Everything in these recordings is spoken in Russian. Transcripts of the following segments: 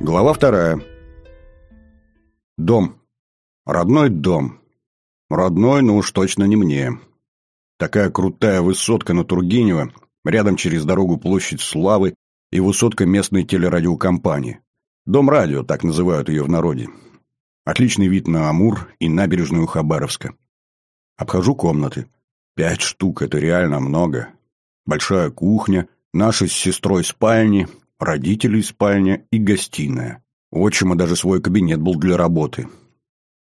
Глава вторая. Дом. Родной дом. Родной, но уж точно не мне. Такая крутая высотка на Тургенева, рядом через дорогу площадь Славы и высотка местной телерадиокомпании. Дом радио, так называют ее в народе. Отличный вид на Амур и набережную Хабаровска. Обхожу комнаты. Пять штук – это реально много. Большая кухня, наши с сестрой спальни – родителей спальня и гостиная. У отчима даже свой кабинет был для работы.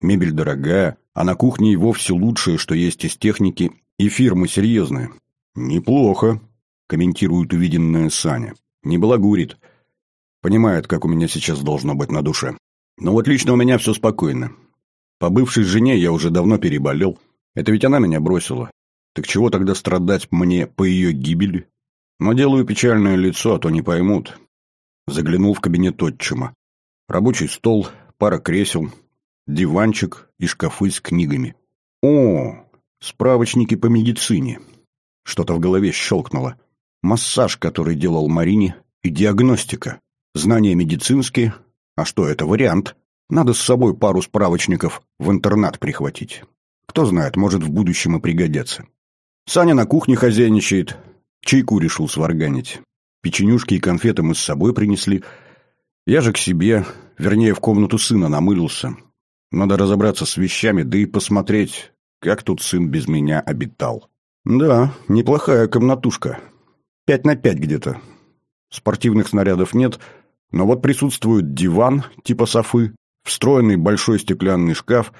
Мебель дорогая, а на кухне и вовсе лучшее, что есть из техники, и фирмы серьезные. «Неплохо», — комментирует увиденное Саня. «Не балагурит. Понимает, как у меня сейчас должно быть на душе. Но вот лично у меня все спокойно. По бывшей жене я уже давно переболел. Это ведь она меня бросила. Так чего тогда страдать мне по ее гибели? Но делаю печальное лицо, а то не поймут. Заглянул в кабинет отчима. Рабочий стол, пара кресел, диванчик и шкафы с книгами. О, справочники по медицине. Что-то в голове щелкнуло. Массаж, который делал Марине, и диагностика. Знания медицинские. А что, это вариант. Надо с собой пару справочников в интернат прихватить. Кто знает, может, в будущем и пригодятся. Саня на кухне хозяйничает. Чайку решил сварганить. Печенюшки и конфеты мы с собой принесли. Я же к себе, вернее, в комнату сына намылился. Надо разобраться с вещами, да и посмотреть, как тут сын без меня обитал. Да, неплохая комнатушка. Пять на пять где-то. Спортивных снарядов нет, но вот присутствует диван типа софы, встроенный большой стеклянный шкаф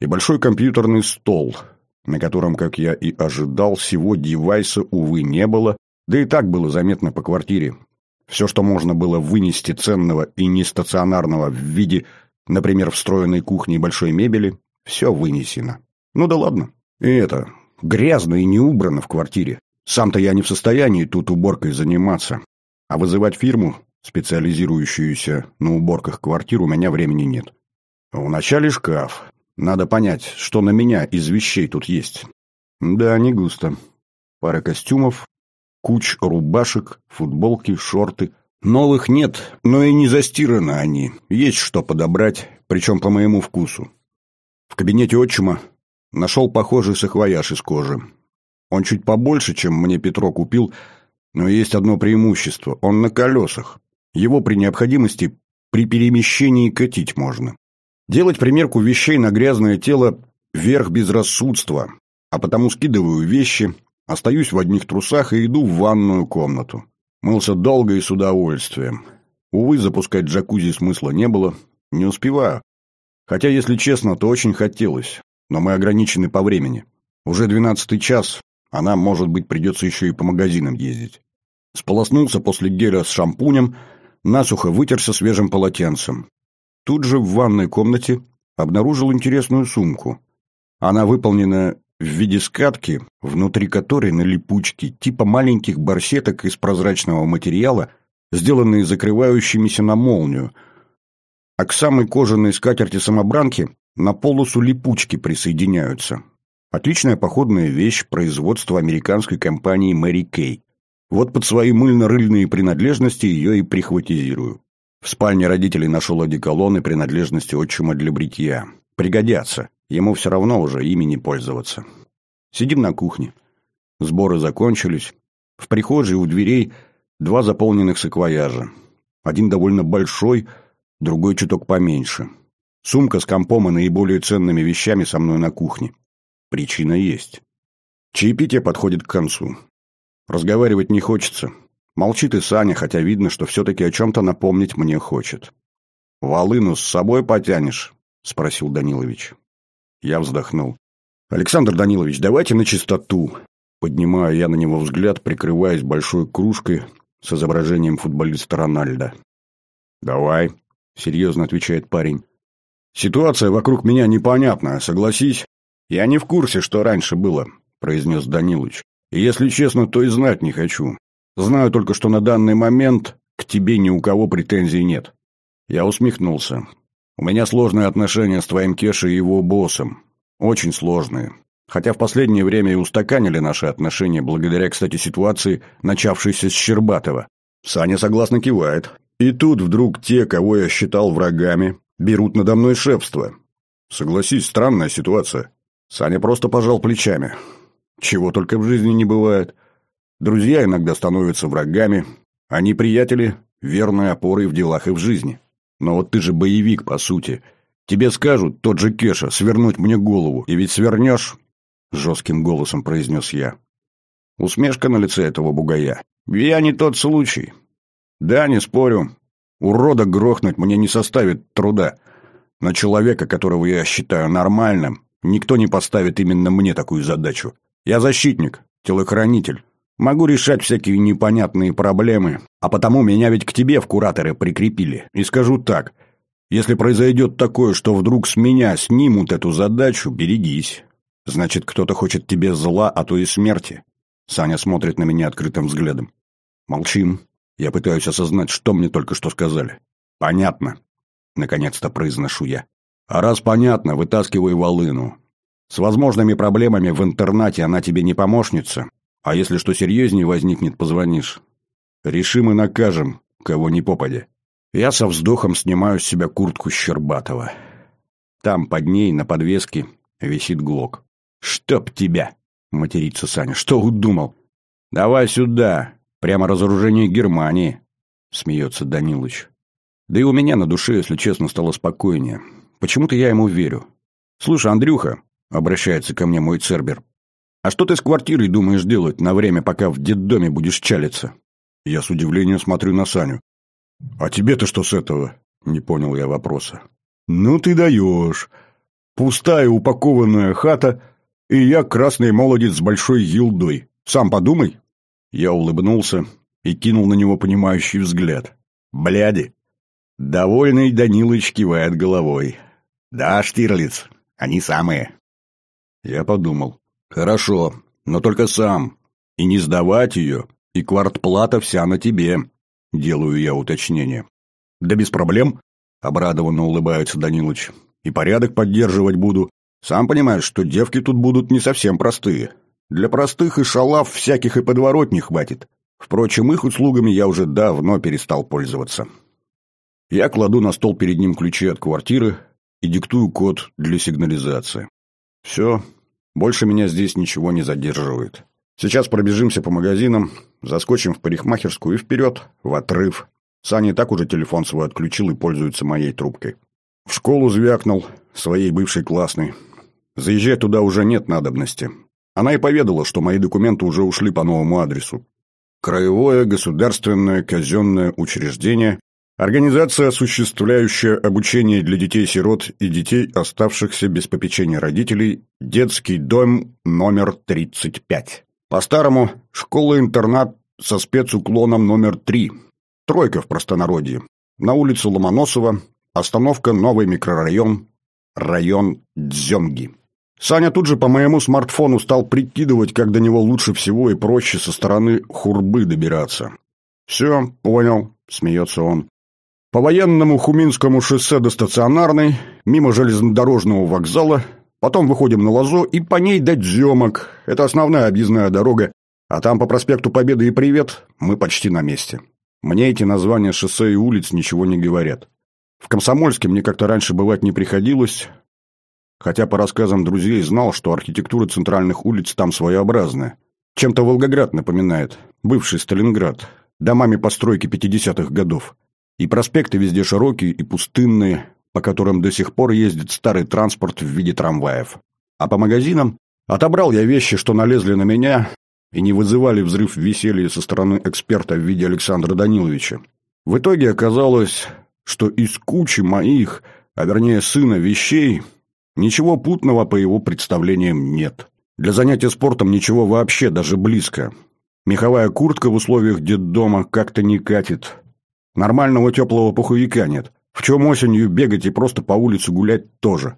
и большой компьютерный стол, на котором, как я и ожидал, всего девайса, увы, не было, да и так было заметно по квартире. Все, что можно было вынести ценного и нестационарного в виде, например, встроенной кухни и большой мебели, все вынесено. Ну да ладно. И это, грязно и не убрано в квартире. Сам-то я не в состоянии тут уборкой заниматься. А вызывать фирму, специализирующуюся на уборках квартир, у меня времени нет. Вначале шкаф. Надо понять, что на меня из вещей тут есть. Да, не густо. Пара костюмов, Куч рубашек, футболки, шорты. Новых нет, но и не застираны они. Есть что подобрать, причем по моему вкусу. В кабинете отчима нашел похожий саквояж из кожи. Он чуть побольше, чем мне Петро купил, но есть одно преимущество. Он на колесах. Его при необходимости при перемещении катить можно. Делать примерку вещей на грязное тело – верх безрассудства, а потому скидываю вещи, Остаюсь в одних трусах и иду в ванную комнату. Мылся долго и с удовольствием. Увы, запускать джакузи смысла не было. Не успеваю. Хотя, если честно, то очень хотелось. Но мы ограничены по времени. Уже двенадцатый час, а нам, может быть, придется еще и по магазинам ездить. Сполоснулся после геля с шампунем, насухо вытерся свежим полотенцем. Тут же в ванной комнате обнаружил интересную сумку. Она выполнена в виде скатки, внутри которой на липучке, типа маленьких барсеток из прозрачного материала, сделанные закрывающимися на молнию, а к самой кожаной скатерти-самобранке на полосу липучки присоединяются. Отличная походная вещь производства американской компании Мэри Кей. Вот под свои мыльно-рыльные принадлежности ее и прихватизирую. В спальне родителей нашел одеколон и принадлежности отчима для бритья. Пригодятся. Ему все равно уже ими не пользоваться. Сидим на кухне. Сборы закончились. В прихожей у дверей два заполненных саквояжа. Один довольно большой, другой чуток поменьше. Сумка с компом и наиболее ценными вещами со мной на кухне. Причина есть. Чаепитие подходит к концу. Разговаривать не хочется. Молчит и Саня, хотя видно, что все-таки о чем-то напомнить мне хочет. «Волыну с собой потянешь?» — спросил Данилович. Я вздохнул. «Александр Данилович, давайте на чистоту!» Поднимаю я на него взгляд, прикрываясь большой кружкой с изображением футболиста Рональда. «Давай», — серьезно отвечает парень. «Ситуация вокруг меня непонятная, согласись?» «Я не в курсе, что раньше было», — произнес Данилович. «И если честно, то и знать не хочу. Знаю только, что на данный момент к тебе ни у кого претензий нет». Я усмехнулся. У меня сложные отношения с твоим Кешей и его боссом. Очень сложные. Хотя в последнее время и устаканили наши отношения благодаря, кстати, ситуации, начавшейся с Щербатова. Саня согласно кивает. И тут вдруг те, кого я считал врагами, берут надо мной шефство. Согласись, странная ситуация. Саня просто пожал плечами. Чего только в жизни не бывает. Друзья иногда становятся врагами, они приятели, верные опоры в делах и в жизни. Но вот ты же боевик, по сути. Тебе скажут, тот же Кеша, свернуть мне голову, и ведь свернешь, — жестким голосом произнес я. Усмешка на лице этого бугая. Я не тот случай. Да, не спорю. Урода грохнуть мне не составит труда. Но человека, которого я считаю нормальным, никто не поставит именно мне такую задачу. Я защитник, телохранитель. Могу решать всякие непонятные проблемы, а потому меня ведь к тебе в кураторы прикрепили. И скажу так, если произойдет такое, что вдруг с меня снимут эту задачу, берегись. Значит, кто-то хочет тебе зла, а то и смерти. Саня смотрит на меня открытым взглядом. Молчим. Я пытаюсь осознать, что мне только что сказали. Понятно. Наконец-то произношу я. А раз понятно, вытаскивай волыну. С возможными проблемами в интернате она тебе не помощница, а если что серьезнее возникнет, позвонишь. Решим и накажем, кого ни попадя. Я со вздохом снимаю с себя куртку Щербатова. Там под ней, на подвеске, висит глок. «Чтоб тебя!» — матерится Саня. «Что удумал?» «Давай сюда! Прямо разоружение Германии!» — смеется Данилыч. Да и у меня на душе, если честно, стало спокойнее. Почему-то я ему верю. «Слушай, Андрюха», — обращается ко мне мой Цербер, «А что ты с квартирой думаешь делать на время, пока в детдоме будешь чалиться?» Я с удивлением смотрю на Саню. «А тебе-то что с этого?» Не понял я вопроса. «Ну ты даешь. Пустая упакованная хата, и я красный молодец с большой елдой. Сам подумай». Я улыбнулся и кинул на него понимающий взгляд. «Бляди!» Довольный Данилыч кивает головой. «Да, Штирлиц, они самые». Я подумал. «Хорошо, но только сам. И не сдавать ее, и квартплата вся на тебе». Делаю я уточнение. «Да без проблем», — обрадованно улыбается Данилыч. «И порядок поддерживать буду. Сам понимаешь, что девки тут будут не совсем простые. Для простых и шалав всяких и подворот не хватит. Впрочем, их услугами я уже давно перестал пользоваться». Я кладу на стол перед ним ключи от квартиры и диктую код для сигнализации. Все, больше меня здесь ничего не задерживает. Сейчас пробежимся по магазинам, заскочим в парикмахерскую и вперед, в отрыв. Саня так уже телефон свой отключил и пользуется моей трубкой. В школу звякнул, своей бывшей классной. Заезжать туда уже нет надобности. Она и поведала, что мои документы уже ушли по новому адресу. Краевое государственное казенное учреждение Организация, осуществляющая обучение для детей-сирот и детей, оставшихся без попечения родителей, детский дом номер 35. По-старому, школа-интернат со спецуклоном номер 3. Тройка в простонародье. На улице Ломоносова, остановка Новый микрорайон, район Дземги. Саня тут же по моему смартфону стал прикидывать, как до него лучше всего и проще со стороны Хурбы добираться. «Все, понял», — смеется он. По военному Хуминскому шоссе до стационарной, мимо железнодорожного вокзала, потом выходим на Лозо и по ней до Дземок. Это основная объездная дорога, а там по проспекту Победы и Привет мы почти на месте. Мне эти названия шоссе и улиц ничего не говорят. В Комсомольске мне как-то раньше бывать не приходилось, хотя по рассказам друзей знал, что архитектура центральных улиц там своеобразная. Чем-то Волгоград напоминает, бывший Сталинград, домами постройки 50-х годов. И проспекты везде широкие и пустынные, по которым до сих пор ездит старый транспорт в виде трамваев. А по магазинам отобрал я вещи, что налезли на меня и не вызывали взрыв веселья со стороны эксперта в виде Александра Даниловича. В итоге оказалось, что из кучи моих, а вернее сына, вещей, ничего путного по его представлениям нет. Для занятия спортом ничего вообще, даже близко. Меховая куртка в условиях детдома как-то не катит. Нормального теплого пуховика нет. В чем осенью бегать и просто по улице гулять тоже.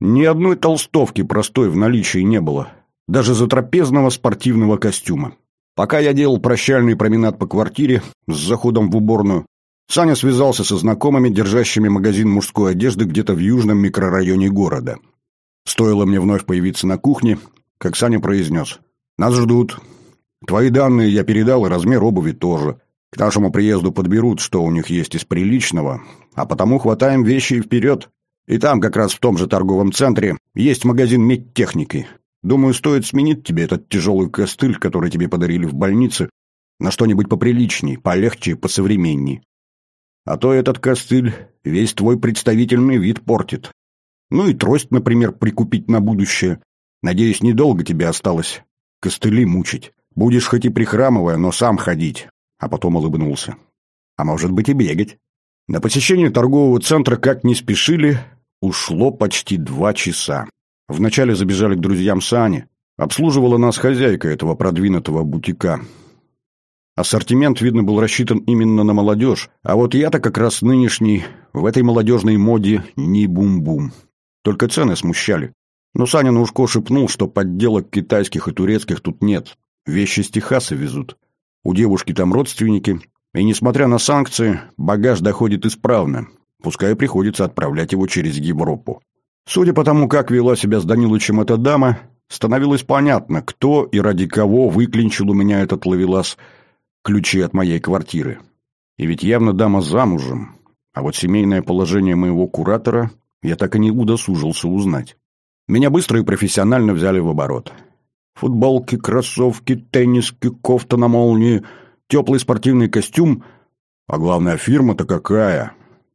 Ни одной толстовки простой в наличии не было. Даже затрапезного спортивного костюма. Пока я делал прощальный променад по квартире с заходом в уборную, Саня связался со знакомыми, держащими магазин мужской одежды где-то в южном микрорайоне города. Стоило мне вновь появиться на кухне, как Саня произнес. «Нас ждут. Твои данные я передал, и размер обуви тоже. К нашему приезду подберут, что у них есть из приличного, а потому хватаем вещи и вперед. И там, как раз в том же торговом центре, есть магазин медтехники. Думаю, стоит сменить тебе этот тяжелый костыль, который тебе подарили в больнице, на что-нибудь поприличней, полегче и посовременней. А то этот костыль весь твой представительный вид портит. Ну и трость, например, прикупить на будущее. Надеюсь, недолго тебе осталось костыли мучить. Будешь хоть и прихрамывая, но сам ходить. А потом улыбнулся. А может быть и бегать. На посещение торгового центра как не спешили, ушло почти два часа. Вначале забежали к друзьям Сани. Обслуживала нас хозяйка этого продвинутого бутика. Ассортимент, видно, был рассчитан именно на молодежь, а вот я-то как раз нынешний, в этой молодежной моде не бум-бум. Только цены смущали. Но Саня на ушко шепнул, что подделок китайских и турецких тут нет. Вещи с Техаса везут. У девушки там родственники, и, несмотря на санкции, багаж доходит исправно, пускай приходится отправлять его через Европу. Судя по тому, как вела себя с Данилычем эта дама, становилось понятно, кто и ради кого выклинчил у меня этот ловелас ключи от моей квартиры. И ведь явно дама замужем, а вот семейное положение моего куратора я так и не удосужился узнать. Меня быстро и профессионально взяли в оборот – Футболки, кроссовки, тенниски, кофта на молнии, теплый спортивный костюм. А главная фирма-то какая?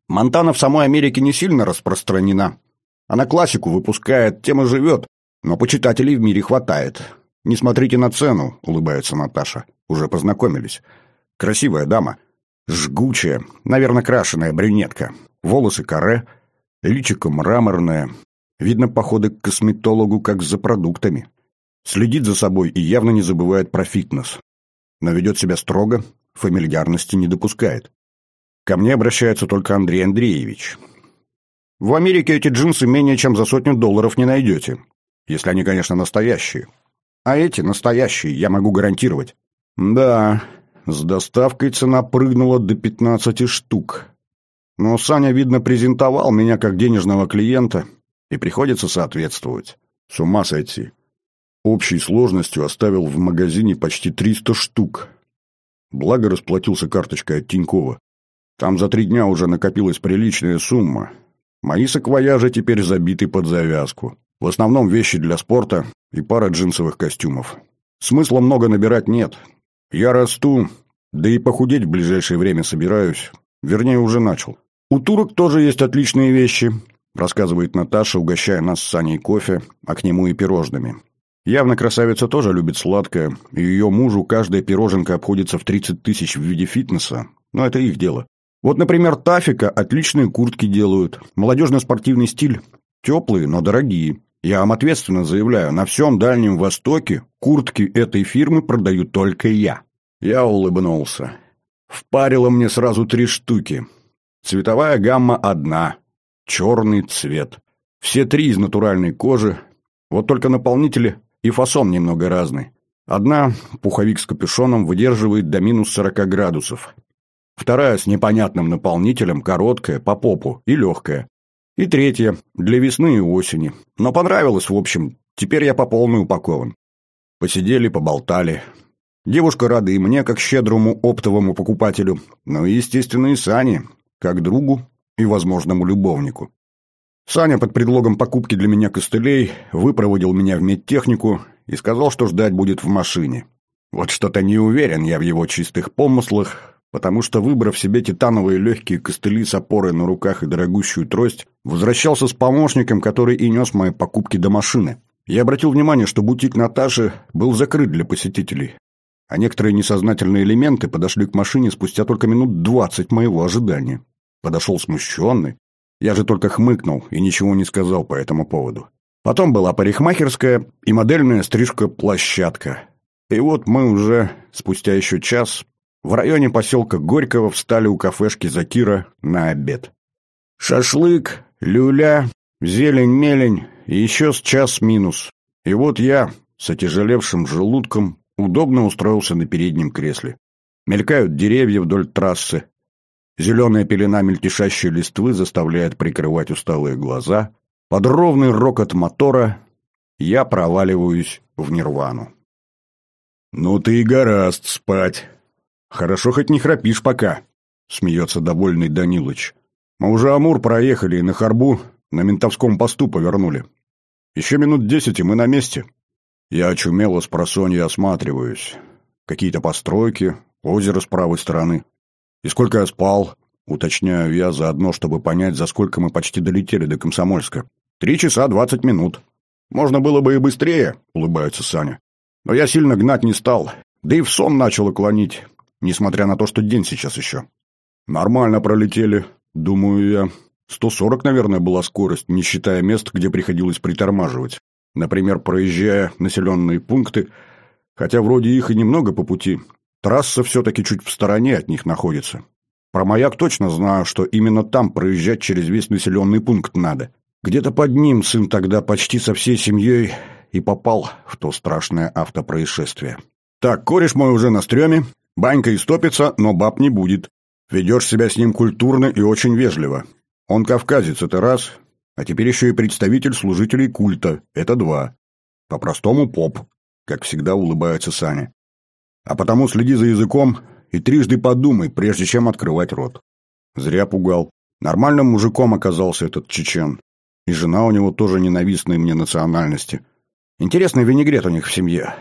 Монтана в самой Америке не сильно распространена. Она классику выпускает, тем и живет. Но почитателей в мире хватает. Не смотрите на цену, улыбается Наташа. Уже познакомились. Красивая дама. Жгучая, наверное, крашеная брюнетка. Волосы каре, личико мраморное. Видно походы к косметологу, как за продуктами. Следит за собой и явно не забывает про фитнес. Но ведет себя строго, фамильярности не допускает. Ко мне обращается только Андрей Андреевич. В Америке эти джинсы менее чем за сотню долларов не найдете. Если они, конечно, настоящие. А эти настоящие, я могу гарантировать. Да, с доставкой цена прыгнула до 15 штук. Но Саня, видно, презентовал меня как денежного клиента, и приходится соответствовать. С ума сойти. Общей сложностью оставил в магазине почти 300 штук. Благо расплатился карточкой от Тинькова. Там за три дня уже накопилась приличная сумма. Мои саквояжи теперь забиты под завязку. В основном вещи для спорта и пара джинсовых костюмов. Смысла много набирать нет. Я расту, да и похудеть в ближайшее время собираюсь. Вернее, уже начал. У турок тоже есть отличные вещи, рассказывает Наташа, угощая нас с Саней кофе, а к нему и пирожными. Явно красавица тоже любит сладкое, и ее мужу каждая пироженка обходится в 30 тысяч в виде фитнеса, но это их дело. Вот, например, Тафика отличные куртки делают, молодежно-спортивный стиль, теплые, но дорогие. Я вам ответственно заявляю, на всем Дальнем Востоке куртки этой фирмы продаю только я. Я улыбнулся. Впарило мне сразу три штуки. Цветовая гамма одна. Черный цвет. Все три из натуральной кожи. Вот только наполнители и фасон немного разный. Одна, пуховик с капюшоном, выдерживает до минус 40 градусов. Вторая с непонятным наполнителем, короткая, по попу и легкая. И третья, для весны и осени. Но понравилось, в общем, теперь я по полной упакован. Посидели, поболтали. Девушка рада и мне, как щедрому оптовому покупателю, но и, естественно, и Сане, как другу и возможному любовнику. Саня под предлогом покупки для меня костылей выпроводил меня в медтехнику и сказал, что ждать будет в машине. Вот что-то не уверен я в его чистых помыслах, потому что, выбрав себе титановые легкие костыли с опорой на руках и дорогущую трость, возвращался с помощником, который и нес мои покупки до машины. Я обратил внимание, что бутик Наташи был закрыт для посетителей, а некоторые несознательные элементы подошли к машине спустя только минут двадцать моего ожидания. Подошел смущенный, я же только хмыкнул и ничего не сказал по этому поводу. Потом была парикмахерская и модельная стрижка-площадка. И вот мы уже, спустя еще час, в районе поселка Горького встали у кафешки Закира на обед. Шашлык, люля, зелень-мелень и еще с час минус. И вот я, с отяжелевшим желудком, удобно устроился на переднем кресле. Мелькают деревья вдоль трассы, Зеленая пелена мельтешащей листвы заставляет прикрывать усталые глаза. Под ровный рокот мотора я проваливаюсь в нирвану. «Ну ты и гораст спать!» «Хорошо, хоть не храпишь пока», — смеется довольный Данилыч. «Мы уже Амур проехали и на Харбу на ментовском посту повернули. Еще минут десять, и мы на месте». Я очумело с просонья осматриваюсь. Какие-то постройки, озеро с правой стороны. «И сколько я спал?» — уточняю я заодно, чтобы понять, за сколько мы почти долетели до Комсомольска. «Три часа двадцать минут». «Можно было бы и быстрее», — улыбается Саня. «Но я сильно гнать не стал, да и в сон начало клонить несмотря на то, что день сейчас еще. Нормально пролетели, думаю я. 140, наверное, была скорость, не считая мест, где приходилось притормаживать. Например, проезжая населенные пункты, хотя вроде их и немного по пути. Трасса все-таки чуть в стороне от них находится. Про маяк точно знаю, что именно там проезжать через весь населенный пункт надо. Где-то под ним сын тогда почти со всей семьей и попал в то страшное автопроисшествие. Так, кореш мой уже на стреме, Банька истопится, но баб не будет. Ведешь себя с ним культурно и очень вежливо. Он кавказец, это раз, а теперь еще и представитель служителей культа, это два. По-простому поп, как всегда улыбается Саня. А потому следи за языком и трижды подумай, прежде чем открывать рот. Зря пугал. Нормальным мужиком оказался этот чечен. И жена у него тоже ненавистной мне национальности. Интересный винегрет у них в семье.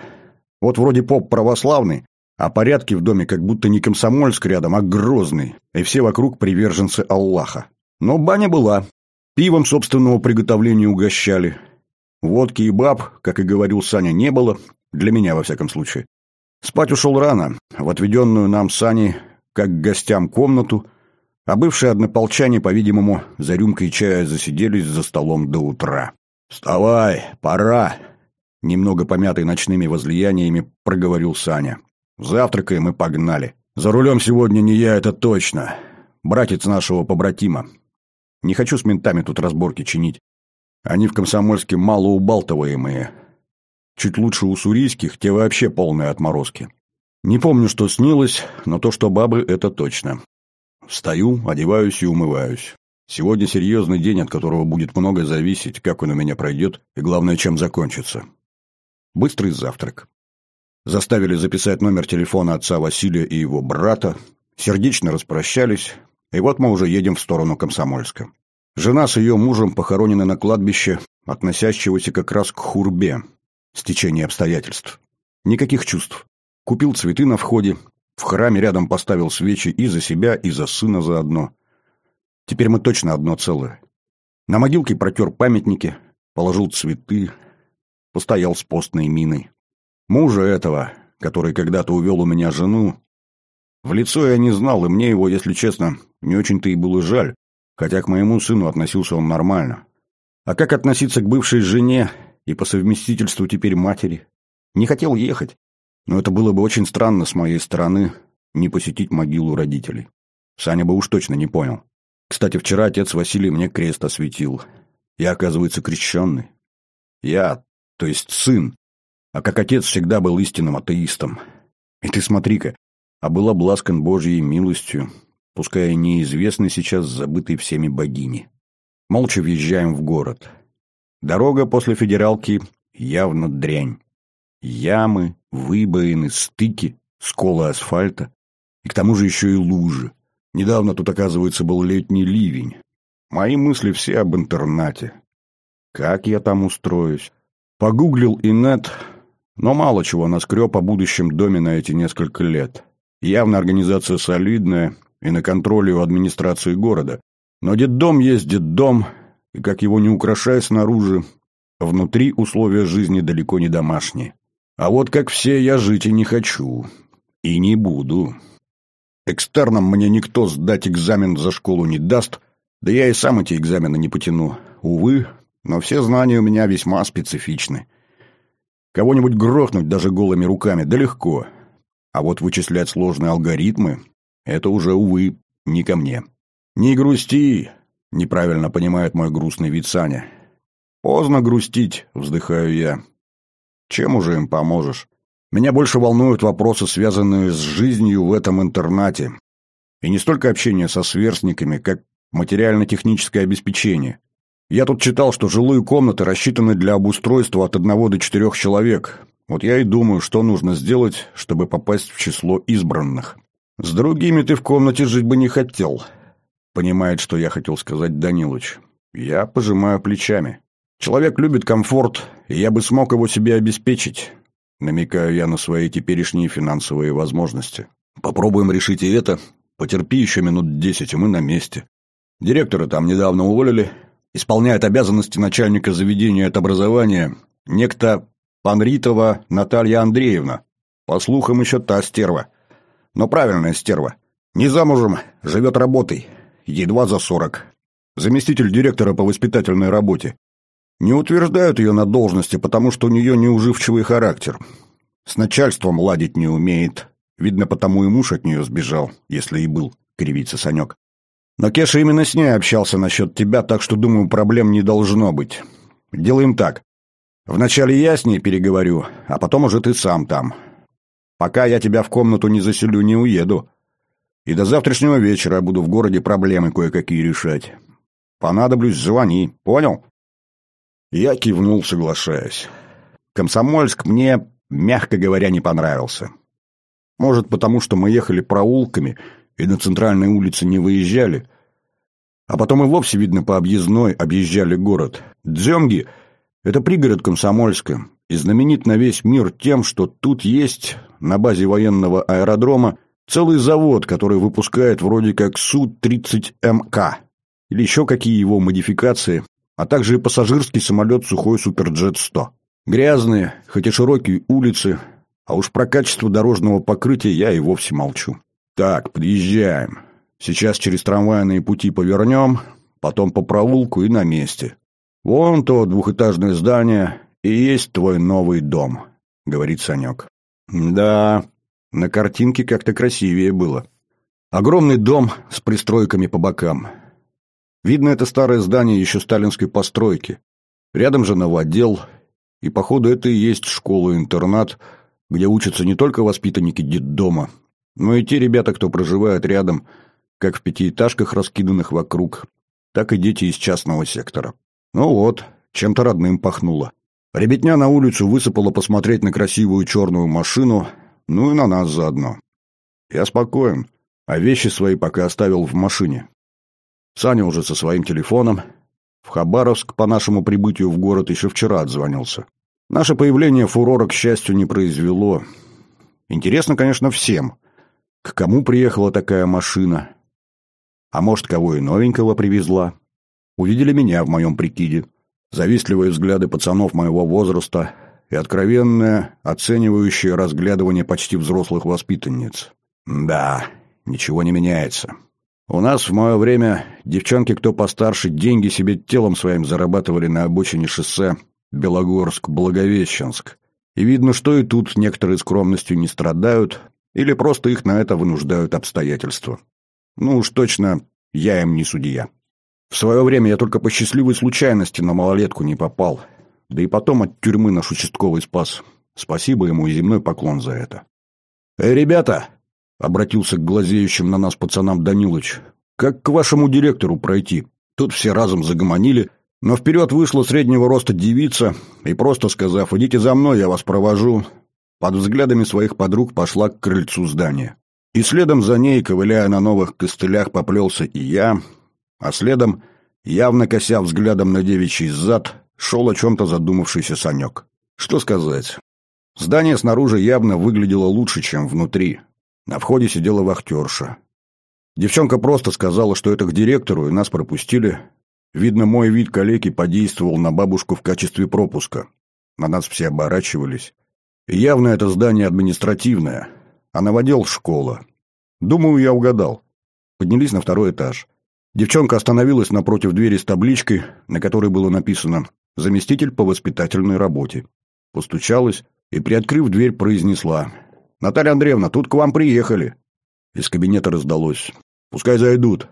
Вот вроде поп православный, а порядки в доме как будто не комсомольск рядом, а грозный, и все вокруг приверженцы Аллаха. Но баня была. Пивом собственного приготовления угощали. Водки и баб, как и говорил Саня, не было, для меня во всяком случае. Спать ушел рано, в отведенную нам Сани, как гостям, комнату, а бывшие однополчане, по-видимому, за рюмкой чая засиделись за столом до утра. «Вставай, пора!» Немного помятый ночными возлияниями проговорил Саня. Завтракаем и погнали. За рулем сегодня не я, это точно. Братец нашего побратима. Не хочу с ментами тут разборки чинить. Они в Комсомольске малоубалтываемые. Чуть лучше у сурийских, те вообще полные отморозки. Не помню, что снилось, но то, что бабы, это точно. Встаю, одеваюсь и умываюсь. Сегодня серьезный день, от которого будет много зависеть, как он у меня пройдет и, главное, чем закончится. Быстрый завтрак. Заставили записать номер телефона отца Василия и его брата, сердечно распрощались, и вот мы уже едем в сторону Комсомольска. Жена с ее мужем похоронены на кладбище, относящегося как раз к хурбе, стечение обстоятельств. Никаких чувств. Купил цветы на входе, в храме рядом поставил свечи и за себя, и за сына заодно. Теперь мы точно одно целое. На могилке протер памятники, положил цветы, постоял с постной миной. Мужа этого, который когда-то увел у меня жену, в лицо я не знал, и мне его, если честно, не очень-то и было жаль, хотя к моему сыну относился он нормально. А как относиться к бывшей жене и по совместительству теперь матери? Не хотел ехать, но это было бы очень странно с моей стороны не посетить могилу родителей. Саня бы уж точно не понял. Кстати, вчера отец Василий мне крест осветил. Я, оказывается, крещенный. Я, то есть сын, а как отец всегда был истинным атеистом. И ты смотри-ка, а был обласкан Божьей милостью, пускай и неизвестной сейчас забытой всеми богини. Молча въезжаем в город. Дорога после федералки явно дрянь. Ямы, выбоины, стыки, сколы асфальта. И к тому же еще и лужи. Недавно тут, оказывается, был летний ливень. Мои мысли все об интернате. Как я там устроюсь? Погуглил и нет, но мало чего наскреб о будущем доме на эти несколько лет. Явно организация солидная и на контроле у администрации города. Но детдом есть детдом, и как его не украшай снаружи, внутри условия жизни далеко не домашние. А вот как все я жить и не хочу. И не буду. Экстерном мне никто сдать экзамен за школу не даст, да я и сам эти экзамены не потяну. Увы, но все знания у меня весьма специфичны. Кого-нибудь грохнуть даже голыми руками, да легко. А вот вычислять сложные алгоритмы — это уже, увы, не ко мне. «Не грусти!» — неправильно понимает мой грустный вид Саня. «Поздно грустить», — вздыхаю я. «Чем уже им поможешь? Меня больше волнуют вопросы, связанные с жизнью в этом интернате. И не столько общение со сверстниками, как материально-техническое обеспечение. Я тут читал, что жилые комнаты рассчитаны для обустройства от одного до четырех человек. Вот я и думаю, что нужно сделать, чтобы попасть в число избранных. «С другими ты в комнате жить бы не хотел», — понимает, что я хотел сказать Данилыч. Я пожимаю плечами. Человек любит комфорт, и я бы смог его себе обеспечить. Намекаю я на свои теперешние финансовые возможности. Попробуем решить и это. Потерпи еще минут десять, и мы на месте. Директора там недавно уволили. Исполняет обязанности начальника заведения от образования некто Панритова Наталья Андреевна. По слухам, еще та стерва. Но правильная стерва. Не замужем, живет работой. Едва за сорок. Заместитель директора по воспитательной работе. Не утверждают ее на должности, потому что у нее неуживчивый характер. С начальством ладить не умеет. Видно, потому и муж от нее сбежал, если и был, кривится Санек. Но Кеша именно с ней общался насчет тебя, так что, думаю, проблем не должно быть. Делаем так. Вначале я с ней переговорю, а потом уже ты сам там. Пока я тебя в комнату не заселю, не уеду. И до завтрашнего вечера буду в городе проблемы кое-какие решать. Понадоблюсь, звони, понял? Я кивнул, соглашаясь. Комсомольск мне, мягко говоря, не понравился. Может, потому что мы ехали проулками и на центральной улице не выезжали, а потом и вовсе, видно, по объездной объезжали город. Дземги — это пригород Комсомольска, и знаменит на весь мир тем, что тут есть, на базе военного аэродрома, целый завод, который выпускает вроде как Су-30МК, или еще какие его модификации, а также и пассажирский самолет «Сухой Суперджет-100». Грязные, хоть и широкие улицы, а уж про качество дорожного покрытия я и вовсе молчу. Так, подъезжаем. Сейчас через трамвайные пути повернем, потом по проулку и на месте. Вон то двухэтажное здание и есть твой новый дом, говорит Санек. Да, на картинке как-то красивее было. Огромный дом с пристройками по бокам. Видно, это старое здание еще сталинской постройки. Рядом же новодел, и, походу, это и есть школа-интернат, где учатся не только воспитанники детдома, но и те ребята, кто проживает рядом, как в пятиэтажках, раскиданных вокруг, так и дети из частного сектора. Ну вот, чем-то родным пахнуло. Ребятня на улицу высыпала посмотреть на красивую черную машину, ну и на нас заодно. Я спокоен, а вещи свои пока оставил в машине. Саня уже со своим телефоном. В Хабаровск по нашему прибытию в город еще вчера отзвонился. Наше появление фурора, к счастью, не произвело. Интересно, конечно, всем. К кому приехала такая машина? А может, кого и новенького привезла? Увидели меня в моем прикиде. Завистливые взгляды пацанов моего возраста и откровенное, оценивающее разглядывание почти взрослых воспитанниц. Да, ничего не меняется. У нас в мое время девчонки, кто постарше, деньги себе телом своим зарабатывали на обочине шоссе Белогорск-Благовещенск. И видно, что и тут некоторые скромностью не страдают, или просто их на это вынуждают обстоятельства. Ну уж точно, я им не судья. В свое время я только по счастливой случайности на малолетку не попал. Да и потом от тюрьмы наш участковый спас. Спасибо ему и земной поклон за это. «Эй, ребята!» — обратился к глазеющим на нас пацанам Данилыч. «Как к вашему директору пройти?» Тут все разом загомонили, но вперед вышла среднего роста девица и, просто сказав «идите за мной, я вас провожу», под взглядами своих подруг пошла к крыльцу здания. И следом за ней, ковыляя на новых костылях, поплелся и я, а следом, явно кося взглядом на девичий зад, шел о чем-то задумавшийся Санек. Что сказать? Здание снаружи явно выглядело лучше, чем внутри. На входе сидела вахтерша. Девчонка просто сказала, что это к директору, и нас пропустили. Видно, мой вид калеки подействовал на бабушку в качестве пропуска. На нас все оборачивались. И явно это здание административное, а новодел школа. Думаю, я угадал. Поднялись на второй этаж. Девчонка остановилась напротив двери с табличкой, на которой было написано «Заместитель по воспитательной работе». Постучалась и, приоткрыв дверь, произнесла «Наталья Андреевна, тут к вам приехали». Из кабинета раздалось «Пускай зайдут».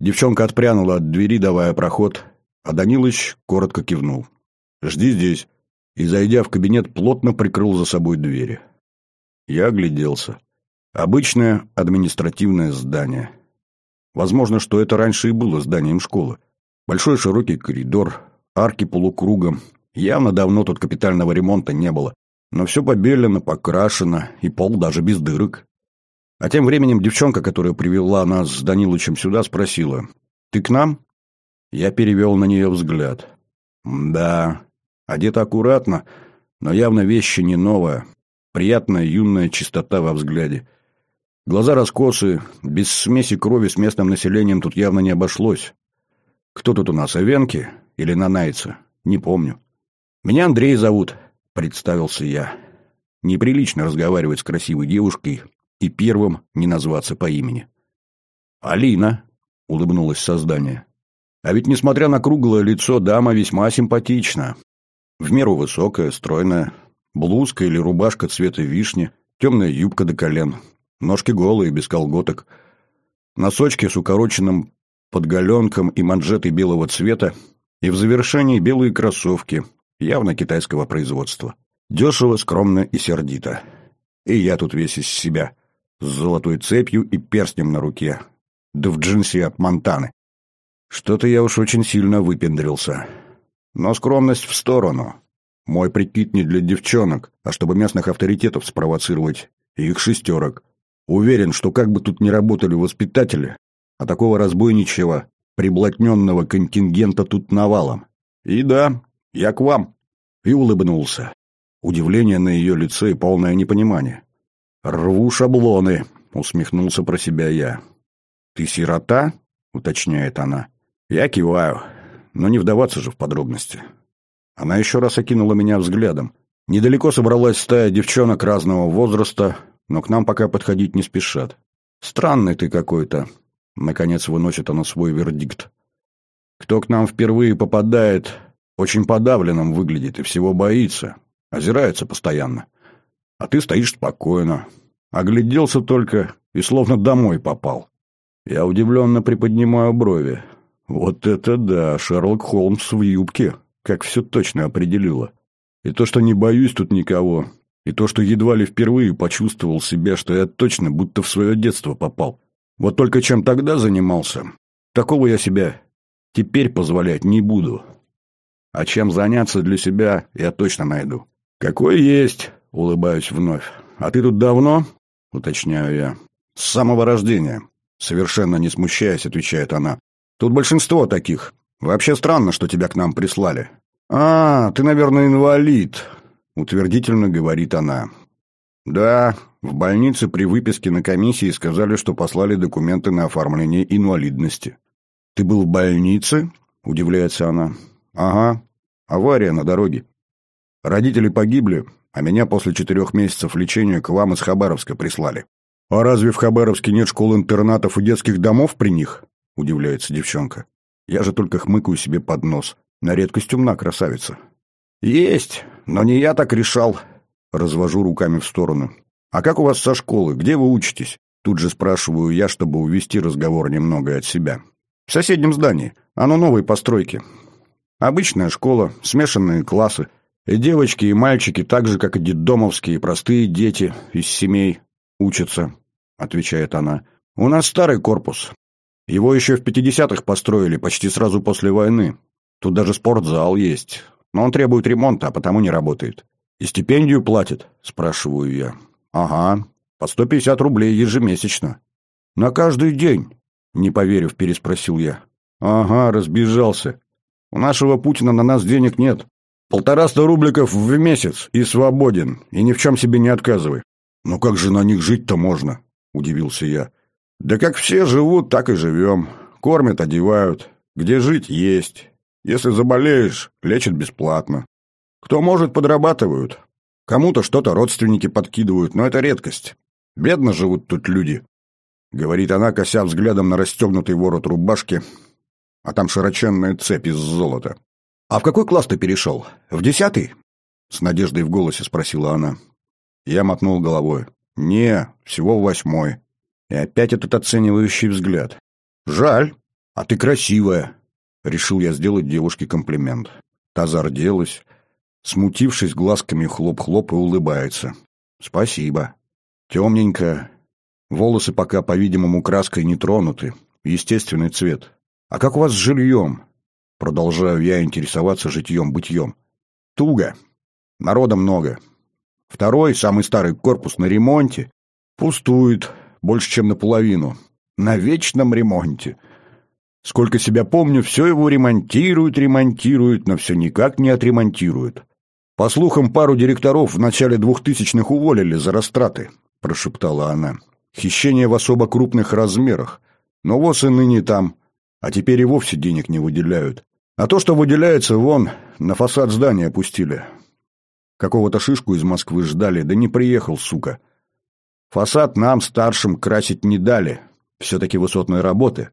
Девчонка отпрянула от двери, давая проход, а Данилыч коротко кивнул. «Жди здесь» и, зайдя в кабинет, плотно прикрыл за собой двери. Я огляделся. Обычное административное здание. Возможно, что это раньше и было зданием школы. Большой широкий коридор, арки полукругом. Явно давно тут капитального ремонта не было. Но все побелено, покрашено, и пол даже без дырок. А тем временем девчонка, которая привела нас с Данилычем сюда, спросила, «Ты к нам?» Я перевел на нее взгляд. «Да, одета аккуратно, но явно вещи не новая. Приятная юная чистота во взгляде. Глаза раскосы, без смеси крови с местным населением тут явно не обошлось. Кто тут у нас, Овенки или Нанайцы? Не помню. Меня Андрей зовут, представился я. Неприлично разговаривать с красивой девушкой и первым не назваться по имени. «Алина», — улыбнулось создание. «А ведь, несмотря на круглое лицо, дама весьма симпатична. В меру высокая, стройная, блузка или рубашка цвета вишни, темная юбка до колен, ножки голые, без колготок, носочки с укороченным подголенком и манжетой белого цвета, и в завершении белые кроссовки, явно китайского производства. Дешево, скромно и сердито. И я тут весь из себя, с золотой цепью и перстнем на руке, да в джинсе от Монтаны. Что-то я уж очень сильно выпендрился. Но скромность в сторону. Мой прикид не для девчонок, а чтобы местных авторитетов спровоцировать, и их шестерок. Уверен, что как бы тут ни работали воспитатели, а такого разбойничьего, приблотненного контингента тут навалом. И да, я к вам. И улыбнулся. Удивление на ее лице и полное непонимание. «Рву шаблоны», — усмехнулся про себя я. «Ты сирота?» — уточняет она. Я киваю, но не вдаваться же в подробности. Она еще раз окинула меня взглядом. Недалеко собралась стая девчонок разного возраста, но к нам пока подходить не спешат. «Странный ты какой-то», — наконец выносит она свой вердикт. «Кто к нам впервые попадает, очень подавленным выглядит и всего боится, озирается постоянно. А ты стоишь спокойно, огляделся только и словно домой попал. Я удивленно приподнимаю брови. Вот это да, Шерлок Холмс в юбке, как все точно определила. И то, что не боюсь тут никого, и то, что едва ли впервые почувствовал себя, что я точно будто в свое детство попал. Вот только чем тогда занимался, такого я себя теперь позволять не буду. А чем заняться для себя, я точно найду. Какой есть, улыбаюсь вновь. А ты тут давно? Уточняю я. С самого рождения. Совершенно не смущаясь, отвечает она. Тут большинство таких. Вообще странно, что тебя к нам прислали. А, ты, наверное, инвалид, утвердительно говорит она. Да, в больнице при выписке на комиссии сказали, что послали документы на оформление инвалидности. Ты был в больнице? Удивляется она. Ага. Авария на дороге. Родители погибли, а меня после четырех месяцев лечения к вам из Хабаровска прислали. А разве в Хабаровске нет школ-интернатов и детских домов при них? Удивляется девчонка. Я же только хмыкаю себе под нос. На редкость умна красавица. Есть, но не я так решал. Развожу руками в сторону. А как у вас со школы? Где вы учитесь? Тут же спрашиваю я, чтобы увести разговор немного от себя. В соседнем здании. Оно новой постройки. Обычная школа, смешанные классы. И девочки, и мальчики, так же, как и детдомовские, простые дети из семей учатся, отвечает она. У нас старый корпус. Его еще в 50-х построили, почти сразу после войны. Тут даже спортзал есть. Но он требует ремонта, а потому не работает. И стипендию платит, спрашиваю я. Ага, по 150 рублей ежемесячно. На каждый день, не поверив, переспросил я. Ага, разбежался. У нашего Путина на нас денег нет. Полтораста рубликов в месяц и свободен, и ни в чем себе не отказывай. Ну как же на них жить-то можно? Удивился я. Да как все живут, так и живем. Кормят, одевают. Где жить – есть. Если заболеешь, лечат бесплатно. Кто может, подрабатывают. Кому-то что-то родственники подкидывают, но это редкость. Бедно живут тут люди. Говорит она, кося взглядом на расстегнутый ворот рубашки, а там широченная цепь из золота. «А в какой класс ты перешел? В десятый?» С надеждой в голосе спросила она. Я мотнул головой. «Не, всего в восьмой». И опять этот оценивающий взгляд. «Жаль, а ты красивая!» Решил я сделать девушке комплимент. Та зарделась, смутившись глазками хлоп-хлоп и улыбается. «Спасибо. Темненькая. Волосы пока, по-видимому, краской не тронуты. Естественный цвет. А как у вас с жильем?» Продолжаю я интересоваться житьем-бытьем. «Туго. Народа много. Второй, самый старый корпус на ремонте. Пустует. больше, чем наполовину. На вечном ремонте. Сколько себя помню, все его ремонтируют, ремонтируют, но все никак не отремонтируют. По слухам, пару директоров в начале двухтысячных уволили за растраты, прошептала она. Хищение в особо крупных размерах. Но вот и ныне там. А теперь и вовсе денег не выделяют. А то, что выделяется, вон, на фасад здания опустили. Какого-то шишку из Москвы ждали, да не приехал, сука. Фасад нам, старшим, красить не дали. Все-таки высотные работы.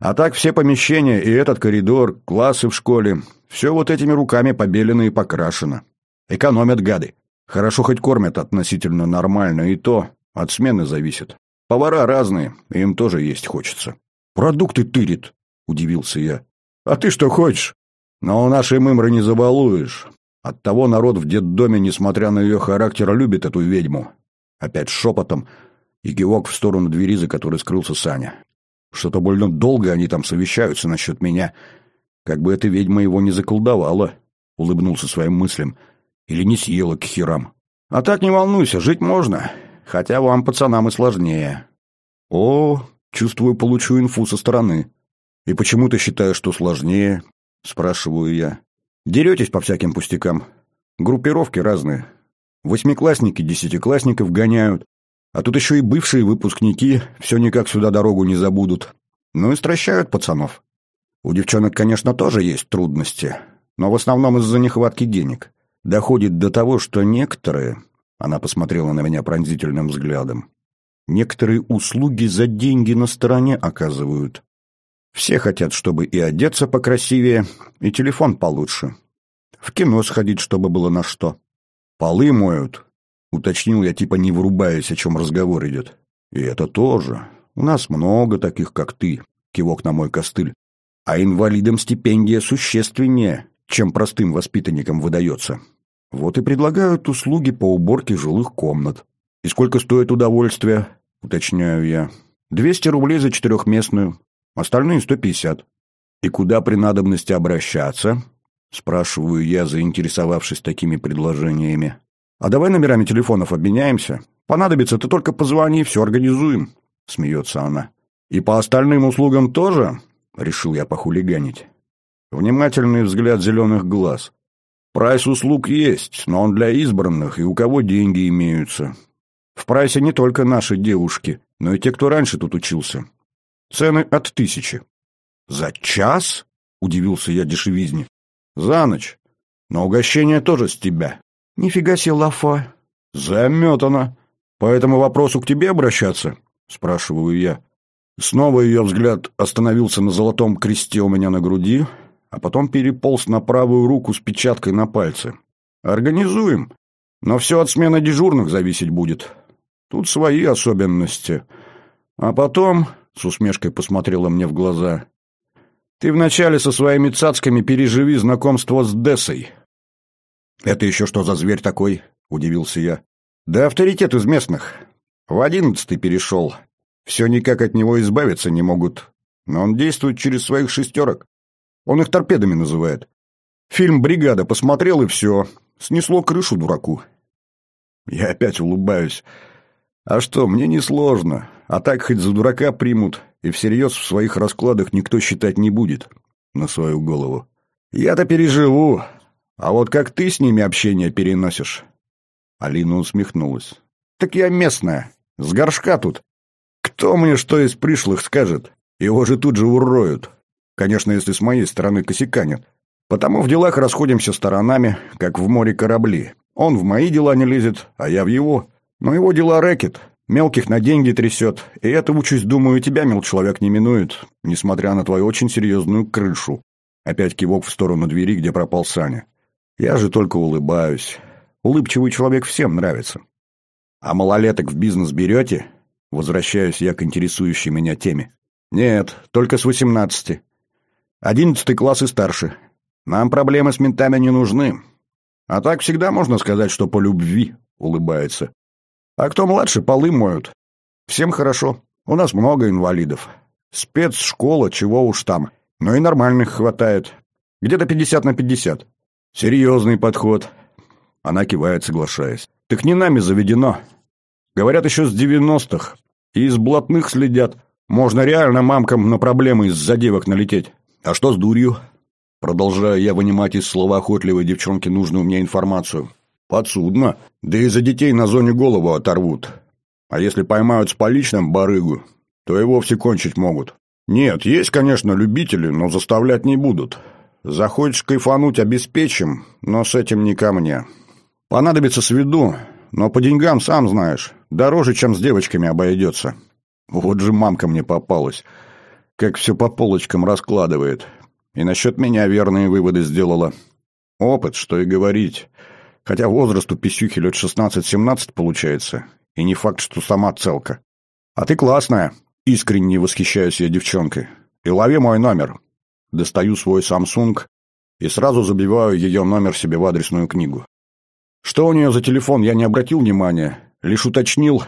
А так все помещения и этот коридор, классы в школе, все вот этими руками побелено и покрашено. Экономят гады. Хорошо хоть кормят относительно нормально, и то от смены зависит. Повара разные, им тоже есть хочется. Продукты тырит, удивился я. А ты что хочешь? Но у нашей мымры не забалуешь. Оттого народ в детдоме, несмотря на ее характер, любит эту ведьму. Опять шепотом и кивок в сторону двери, за которой скрылся Саня. Что-то больно долго они там совещаются насчет меня. Как бы эта ведьма его не заколдовала, — улыбнулся своим мыслям. Или не съела к херам. А так не волнуйся, жить можно. Хотя вам, пацанам, и сложнее. О, чувствую, получу инфу со стороны. И почему ты считаешь, что сложнее? Спрашиваю я. Деретесь по всяким пустякам. Группировки разные. Восьмиклассники десятиклассников гоняют. А тут еще и бывшие выпускники все никак сюда дорогу не забудут. Ну и стращают пацанов. У девчонок, конечно, тоже есть трудности, но в основном из-за нехватки денег. Доходит до того, что некоторые, она посмотрела на меня пронзительным взглядом, некоторые услуги за деньги на стороне оказывают. Все хотят, чтобы и одеться покрасивее, и телефон получше. В кино сходить, чтобы было на что. Полы моют, Уточнил я, типа не вырубаясь, о чем разговор идет. И это тоже. У нас много таких, как ты. Кивок на мой костыль. А инвалидам стипендия существеннее, чем простым воспитанникам выдается. Вот и предлагают услуги по уборке жилых комнат. И сколько стоит удовольствие, уточняю я. Двести рублей за четырехместную, остальные сто пятьдесят. И куда при надобности обращаться? Спрашиваю я, заинтересовавшись такими предложениями. А давай номерами телефонов обменяемся. Понадобится, ты только позвони, все организуем», — смеется она. «И по остальным услугам тоже?» — решил я похулиганить. Внимательный взгляд зеленых глаз. «Прайс услуг есть, но он для избранных и у кого деньги имеются. В прайсе не только наши девушки, но и те, кто раньше тут учился. Цены от тысячи». «За час?» — удивился я дешевизне. «За ночь. Но угощение тоже с тебя. «Нифига себе лафа!» «Заметана! По этому вопросу к тебе обращаться?» — спрашиваю я. Снова ее взгляд остановился на золотом кресте у меня на груди, а потом переполз на правую руку с печаткой на пальце. «Организуем, но все от смены дежурных зависеть будет. Тут свои особенности. А потом...» — с усмешкой посмотрела мне в глаза. «Ты вначале со своими цацками переживи знакомство с Дессой. «Это еще что за зверь такой?» — удивился я. «Да авторитет из местных. В одиннадцатый перешел. Все никак от него избавиться не могут. Но он действует через своих шестерок. Он их торпедами называет. Фильм «Бригада» посмотрел, и все. Снесло крышу дураку». Я опять улыбаюсь. «А что, мне несложно. А так хоть за дурака примут, и всерьез в своих раскладах никто считать не будет. На свою голову. Я-то переживу, а вот как ты с ними общение переносишь?» Алина усмехнулась. «Так я местная, с горшка тут. Кто мне что из пришлых скажет? Его же тут же уроют. Конечно, если с моей стороны косяка нет. Потому в делах расходимся сторонами, как в море корабли. Он в мои дела не лезет, а я в его. Но его дела рэкет, мелких на деньги трясет. И это участь, думаю, тебя, мил человек, не минует, несмотря на твою очень серьезную крышу. Опять кивок в сторону двери, где пропал Саня. Я же только улыбаюсь. Улыбчивый человек всем нравится. А малолеток в бизнес берете? Возвращаюсь я к интересующей меня теме. Нет, только с восемнадцати. Одиннадцатый класс и старше. Нам проблемы с ментами не нужны. А так всегда можно сказать, что по любви, улыбается. А кто младше, полы моют. Всем хорошо. У нас много инвалидов. Спецшкола, чего уж там. Но и нормальных хватает. Где-то пятьдесят на пятьдесят. «Серьезный подход». Она кивает, соглашаясь. «Так не нами заведено. Говорят, еще с девяностых. И из блатных следят. Можно реально мамкам на проблемы из-за девок налететь. А что с дурью? Продолжаю я вынимать из слова охотливой девчонки нужную мне информацию. Подсудно. Да и за детей на зоне голову оторвут. А если поймают с поличным барыгу, то и вовсе кончить могут. Нет, есть, конечно, любители, но заставлять не будут. Захочешь кайфануть, обеспечим, но с этим не ко мне. Понадобится сведу, но по деньгам, сам знаешь, дороже, чем с девочками обойдется. Вот же мамка мне попалась. Как все по полочкам раскладывает. И насчет меня верные выводы сделала. Опыт, что и говорить. Хотя возраст у писюхи лет 16-17 получается. И не факт, что сама целка. А ты классная. Искренне восхищаюсь я девчонкой. И лови мой номер. Достаю свой Samsung и сразу забиваю ее номер себе в адресную книгу. Что у нее за телефон, я не обратил внимания. Лишь уточнил,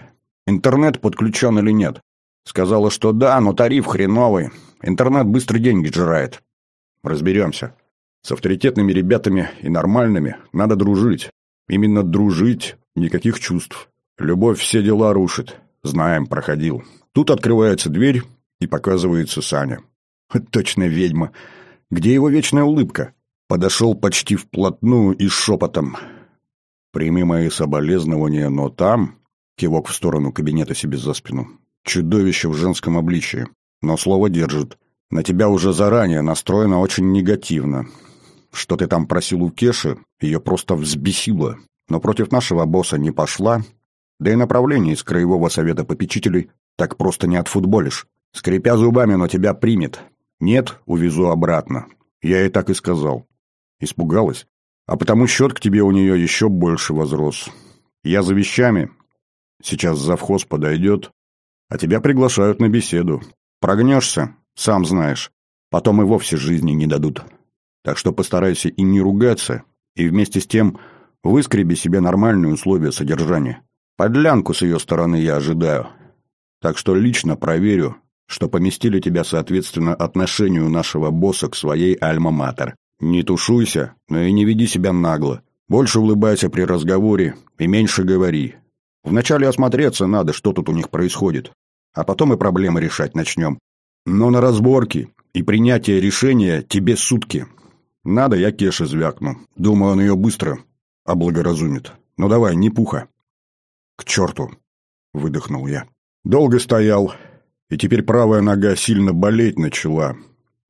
интернет подключен или нет. Сказала, что да, но тариф хреновый. Интернет быстро деньги жрает. Разберемся. С авторитетными ребятами и нормальными надо дружить. Именно дружить, никаких чувств. Любовь все дела рушит. Знаем, проходил. Тут открывается дверь, и показывается Саня. Точно ведьма. Где его вечная улыбка? Подошел почти вплотную и шепотом. «Прими мои соболезнования, но там...» Кивок в сторону кабинета себе за спину. «Чудовище в женском обличии. Но слово держит. На тебя уже заранее настроено очень негативно. Что ты там просил у Кеши, ее просто взбесило. Но против нашего босса не пошла. Да и направление из Краевого совета попечителей так просто не отфутболишь. Скрипя зубами, но тебя примет. Нет, увезу обратно. Я ей так и сказал. Испугалась. А потому счет к тебе у нее еще больше возрос. Я за вещами. Сейчас завхоз подойдет. А тебя приглашают на беседу. Прогнешься, сам знаешь. Потом и вовсе жизни не дадут. Так что постарайся и не ругаться, и вместе с тем выскреби себе нормальные условия содержания. Подлянку с ее стороны я ожидаю. Так что лично проверю, что поместили тебя соответственно отношению нашего босса к своей альма-матер. Не тушуйся, но и не веди себя нагло. Больше улыбайся при разговоре и меньше говори. Вначале осмотреться надо, что тут у них происходит, а потом и проблемы решать начнем. Но на разборки и принятие решения тебе сутки. Надо, я Кеше звякну. Думаю, он ее быстро облагоразумит. Ну давай, не пуха. К черту, выдохнул я. Долго стоял, и теперь правая нога сильно болеть начала.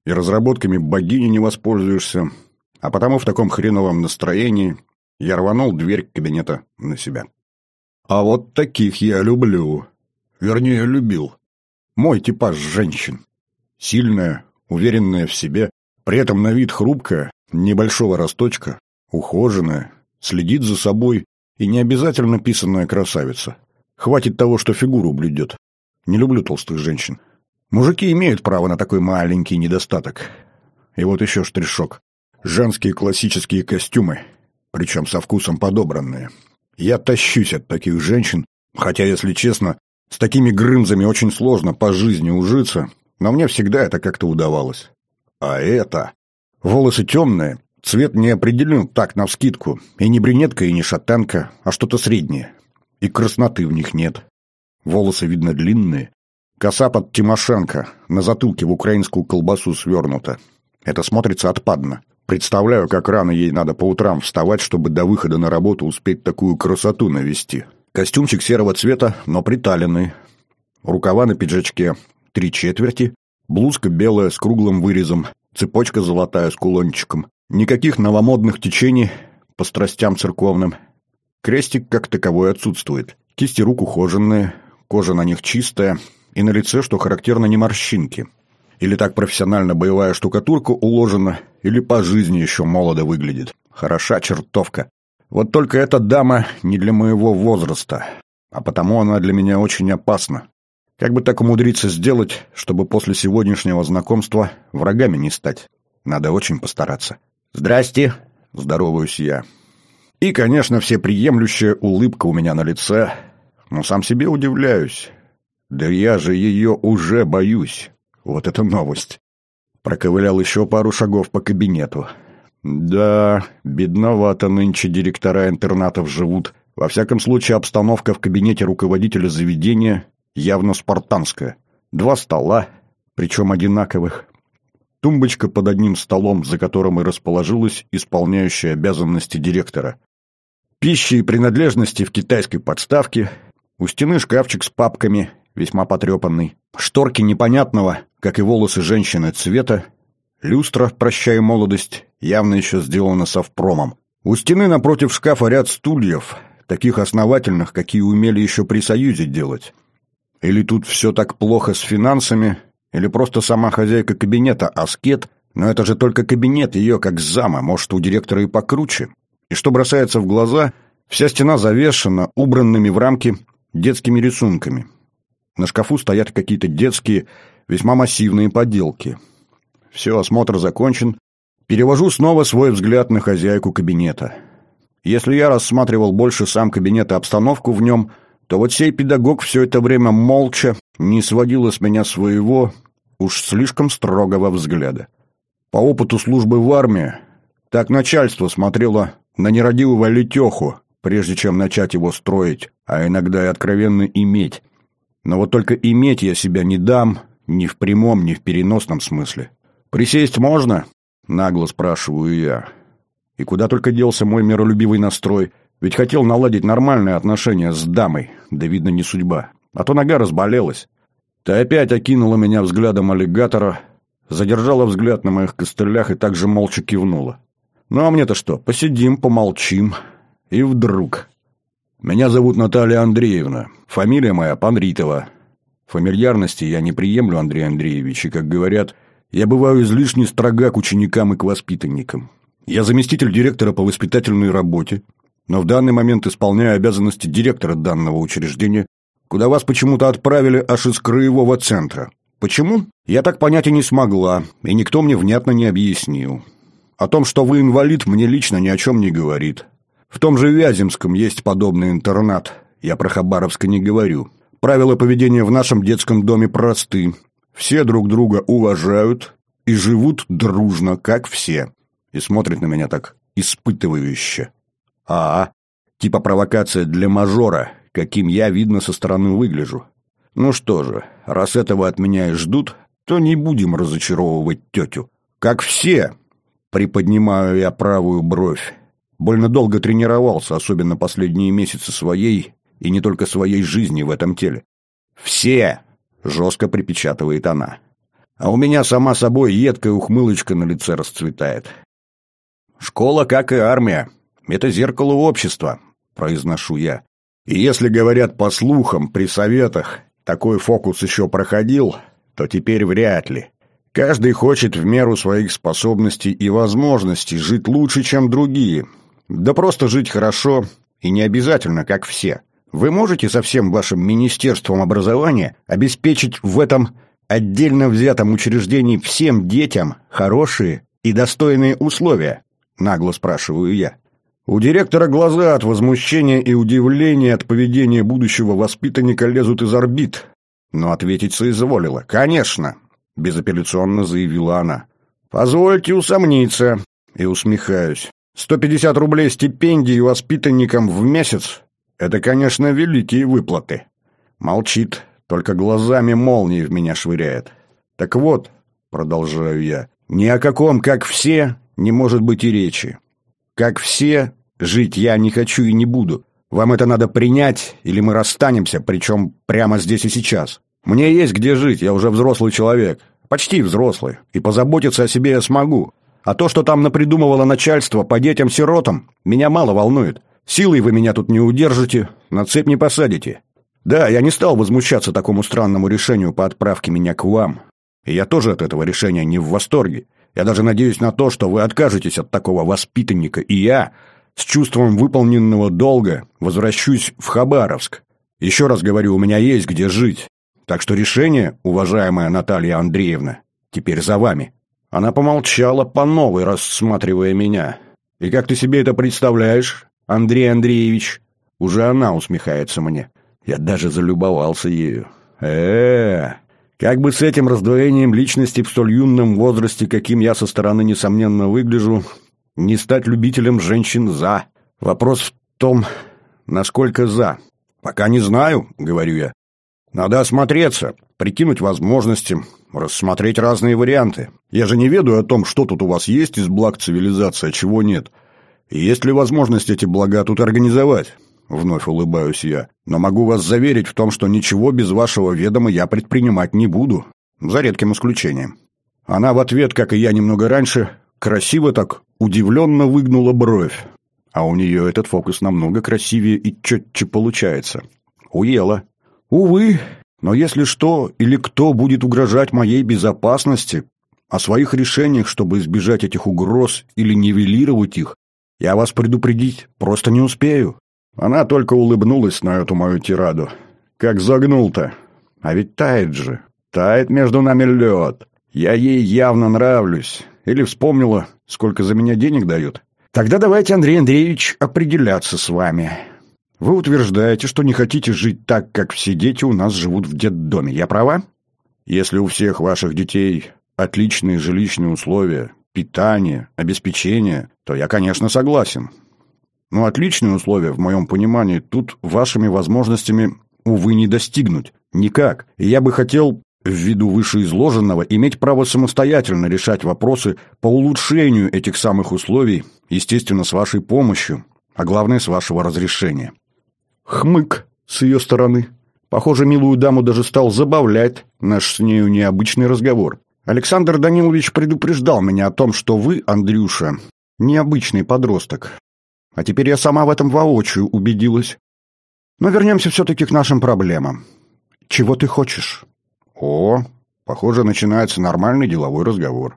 И разработками богини не воспользуешься. А потому в таком хреновом настроении я рванул дверь кабинета на себя. А вот таких я люблю. Вернее, любил. Мой типаж женщин. Сильная, уверенная в себе, при этом на вид хрупкая, небольшого росточка, ухоженная, следит за собой и не обязательно писанная красавица. Хватит того, что фигуру блюдет. Не люблю толстых женщин. Мужики имеют право на такой маленький недостаток. И вот еще штришок. Женские классические костюмы, причем со вкусом подобранные. Я тащусь от таких женщин, хотя, если честно, с такими грымзами очень сложно по жизни ужиться, но мне всегда это как-то удавалось. А это... Волосы темные, цвет не определен так навскидку, и не брюнетка, и не шатенка, а что-то среднее и красноты в них нет. Волосы, видно, длинные. Коса под Тимошенко, на затылке в украинскую колбасу свернута. Это смотрится отпадно. Представляю, как рано ей надо по утрам вставать, чтобы до выхода на работу успеть такую красоту навести. Костюмчик серого цвета, но приталенный. Рукава на пиджачке три четверти, блузка белая с круглым вырезом, цепочка золотая с кулончиком. Никаких новомодных течений по страстям церковным, Крестик как таковой отсутствует. Кисти рук ухоженные, кожа на них чистая, и на лице, что характерно, не морщинки. Или так профессионально боевая штукатурка уложена, или по жизни еще молодо выглядит. Хороша чертовка. Вот только эта дама не для моего возраста, а потому она для меня очень опасна. Как бы так умудриться сделать, чтобы после сегодняшнего знакомства врагами не стать? Надо очень постараться. «Здрасте!» — здороваюсь я. И, конечно, всеприемлющая улыбка у меня на лице. Но сам себе удивляюсь. Да я же ее уже боюсь. Вот это новость. Проковылял еще пару шагов по кабинету. Да, бедновато нынче директора интернатов живут. Во всяком случае, обстановка в кабинете руководителя заведения явно спартанская. Два стола, причем одинаковых. Тумбочка под одним столом, за которым и расположилась исполняющая обязанности директора. Пищи и принадлежности в китайской подставке. У стены шкафчик с папками, весьма потрепанный. Шторки непонятного, как и волосы женщины цвета. Люстра, прощая молодость, явно еще сделана совпромом. У стены напротив шкафа ряд стульев, таких основательных, какие умели еще при Союзе делать. Или тут все так плохо с финансами, или просто сама хозяйка кабинета аскет, но это же только кабинет ее как зама, может, у директора и покруче. И что бросается в глаза, вся стена завешена убранными в рамки детскими рисунками. На шкафу стоят какие-то детские, весьма массивные поделки. Все, осмотр закончен. Перевожу снова свой взгляд на хозяйку кабинета. Если я рассматривал больше сам кабинет и обстановку в нем – то вот сей педагог все это время молча не сводил с меня своего уж слишком строгого взгляда. По опыту службы в армии, так начальство смотрело на нерадивого летеху, прежде чем начать его строить, а иногда и откровенно иметь. Но вот только иметь я себя не дам, ни в прямом, ни в переносном смысле. «Присесть можно?» — нагло спрашиваю я. И куда только делся мой миролюбивый настрой — ведь хотел наладить нормальные отношения с дамой, да, видно, не судьба. А то нога разболелась. Ты опять окинула меня взглядом аллигатора, задержала взгляд на моих костылях и также молча кивнула. Ну а мне-то что, посидим, помолчим. И вдруг... Меня зовут Наталья Андреевна. Фамилия моя Панритова. Фамильярности я не приемлю, Андрей Андреевич, и, как говорят, я бываю излишне строга к ученикам и к воспитанникам. Я заместитель директора по воспитательной работе, но в данный момент исполняю обязанности директора данного учреждения, куда вас почему-то отправили аж из краевого центра. Почему? Я так понять и не смогла, и никто мне внятно не объяснил. О том, что вы инвалид, мне лично ни о чем не говорит. В том же Вяземском есть подобный интернат. Я про Хабаровска не говорю. Правила поведения в нашем детском доме просты. Все друг друга уважают и живут дружно, как все. И смотрят на меня так испытывающе. А, типа провокация для мажора, каким я, видно, со стороны выгляжу. Ну что же, раз этого от меня и ждут, то не будем разочаровывать тетю. Как все, приподнимаю я правую бровь. Больно долго тренировался, особенно последние месяцы своей, и не только своей жизни в этом теле. «Все!» — жестко припечатывает она. А у меня сама собой едкая ухмылочка на лице расцветает. Школа, как и армия, это зеркало общества, произношу я. И если говорят по слухам, при советах, такой фокус еще проходил, то теперь вряд ли. Каждый хочет в меру своих способностей и возможностей жить лучше, чем другие. Да просто жить хорошо и не обязательно, как все. Вы можете со всем вашим Министерством образования обеспечить в этом отдельно взятом учреждении всем детям хорошие и достойные условия? Нагло спрашиваю я. У директора глаза от возмущения и удивления от поведения будущего воспитанника лезут из орбит. Но ответить соизволила. «Конечно!» — безапелляционно заявила она. «Позвольте усомниться». И усмехаюсь. «150 рублей стипендии воспитанникам в месяц — это, конечно, великие выплаты». Молчит, только глазами молнии в меня швыряет. «Так вот», — продолжаю я, — «ни о каком, как все, не может быть и речи. Как все, Жить я не хочу и не буду. Вам это надо принять, или мы расстанемся, причем прямо здесь и сейчас. Мне есть где жить, я уже взрослый человек. Почти взрослый. И позаботиться о себе я смогу. А то, что там напридумывало начальство по детям-сиротам, меня мало волнует. Силой вы меня тут не удержите, на цепь не посадите. Да, я не стал возмущаться такому странному решению по отправке меня к вам. И я тоже от этого решения не в восторге. Я даже надеюсь на то, что вы откажетесь от такого воспитанника, и я с чувством выполненного долга возвращусь в Хабаровск. Еще раз говорю, у меня есть где жить. Так что решение, уважаемая Наталья Андреевна, теперь за вами». Она помолчала по новой, рассматривая меня. «И как ты себе это представляешь, Андрей Андреевич?» Уже она усмехается мне. Я даже залюбовался ею. э, -э Как бы с этим раздвоением личности в столь юном возрасте, каким я со стороны, несомненно, выгляжу, не стать любителем женщин «за». Вопрос в том, насколько «за». «Пока не знаю», — говорю я. Надо осмотреться, прикинуть возможности, рассмотреть разные варианты. Я же не ведаю о том, что тут у вас есть из благ цивилизации, а чего нет. И есть ли возможность эти блага тут организовать? Вновь улыбаюсь я. Но могу вас заверить в том, что ничего без вашего ведома я предпринимать не буду. За редким исключением. Она в ответ, как и я немного раньше, красиво так удивленно выгнула бровь. А у нее этот фокус намного красивее и четче получается. Уела. Увы, но если что или кто будет угрожать моей безопасности, о своих решениях, чтобы избежать этих угроз или нивелировать их, я вас предупредить просто не успею. Она только улыбнулась на эту мою тираду. Как загнул-то. А ведь тает же. Тает между нами лед. Я ей явно нравлюсь. Или вспомнила, сколько за меня денег дают. Тогда давайте, Андрей Андреевич, определяться с вами. Вы утверждаете, что не хотите жить так, как все дети у нас живут в детдоме. Я права? Если у всех ваших детей отличные жилищные условия, питание, обеспечение, то я, конечно, согласен. Но отличные условия, в моем понимании, тут вашими возможностями, увы, не достигнуть. Никак. Я бы хотел, ввиду вышеизложенного, иметь право самостоятельно решать вопросы по улучшению этих самых условий, естественно, с вашей помощью, а главное, с вашего разрешения. Хмык с ее стороны. Похоже, милую даму даже стал забавлять наш с нею необычный разговор. Александр Данилович предупреждал меня о том, что вы, Андрюша, необычный подросток. А теперь я сама в этом воочию убедилась. Но вернемся все-таки к нашим проблемам. Чего ты хочешь? О, похоже, начинается нормальный деловой разговор.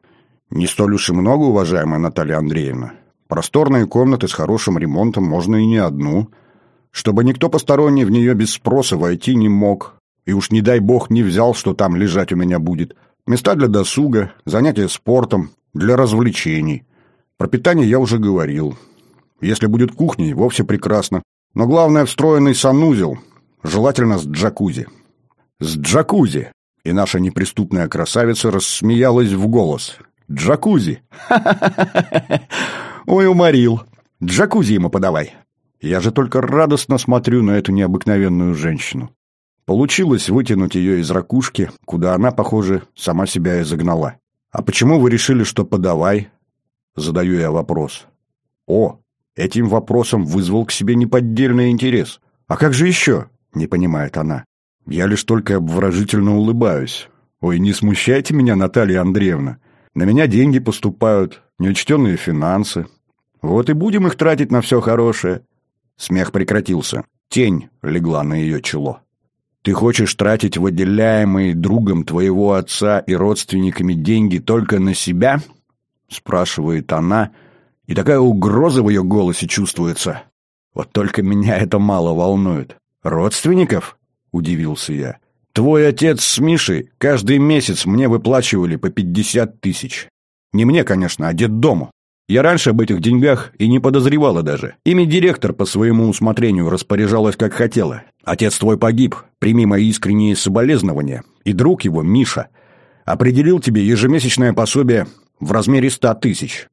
Не столь уж и много, уважаемая Наталья Андреевна. Просторные комнаты с хорошим ремонтом можно и не одну – чтобы никто посторонний в нее без спроса войти не мог, и уж не дай бог не взял, что там лежать у меня будет. Места для досуга, занятия спортом, для развлечений. Про питание я уже говорил. Если будет кухня, вовсе прекрасно. Но главное встроенный санузел, желательно с джакузи. С джакузи! И наша неприступная красавица рассмеялась в голос. Джакузи! Ой, уморил! Джакузи ему подавай. Я же только радостно смотрю на эту необыкновенную женщину. Получилось вытянуть ее из ракушки, куда она, похоже, сама себя и загнала. «А почему вы решили, что подавай?» Задаю я вопрос. «О, этим вопросом вызвал к себе неподдельный интерес. А как же еще?» — не понимает она. Я лишь только обворожительно улыбаюсь. «Ой, не смущайте меня, Наталья Андреевна. На меня деньги поступают, неучтенные финансы. Вот и будем их тратить на все хорошее. Смех прекратился. Тень легла на ее чело. «Ты хочешь тратить выделяемые другом твоего отца и родственниками деньги только на себя?» спрашивает она, и такая угроза в ее голосе чувствуется. «Вот только меня это мало волнует. Родственников?» — удивился я. «Твой отец с Мишей каждый месяц мне выплачивали по пятьдесят тысяч. Не мне, конечно, а дому. Я раньше об этих деньгах и не подозревала даже. Ими директор по своему усмотрению распоряжалась как хотела. Отец твой погиб, прими мои искренние соболезнования. И друг его, Миша, определил тебе ежемесячное пособие в размере ста тысяч.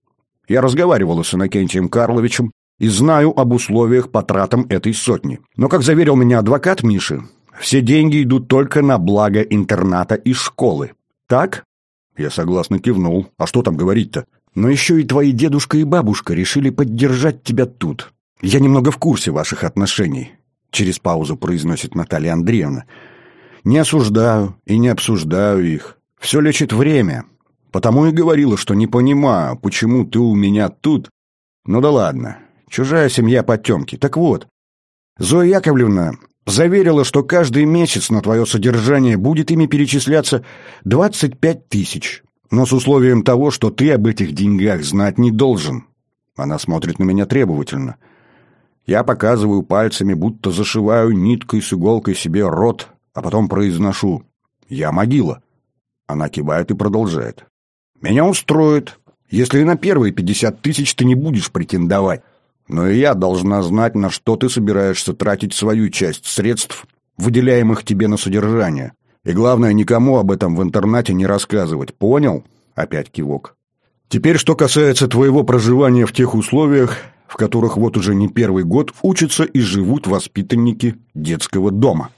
Я разговаривала с Иннокентием Карловичем и знаю об условиях по тратам этой сотни. Но, как заверил меня адвокат Миши, все деньги идут только на благо интерната и школы. Так? Я согласно кивнул. А что там говорить-то? Но еще и твои дедушка и бабушка решили поддержать тебя тут. Я немного в курсе ваших отношений», — через паузу произносит Наталья Андреевна. «Не осуждаю и не обсуждаю их. Все лечит время. Потому и говорила, что не понимаю, почему ты у меня тут. Ну да ладно, чужая семья потемки. Так вот, Зоя Яковлевна заверила, что каждый месяц на твое содержание будет ими перечисляться двадцать пять тысяч но с условием того, что ты об этих деньгах знать не должен. Она смотрит на меня требовательно. Я показываю пальцами, будто зашиваю ниткой с иголкой себе рот, а потом произношу «Я могила». Она кивает и продолжает. «Меня устроит, если и на первые пятьдесят тысяч ты не будешь претендовать. Но и я должна знать, на что ты собираешься тратить свою часть средств, выделяемых тебе на содержание. И главное, никому об этом в интернате не рассказывать. Понял? Опять кивок. Теперь, что касается твоего проживания в тех условиях, в которых вот уже не первый год учатся и живут воспитанники детского дома.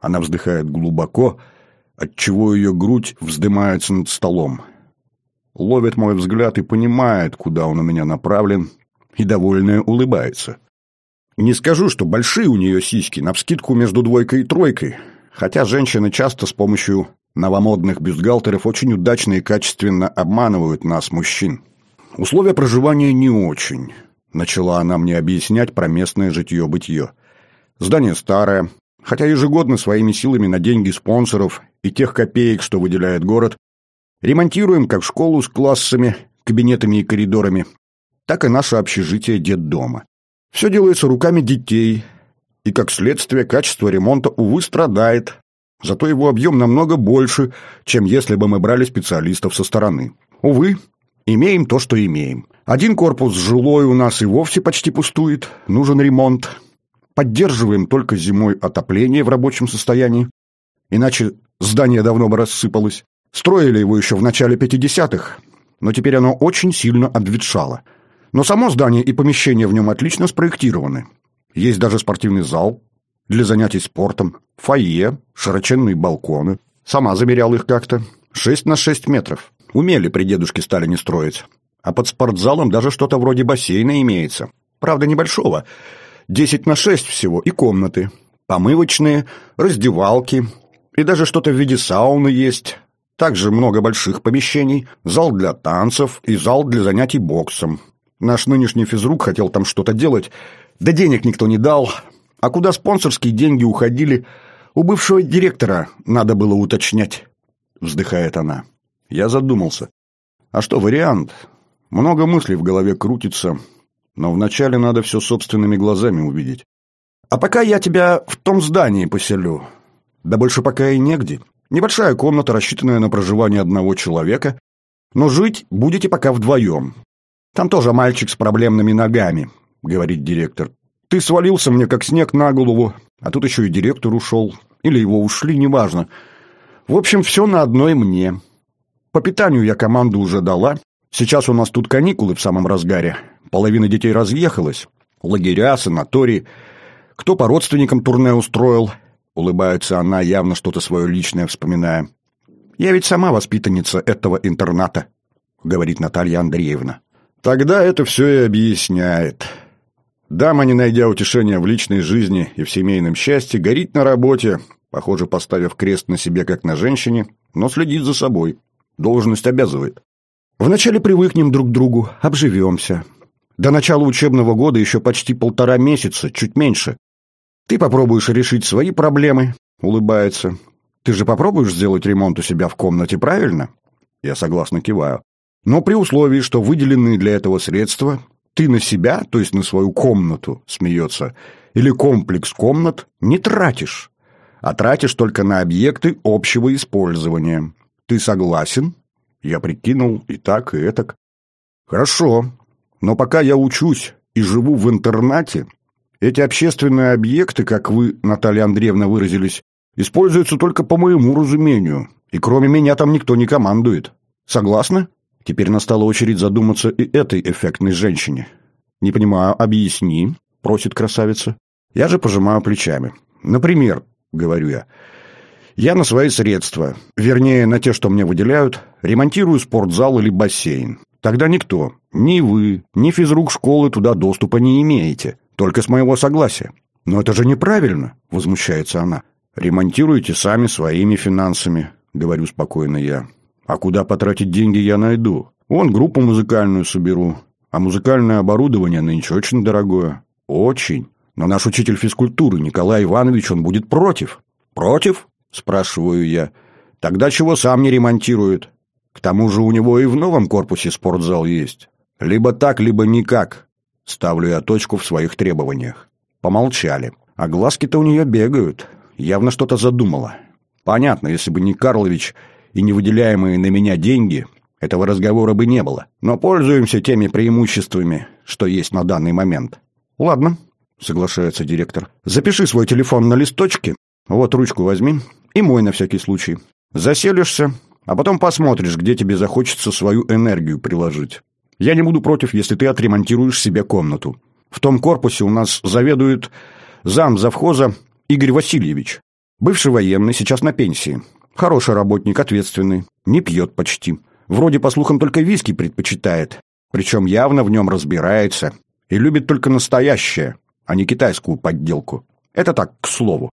Она вздыхает глубоко, отчего ее грудь вздымается над столом. Ловит мой взгляд и понимает, куда он у меня направлен, и довольная улыбается. Не скажу, что большие у нее сиськи, навскидку между двойкой и тройкой, хотя женщины часто с помощью новомодных бюстгальтеров очень удачно и качественно обманывают нас, мужчин. Условия проживания не очень, начала она мне объяснять про местное житье-бытие. Здание старое, хотя ежегодно своими силами на деньги спонсоров и тех копеек, что выделяет город, ремонтируем как школу с классами, кабинетами и коридорами, так и наше общежитие детдома. Все делается руками детей, и, как следствие, качество ремонта, увы, страдает, зато его объем намного больше, чем если бы мы брали специалистов со стороны. Увы, имеем то, что имеем. Один корпус жилой у нас и вовсе почти пустует, нужен ремонт. Поддерживаем только зимой отопление в рабочем состоянии, иначе здание давно бы рассыпалось. Строили его еще в начале 50-х, но теперь оно очень сильно обветшало. Но само здание и помещения в нем отлично спроектированы. Есть даже спортивный зал для занятий спортом, фойе, широченные балконы. Сама замерял их как-то. Шесть на шесть метров. Умели при дедушке Сталине строить. А под спортзалом даже что-то вроде бассейна имеется. Правда, небольшого. Десять на шесть всего и комнаты. Помывочные, раздевалки. И даже что-то в виде сауны есть. Также много больших помещений. Зал для танцев и зал для занятий боксом. Наш нынешний физрук хотел там что-то делать, да денег никто не дал. А куда спонсорские деньги уходили, у бывшего директора надо было уточнять, вздыхает она. Я задумался. А что, вариант? Много мыслей в голове крутится, но вначале надо все собственными глазами увидеть. А пока я тебя в том здании поселю. Да больше пока и негде. Небольшая комната, рассчитанная на проживание одного человека, но жить будете пока вдвоем. Там тоже мальчик с проблемными ногами, говорит директор. Ты свалился мне как снег на голову, а тут еще и директор ушел. Или его ушли, неважно. В общем, все на одной мне. По питанию я команду уже дала. Сейчас у нас тут каникулы в самом разгаре. Половина детей разъехалась. Лагеря, санатории. Кто по родственникам турне устроил. Улыбается она, явно что-то свое личное вспоминая. Я ведь сама воспитанница этого интерната, говорит Наталья Андреевна. Тогда это все и объясняет. Дама, не найдя утешения в личной жизни и в семейном счастье, горит на работе, похоже, поставив крест на себе, как на женщине, но следит за собой. Должность обязывает. Вначале привыкнем друг к другу, обживемся. До начала учебного года еще почти полтора месяца, чуть меньше. Ты попробуешь решить свои проблемы, улыбается. Ты же попробуешь сделать ремонт у себя в комнате, правильно? Я согласно киваю но при условии, что выделенные для этого средства ты на себя, то есть на свою комнату, смеется, или комплекс комнат, не тратишь, а тратишь только на объекты общего использования. Ты согласен? Я прикинул и так, и этак. Хорошо, но пока я учусь и живу в интернате, эти общественные объекты, как вы, Наталья Андреевна, выразились, используются только по моему разумению, и кроме меня там никто не командует. Согласны? Теперь настала очередь задуматься и этой эффектной женщине. «Не понимаю, объясни», — просит красавица. Я же пожимаю плечами. «Например», — говорю я, — «я на свои средства, вернее, на те, что мне выделяют, ремонтирую спортзал или бассейн. Тогда никто, ни вы, ни физрук школы туда доступа не имеете, только с моего согласия». «Но это же неправильно», — возмущается она. «Ремонтируйте сами своими финансами», — говорю спокойно я. А куда потратить деньги я найду? Вон группу музыкальную соберу. А музыкальное оборудование нынче очень дорогое. Очень. Но наш учитель физкультуры Николай Иванович, он будет против. Против? Спрашиваю я. Тогда чего сам не ремонтирует? К тому же у него и в новом корпусе спортзал есть. Либо так, либо никак. Ставлю я точку в своих требованиях. Помолчали. А глазки-то у нее бегают. Явно что-то задумала. Понятно, если бы не Карлович и невыделяемые на меня деньги, этого разговора бы не было. Но пользуемся теми преимуществами, что есть на данный момент. Ладно, соглашается директор. Запиши свой телефон на листочке, вот ручку возьми, и мой на всякий случай. Заселишься, а потом посмотришь, где тебе захочется свою энергию приложить. Я не буду против, если ты отремонтируешь себе комнату. В том корпусе у нас заведует зам завхоза Игорь Васильевич. Бывший военный, сейчас на пенсии. Хороший работник, ответственный, не пьет почти. Вроде, по слухам, только виски предпочитает. Причем явно в нем разбирается и любит только настоящее, а не китайскую подделку. Это так, к слову.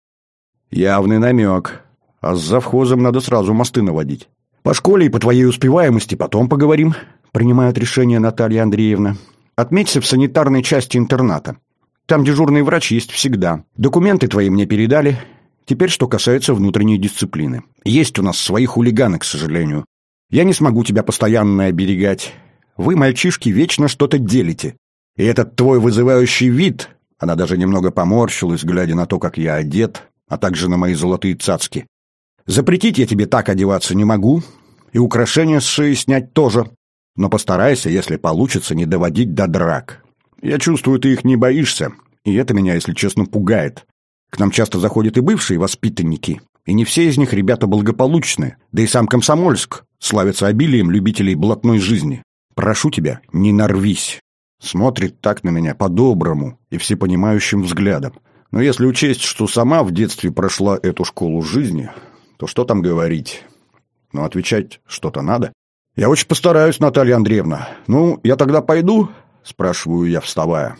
Явный намек. А с завхозом надо сразу мосты наводить. По школе и по твоей успеваемости потом поговорим, принимает решение Наталья Андреевна. Отметься в санитарной части интерната. Там дежурный врач есть всегда. Документы твои мне передали. Теперь, что касается внутренней дисциплины. Есть у нас свои хулиганы, к сожалению. Я не смогу тебя постоянно оберегать. Вы, мальчишки, вечно что-то делите. И этот твой вызывающий вид, она даже немного поморщилась, глядя на то, как я одет, а также на мои золотые цацки. Запретить я тебе так одеваться не могу, и украшения с шеи снять тоже. Но постарайся, если получится, не доводить до драк. Я чувствую, ты их не боишься, и это меня, если честно, пугает. К нам часто заходят и бывшие воспитанники, и не все из них ребята благополучные, да и сам Комсомольск славится обилием любителей блатной жизни. Прошу тебя, не нарвись. Смотрит так на меня по-доброму и всепонимающим взглядом. Но если учесть, что сама в детстве прошла эту школу жизни, то что там говорить? Но отвечать что-то надо. Я очень постараюсь, Наталья Андреевна. Ну, я тогда пойду, спрашиваю я, вставая.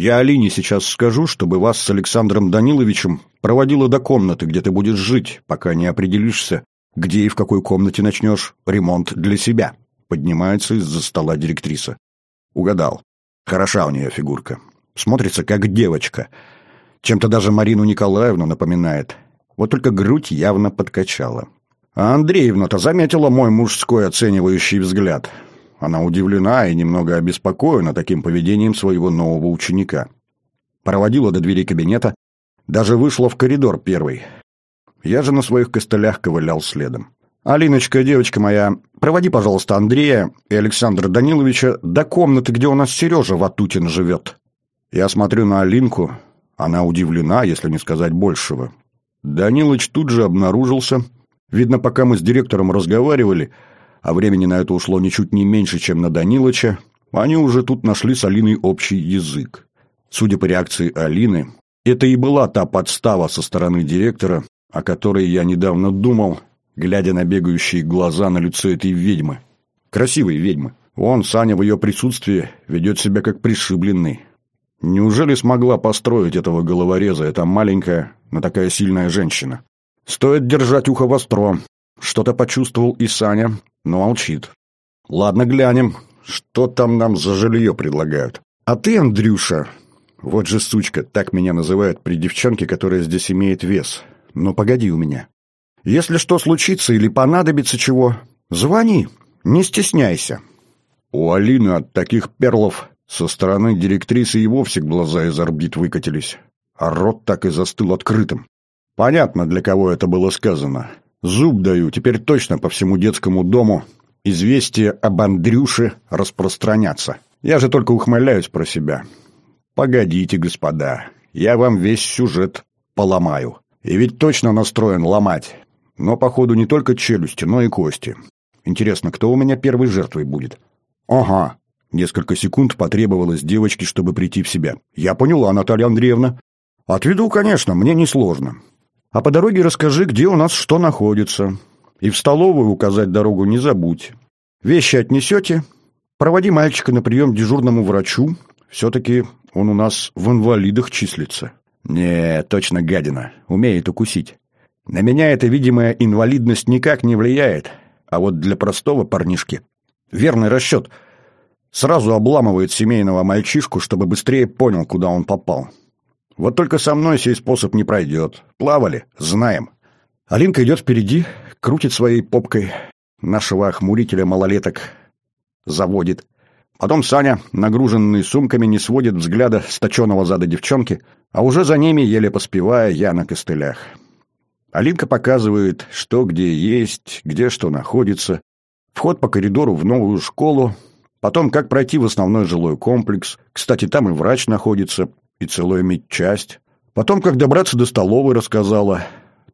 Я Алине сейчас скажу, чтобы вас с Александром Даниловичем проводила до комнаты, где ты будешь жить, пока не определишься, где и в какой комнате начнешь ремонт для себя. Поднимается из-за стола директриса. Угадал. Хороша у нее фигурка. Смотрится как девочка. Чем-то даже Марину Николаевну напоминает. Вот только грудь явно подкачала. А Андреевна-то заметила мой мужской оценивающий взгляд. Она удивлена и немного обеспокоена таким поведением своего нового ученика. Проводила до двери кабинета, даже вышла в коридор первый. Я же на своих костылях ковылял следом. «Алиночка, девочка моя, проводи, пожалуйста, Андрея и Александра Даниловича до комнаты, где у нас Сережа Ватутин живет». Я смотрю на Алинку, она удивлена, если не сказать большего. Данилыч тут же обнаружился. Видно, пока мы с директором разговаривали, а времени на это ушло ничуть не меньше, чем на Данилыча, они уже тут нашли с Алиной общий язык. Судя по реакции Алины, это и была та подстава со стороны директора, о которой я недавно думал, глядя на бегающие глаза на лицо этой ведьмы. Красивой ведьмы. Он, Саня, в ее присутствии ведет себя как пришибленный. Неужели смогла построить этого головореза эта маленькая, но такая сильная женщина? Стоит держать ухо востро. Что-то почувствовал и Саня, но молчит. Ладно, глянем, что там нам за жилье предлагают. А ты, Андрюша, вот же сучка, так меня называют при девчонке, которая здесь имеет вес. Но погоди у меня. Если что случится или понадобится чего, звони, не стесняйся. У Алины от таких перлов со стороны директрисы и вовсе глаза из орбит выкатились, а рот так и застыл открытым. Понятно, для кого это было сказано. Зуб даю, теперь точно по всему детскому дому известия об Андрюше распространятся. Я же только ухмыляюсь про себя. Погодите, господа, я вам весь сюжет поломаю. И ведь точно настроен ломать. Но, походу, не только челюсти, но и кости. Интересно, кто у меня первой жертвой будет? Ага. Несколько секунд потребовалось девочке, чтобы прийти в себя. Я поняла, Наталья Андреевна. Отведу, конечно, мне несложно. А по дороге расскажи, где у нас что находится. И в столовую указать дорогу не забудь. Вещи отнесете, проводи мальчика на прием дежурному врачу. Все-таки он у нас в инвалидах числится. Не, точно гадина. Умеет укусить. На меня эта видимая инвалидность никак не влияет, а вот для простого парнишки верный расчет. Сразу обламывает семейного мальчишку, чтобы быстрее понял, куда он попал. Вот только со мной сей способ не пройдет. Плавали? Знаем. Алинка идет впереди, крутит своей попкой нашего охмурителя малолеток. Заводит. Потом Саня, нагруженный сумками, не сводит взгляда с точеного зада девчонки, а уже за ними, еле поспевая, я на костылях. Алинка показывает, что где есть, где что находится. Вход по коридору в новую школу. Потом, как пройти в основной жилой комплекс. Кстати, там и врач находится, и целая медчасть. Потом, как добраться до столовой, рассказала.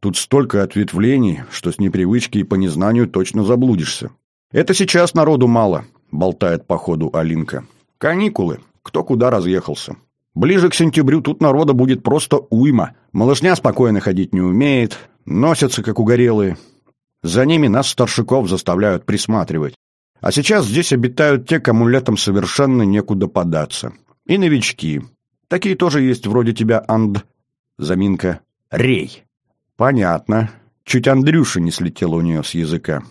Тут столько ответвлений, что с непривычки и по незнанию точно заблудишься. «Это сейчас народу мало», — болтает по ходу Алинка. «Каникулы. Кто куда разъехался. Ближе к сентябрю тут народа будет просто уйма. Малышня спокойно ходить не умеет, носятся как угорелые. За ними нас, старшиков, заставляют присматривать. А сейчас здесь обитают те, кому летом совершенно некуда податься. И новички. Такие тоже есть, вроде тебя, Анд... Заминка. Рей. Понятно. Чуть Андрюша не слетела у нее с языка.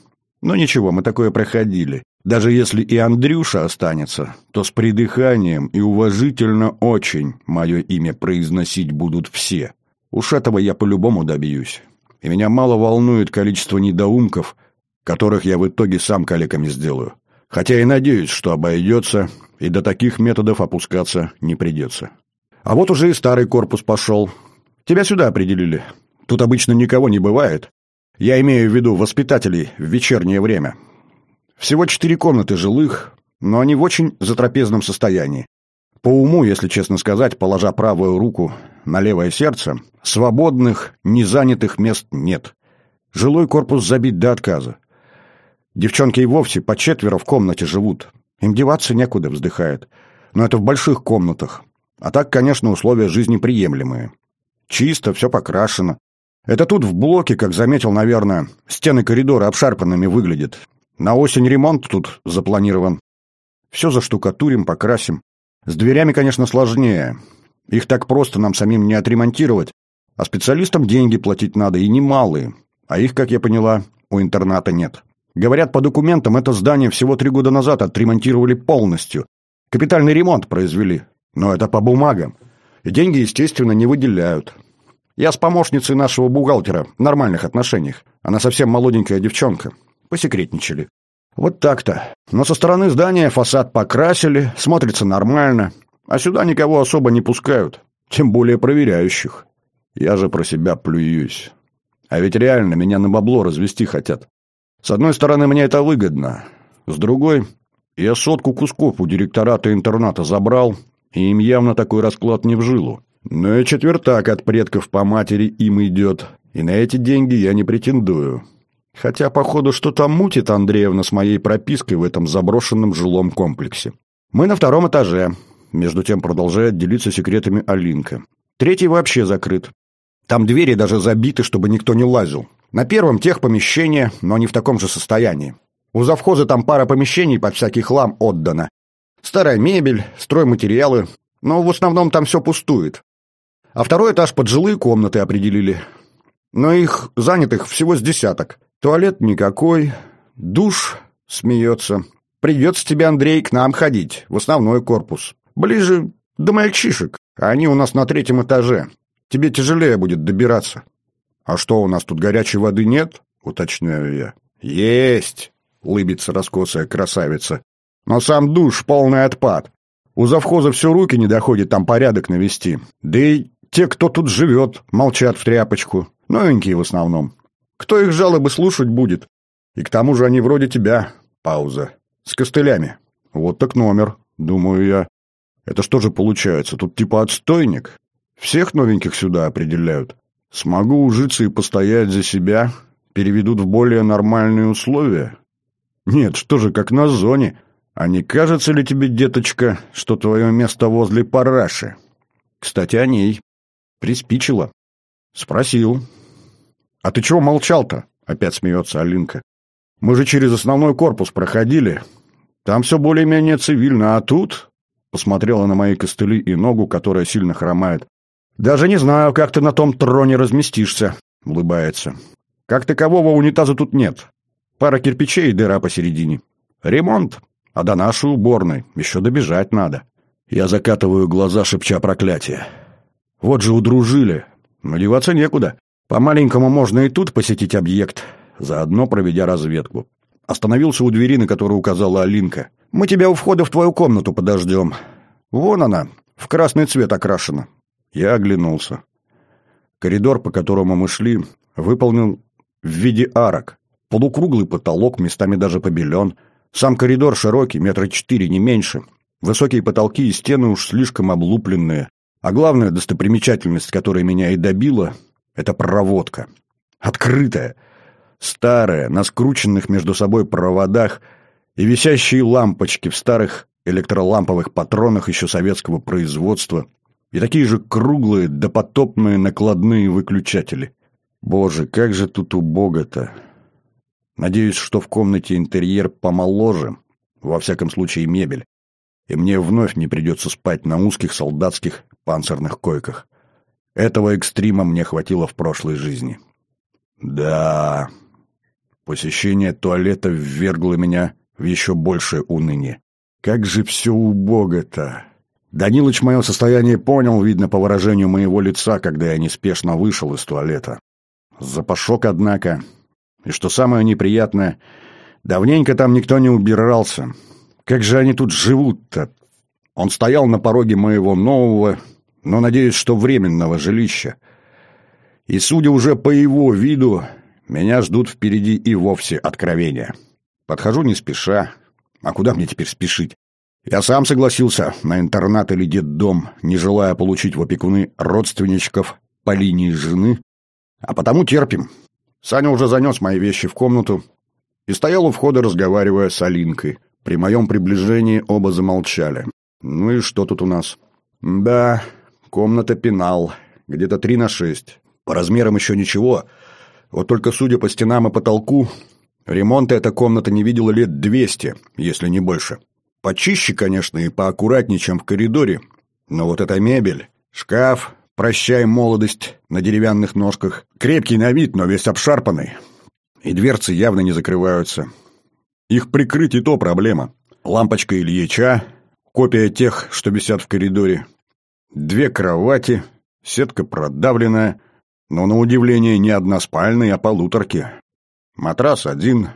Но ничего, мы такое проходили. Даже если и Андрюша останется, то с придыханием и уважительно очень мое имя произносить будут все. Уж этого я по-любому добьюсь. И меня мало волнует количество недоумков, которых я в итоге сам калеками сделаю. Хотя и надеюсь, что обойдется, и до таких методов опускаться не придется. А вот уже и старый корпус пошел. Тебя сюда определили. Тут обычно никого не бывает. Я имею в виду воспитателей в вечернее время. Всего четыре комнаты жилых, но они в очень затрапезном состоянии. По уму, если честно сказать, положа правую руку на левое сердце, свободных, незанятых мест нет. Жилой корпус забит до отказа. Девчонки и вовсе по четверо в комнате живут. Им деваться некуда, вздыхает. Но это в больших комнатах. А так, конечно, условия жизни приемлемые. Чисто, все покрашено. Это тут в блоке, как заметил, наверное, стены коридора обшарпанными выглядят. На осень ремонт тут запланирован. Все заштукатурим, покрасим. С дверями, конечно, сложнее. Их так просто нам самим не отремонтировать. А специалистам деньги платить надо, и немалые. А их, как я поняла, у интерната нет. Говорят, по документам это здание всего три года назад отремонтировали полностью. Капитальный ремонт произвели. Но это по бумагам. И деньги, естественно, не выделяют. Я с помощницей нашего бухгалтера в нормальных отношениях. Она совсем молоденькая девчонка. Посекретничали. Вот так-то. Но со стороны здания фасад покрасили, смотрится нормально. А сюда никого особо не пускают. Тем более проверяющих. Я же про себя плююсь. А ведь реально меня на бабло развести хотят. С одной стороны, мне это выгодно. С другой, я сотку кусков у директората интерната забрал, и им явно такой расклад не в жилу. Но и четвертак от предков по матери им идет, и на эти деньги я не претендую. Хотя, походу, что-то мутит Андреевна с моей пропиской в этом заброшенном жилом комплексе. Мы на втором этаже. Между тем продолжает делиться секретами Алинка. Третий вообще закрыт. Там двери даже забиты, чтобы никто не лазил. На первом тех помещения, но не в таком же состоянии. У завхоза там пара помещений под всякий хлам отдана. Старая мебель, стройматериалы, но в основном там все пустует. А второй этаж под жилые комнаты определили. Но их занятых всего с десяток. Туалет никакой, душ смеется. Придется тебе, Андрей, к нам ходить, в основной корпус. Ближе до мальчишек, а они у нас на третьем этаже. Тебе тяжелее будет добираться. А что, у нас тут горячей воды нет? Уточняю я. Есть, улыбится раскосая красавица. Но сам душ полный отпад. У завхоза все руки не доходит там порядок навести. Да и те, кто тут живет, молчат в тряпочку. Новенькие в основном. Кто их жалобы слушать будет? И к тому же они вроде тебя. Пауза. С костылями. Вот так номер, думаю я. Это что же получается, тут типа отстойник? Всех новеньких сюда определяют. Смогу ужиться и постоять за себя, переведут в более нормальные условия? Нет, что же, как на зоне. А не кажется ли тебе, деточка, что твое место возле параши? Кстати, о ней. Приспичило. Спросил. «А ты чего молчал-то?» — опять смеется Алинка. «Мы же через основной корпус проходили. Там все более-менее цивильно, а тут...» Посмотрела на мои костыли и ногу, которая сильно хромает. «Даже не знаю, как ты на том троне разместишься», — улыбается. «Как такового унитаза тут нет. Пара кирпичей и дыра посередине. Ремонт, а до нашей уборной еще добежать надо». Я закатываю глаза, шепча проклятие. «Вот же удружили. Но некуда. По-маленькому можно и тут посетить объект, заодно проведя разведку. Остановился у двери, на которую указала Алинка. «Мы тебя у входа в твою комнату подождем. Вон она, в красный цвет окрашена». Я оглянулся. Коридор, по которому мы шли, выполнен в виде арок. Полукруглый потолок, местами даже побелен. Сам коридор широкий, метра четыре, не меньше. Высокие потолки и стены уж слишком облупленные. А главная достопримечательность, которая меня и добила, это проводка. Открытая. Старая, на скрученных между собой проводах и висящие лампочки в старых электроламповых патронах еще советского производства. и такие же круглые, допотопные накладные выключатели. Боже, как же тут убого-то! Надеюсь, что в комнате интерьер помоложе, во всяком случае мебель, и мне вновь не придется спать на узких солдатских панцирных койках. Этого экстрима мне хватило в прошлой жизни. Да, посещение туалета ввергло меня в еще большее уныние. Как же все убого-то! Данилыч мое состояние понял, видно, по выражению моего лица, когда я неспешно вышел из туалета. Запашок, однако. И что самое неприятное, давненько там никто не убирался. Как же они тут живут-то? Он стоял на пороге моего нового, но, надеюсь, что временного жилища. И, судя уже по его виду, меня ждут впереди и вовсе откровения. Подхожу не спеша. А куда мне теперь спешить? Я сам согласился на интернат или детдом, не желая получить в опекуны родственничков по линии жены, а потому терпим. Саня уже занес мои вещи в комнату и стоял у входа, разговаривая с Алинкой. При моем приближении оба замолчали. Ну и что тут у нас? Да, комната пенал, где-то три на шесть. По размерам еще ничего, вот только судя по стенам и потолку, ремонта эта комната не видела лет двести, если не больше. Почище, конечно, и поаккуратнее, чем в коридоре. Но вот эта мебель, шкаф, прощай молодость, на деревянных ножках, крепкий на вид, но весь обшарпанный. И дверцы явно не закрываются. Их прикрыть и то проблема. Лампочка Ильича, копия тех, что висят в коридоре. Две кровати, сетка продавленная, но, на удивление, не односпальные, а полуторки. Матрас один,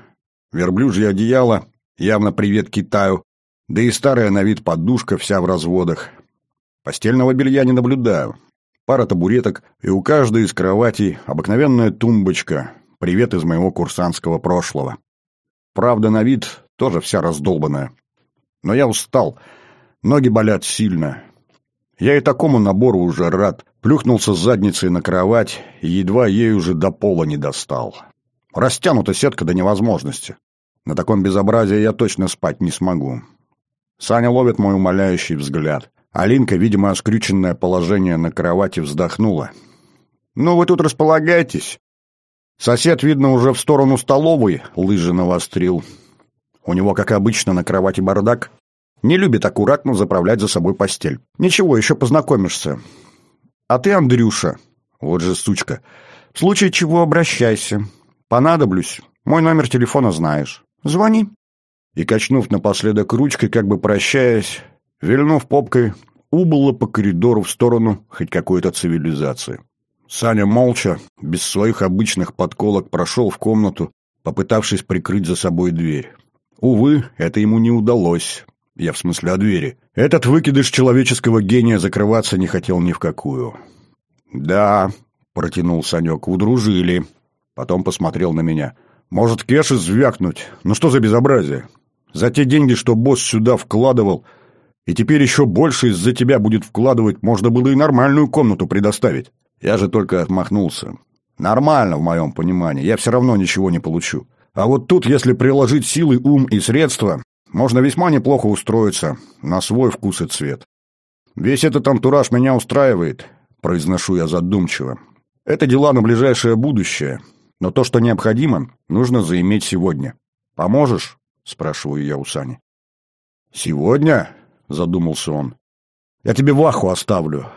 верблюжье одеяло, явно привет Китаю, да и старая на вид подушка вся в разводах. Постельного белья не наблюдаю. Пара табуреток, и у каждой из кроватей обыкновенная тумбочка. Привет из моего курсантского прошлого. Правда, на вид тоже вся раздолбанная. Но я устал. Ноги болят сильно. Я и такому набору уже рад. Плюхнулся с задницей на кровать и едва ей уже до пола не достал. Растянута сетка до невозможности. На таком безобразии я точно спать не смогу. Саня ловит мой умоляющий взгляд. Алинка, видимо, скрюченное положение на кровати, вздохнула. «Ну, вы тут располагайтесь». Сосед, видно, уже в сторону столовой лыжи навострил. У него, как обычно, на кровати бардак. Не любит аккуратно заправлять за собой постель. Ничего, еще познакомишься. А ты, Андрюша, вот же сучка, в случае чего обращайся. Понадоблюсь, мой номер телефона знаешь. Звони и, качнув напоследок ручкой, как бы прощаясь, вильнув попкой, убыло по коридору в сторону хоть какой-то цивилизации. Саня молча, без своих обычных подколок, прошел в комнату, попытавшись прикрыть за собой дверь. Увы, это ему не удалось. Я в смысле о двери. Этот выкидыш человеческого гения закрываться не хотел ни в какую. «Да», — протянул Санек, — «удружили». Потом посмотрел на меня. «Может, кеши звякнуть? Ну что за безобразие? За те деньги, что босс сюда вкладывал, и теперь еще больше из-за тебя будет вкладывать, можно было и нормальную комнату предоставить. Я же только отмахнулся. Нормально, в моем понимании, я все равно ничего не получу. А вот тут, если приложить силы, ум и средства, можно весьма неплохо устроиться на свой вкус и цвет. Весь этот антураж меня устраивает, произношу я задумчиво. Это дела на ближайшее будущее, но то, что необходимо, нужно заиметь сегодня. Поможешь? спрашиваю я у Сани. «Сегодня?» — задумался он. «Я тебе Ваху оставлю.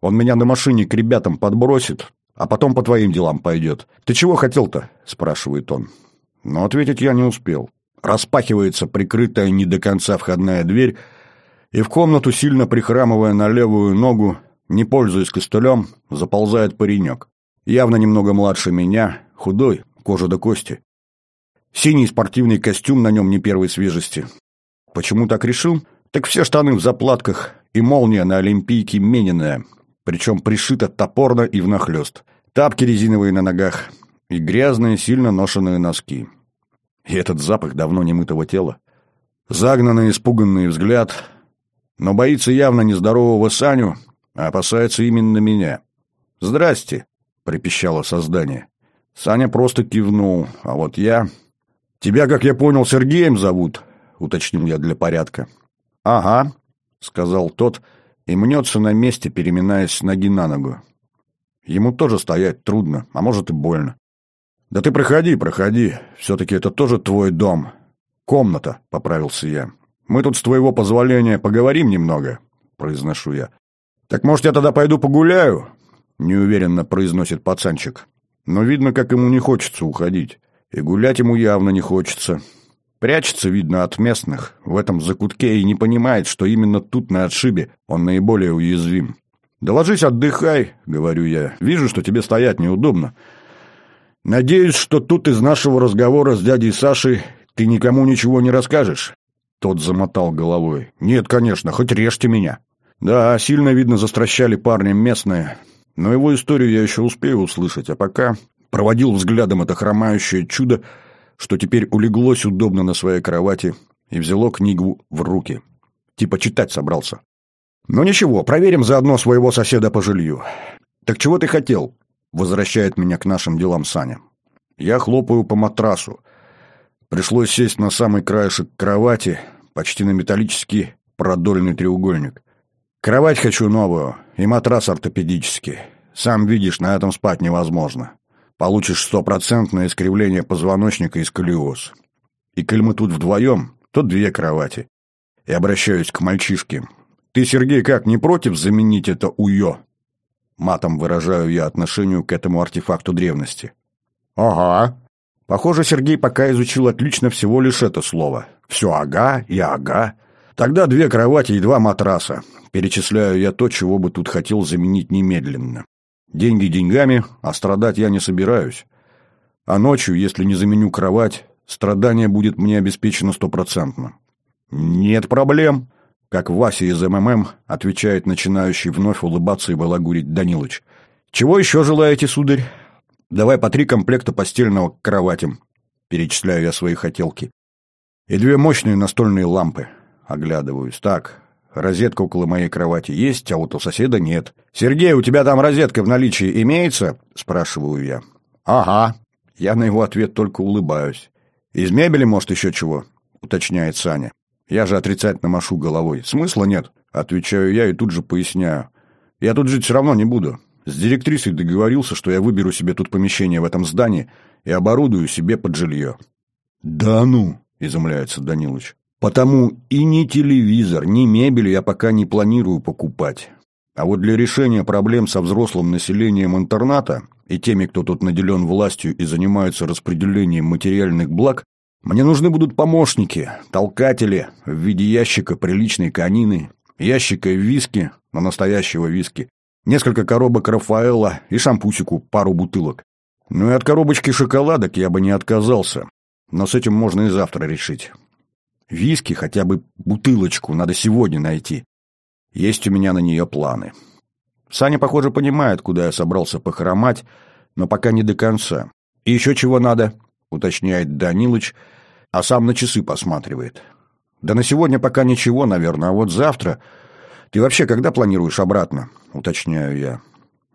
Он меня на машине к ребятам подбросит, а потом по твоим делам пойдет. Ты чего хотел-то?» — спрашивает он. Но ответить я не успел. Распахивается прикрытая не до конца входная дверь, и в комнату, сильно прихрамывая на левую ногу, не пользуясь костылем, заползает паренек. Явно немного младше меня, худой, кожа до кости. Синий спортивный костюм на нем не первой свежести. Почему так решил? Так все штаны в заплатках и молния на олимпийке мененная, причем пришита топорно и внахлёст. Тапки резиновые на ногах и грязные, сильно ношенные носки. И этот запах давно немытого тела. Загнанный, испуганный взгляд, но боится явно нездорового Саню, а опасается именно меня. «Здрасте», — пропищало создание. Саня просто кивнул, а вот я... «Тебя, как я понял, Сергеем зовут?» — уточнил я для порядка. «Ага», — сказал тот и мнется на месте, переминаясь с ноги на ногу. Ему тоже стоять трудно, а может и больно. «Да ты проходи, проходи. Все-таки это тоже твой дом. Комната», — поправился я. «Мы тут с твоего позволения поговорим немного», — произношу я. «Так, может, я тогда пойду погуляю?» — неуверенно произносит пацанчик. Но видно, как ему не хочется уходить. И гулять ему явно не хочется. Прячется, видно, от местных в этом закутке и не понимает, что именно тут, на отшибе, он наиболее уязвим. «Да ложись, отдыхай», — говорю я. «Вижу, что тебе стоять неудобно. Надеюсь, что тут из нашего разговора с дядей Сашей ты никому ничего не расскажешь?» Тот замотал головой. «Нет, конечно, хоть режьте меня». Да, сильно, видно, застращали парня местные. Но его историю я еще успею услышать, а пока проводил взглядом это хромающее чудо, что теперь улеглось удобно на своей кровати и взяло книгу в руки. Типа читать собрался. Но ничего, проверим заодно своего соседа по жилью. Так чего ты хотел? Возвращает меня к нашим делам Саня. Я хлопаю по матрасу. Пришлось сесть на самый краешек кровати, почти на металлический продольный треугольник. Кровать хочу новую и матрас ортопедический. Сам видишь, на этом спать невозможно. Получишь стопроцентное искривление позвоночника и сколиоз. И коль мы тут вдвоем, то две кровати. И обращаюсь к мальчишке. Ты, Сергей, как, не против заменить это уё? Матом выражаю я отношению к этому артефакту древности. Ага. Похоже, Сергей пока изучил отлично всего лишь это слово. Все ага и ага. Тогда две кровати и два матраса. Перечисляю я то, чего бы тут хотел заменить немедленно. Деньги деньгами, а страдать я не собираюсь. А ночью, если не заменю кровать, страдание будет мне обеспечено стопроцентно. Нет проблем, как Вася из МММ отвечает начинающий вновь улыбаться и балагурить Данилыч. Чего еще желаете, сударь? Давай по три комплекта постельного к кроватям, перечисляю я свои хотелки. И две мощные настольные лампы. Оглядываюсь. Так, Розетка около моей кровати есть, а вот у соседа нет. «Сергей, у тебя там розетка в наличии имеется?» – спрашиваю я. «Ага». Я на его ответ только улыбаюсь. «Из мебели, может, еще чего?» – уточняет Саня. Я же отрицательно машу головой. «Смысла нет», – отвечаю я и тут же поясняю. «Я тут жить все равно не буду. С директрисой договорился, что я выберу себе тут помещение в этом здании и оборудую себе под жилье». «Да ну!» – изумляется Данилович. Потому и ни телевизор, ни мебель я пока не планирую покупать. А вот для решения проблем со взрослым населением интерната и теми, кто тут наделен властью и занимаются распределением материальных благ, мне нужны будут помощники, толкатели в виде ящика приличной конины, ящика виски, на настоящего виски, несколько коробок Рафаэла и шампусику пару бутылок. Ну и от коробочки шоколадок я бы не отказался, но с этим можно и завтра решить. Виски, хотя бы бутылочку, надо сегодня найти. Есть у меня на нее планы. Саня, похоже, понимает, куда я собрался похромать, но пока не до конца. И еще чего надо, уточняет Данилыч, а сам на часы посматривает. Да на сегодня пока ничего, наверное, а вот завтра... Ты вообще когда планируешь обратно? Уточняю я.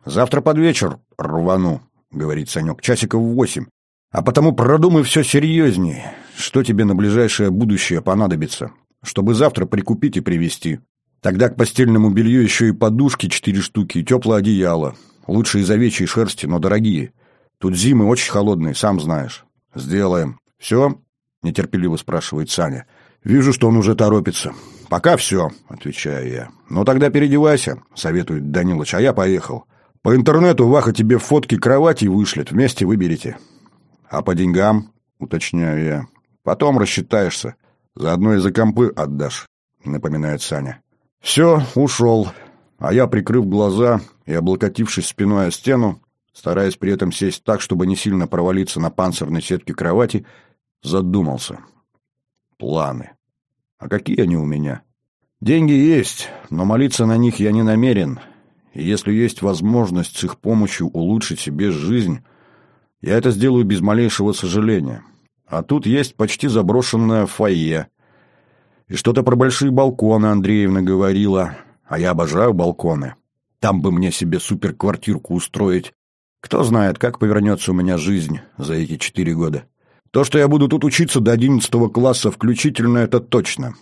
Завтра под вечер рвану, говорит Санек, часиков в восемь. А потому продумай все серьезнее. Что тебе на ближайшее будущее понадобится? Чтобы завтра прикупить и привезти. Тогда к постельному белью еще и подушки четыре штуки, и теплое одеяло. Лучше из овечьей шерсти, но дорогие. Тут зимы очень холодные, сам знаешь. Сделаем. Все? Нетерпеливо спрашивает Саня. Вижу, что он уже торопится. Пока все, отвечаю я. Ну тогда переодевайся, советует Данилыч, а я поехал. По интернету Ваха тебе фотки кровати вышлет, вместе выберите. «А по деньгам?» — уточняю я. «Потом рассчитаешься. Заодно и за компы отдашь», — напоминает Саня. «Все, ушел». А я, прикрыв глаза и облокотившись спиной о стену, стараясь при этом сесть так, чтобы не сильно провалиться на панцирной сетке кровати, задумался. Планы. А какие они у меня? Деньги есть, но молиться на них я не намерен. И если есть возможность с их помощью улучшить себе жизнь, я это сделаю без малейшего сожаления. А тут есть почти заброшенное фойе. И что-то про большие балконы Андреевна говорила. А я обожаю балконы. Там бы мне себе суперквартирку устроить. Кто знает, как повернется у меня жизнь за эти четыре года. То, что я буду тут учиться до одиннадцатого класса включительно, это точно.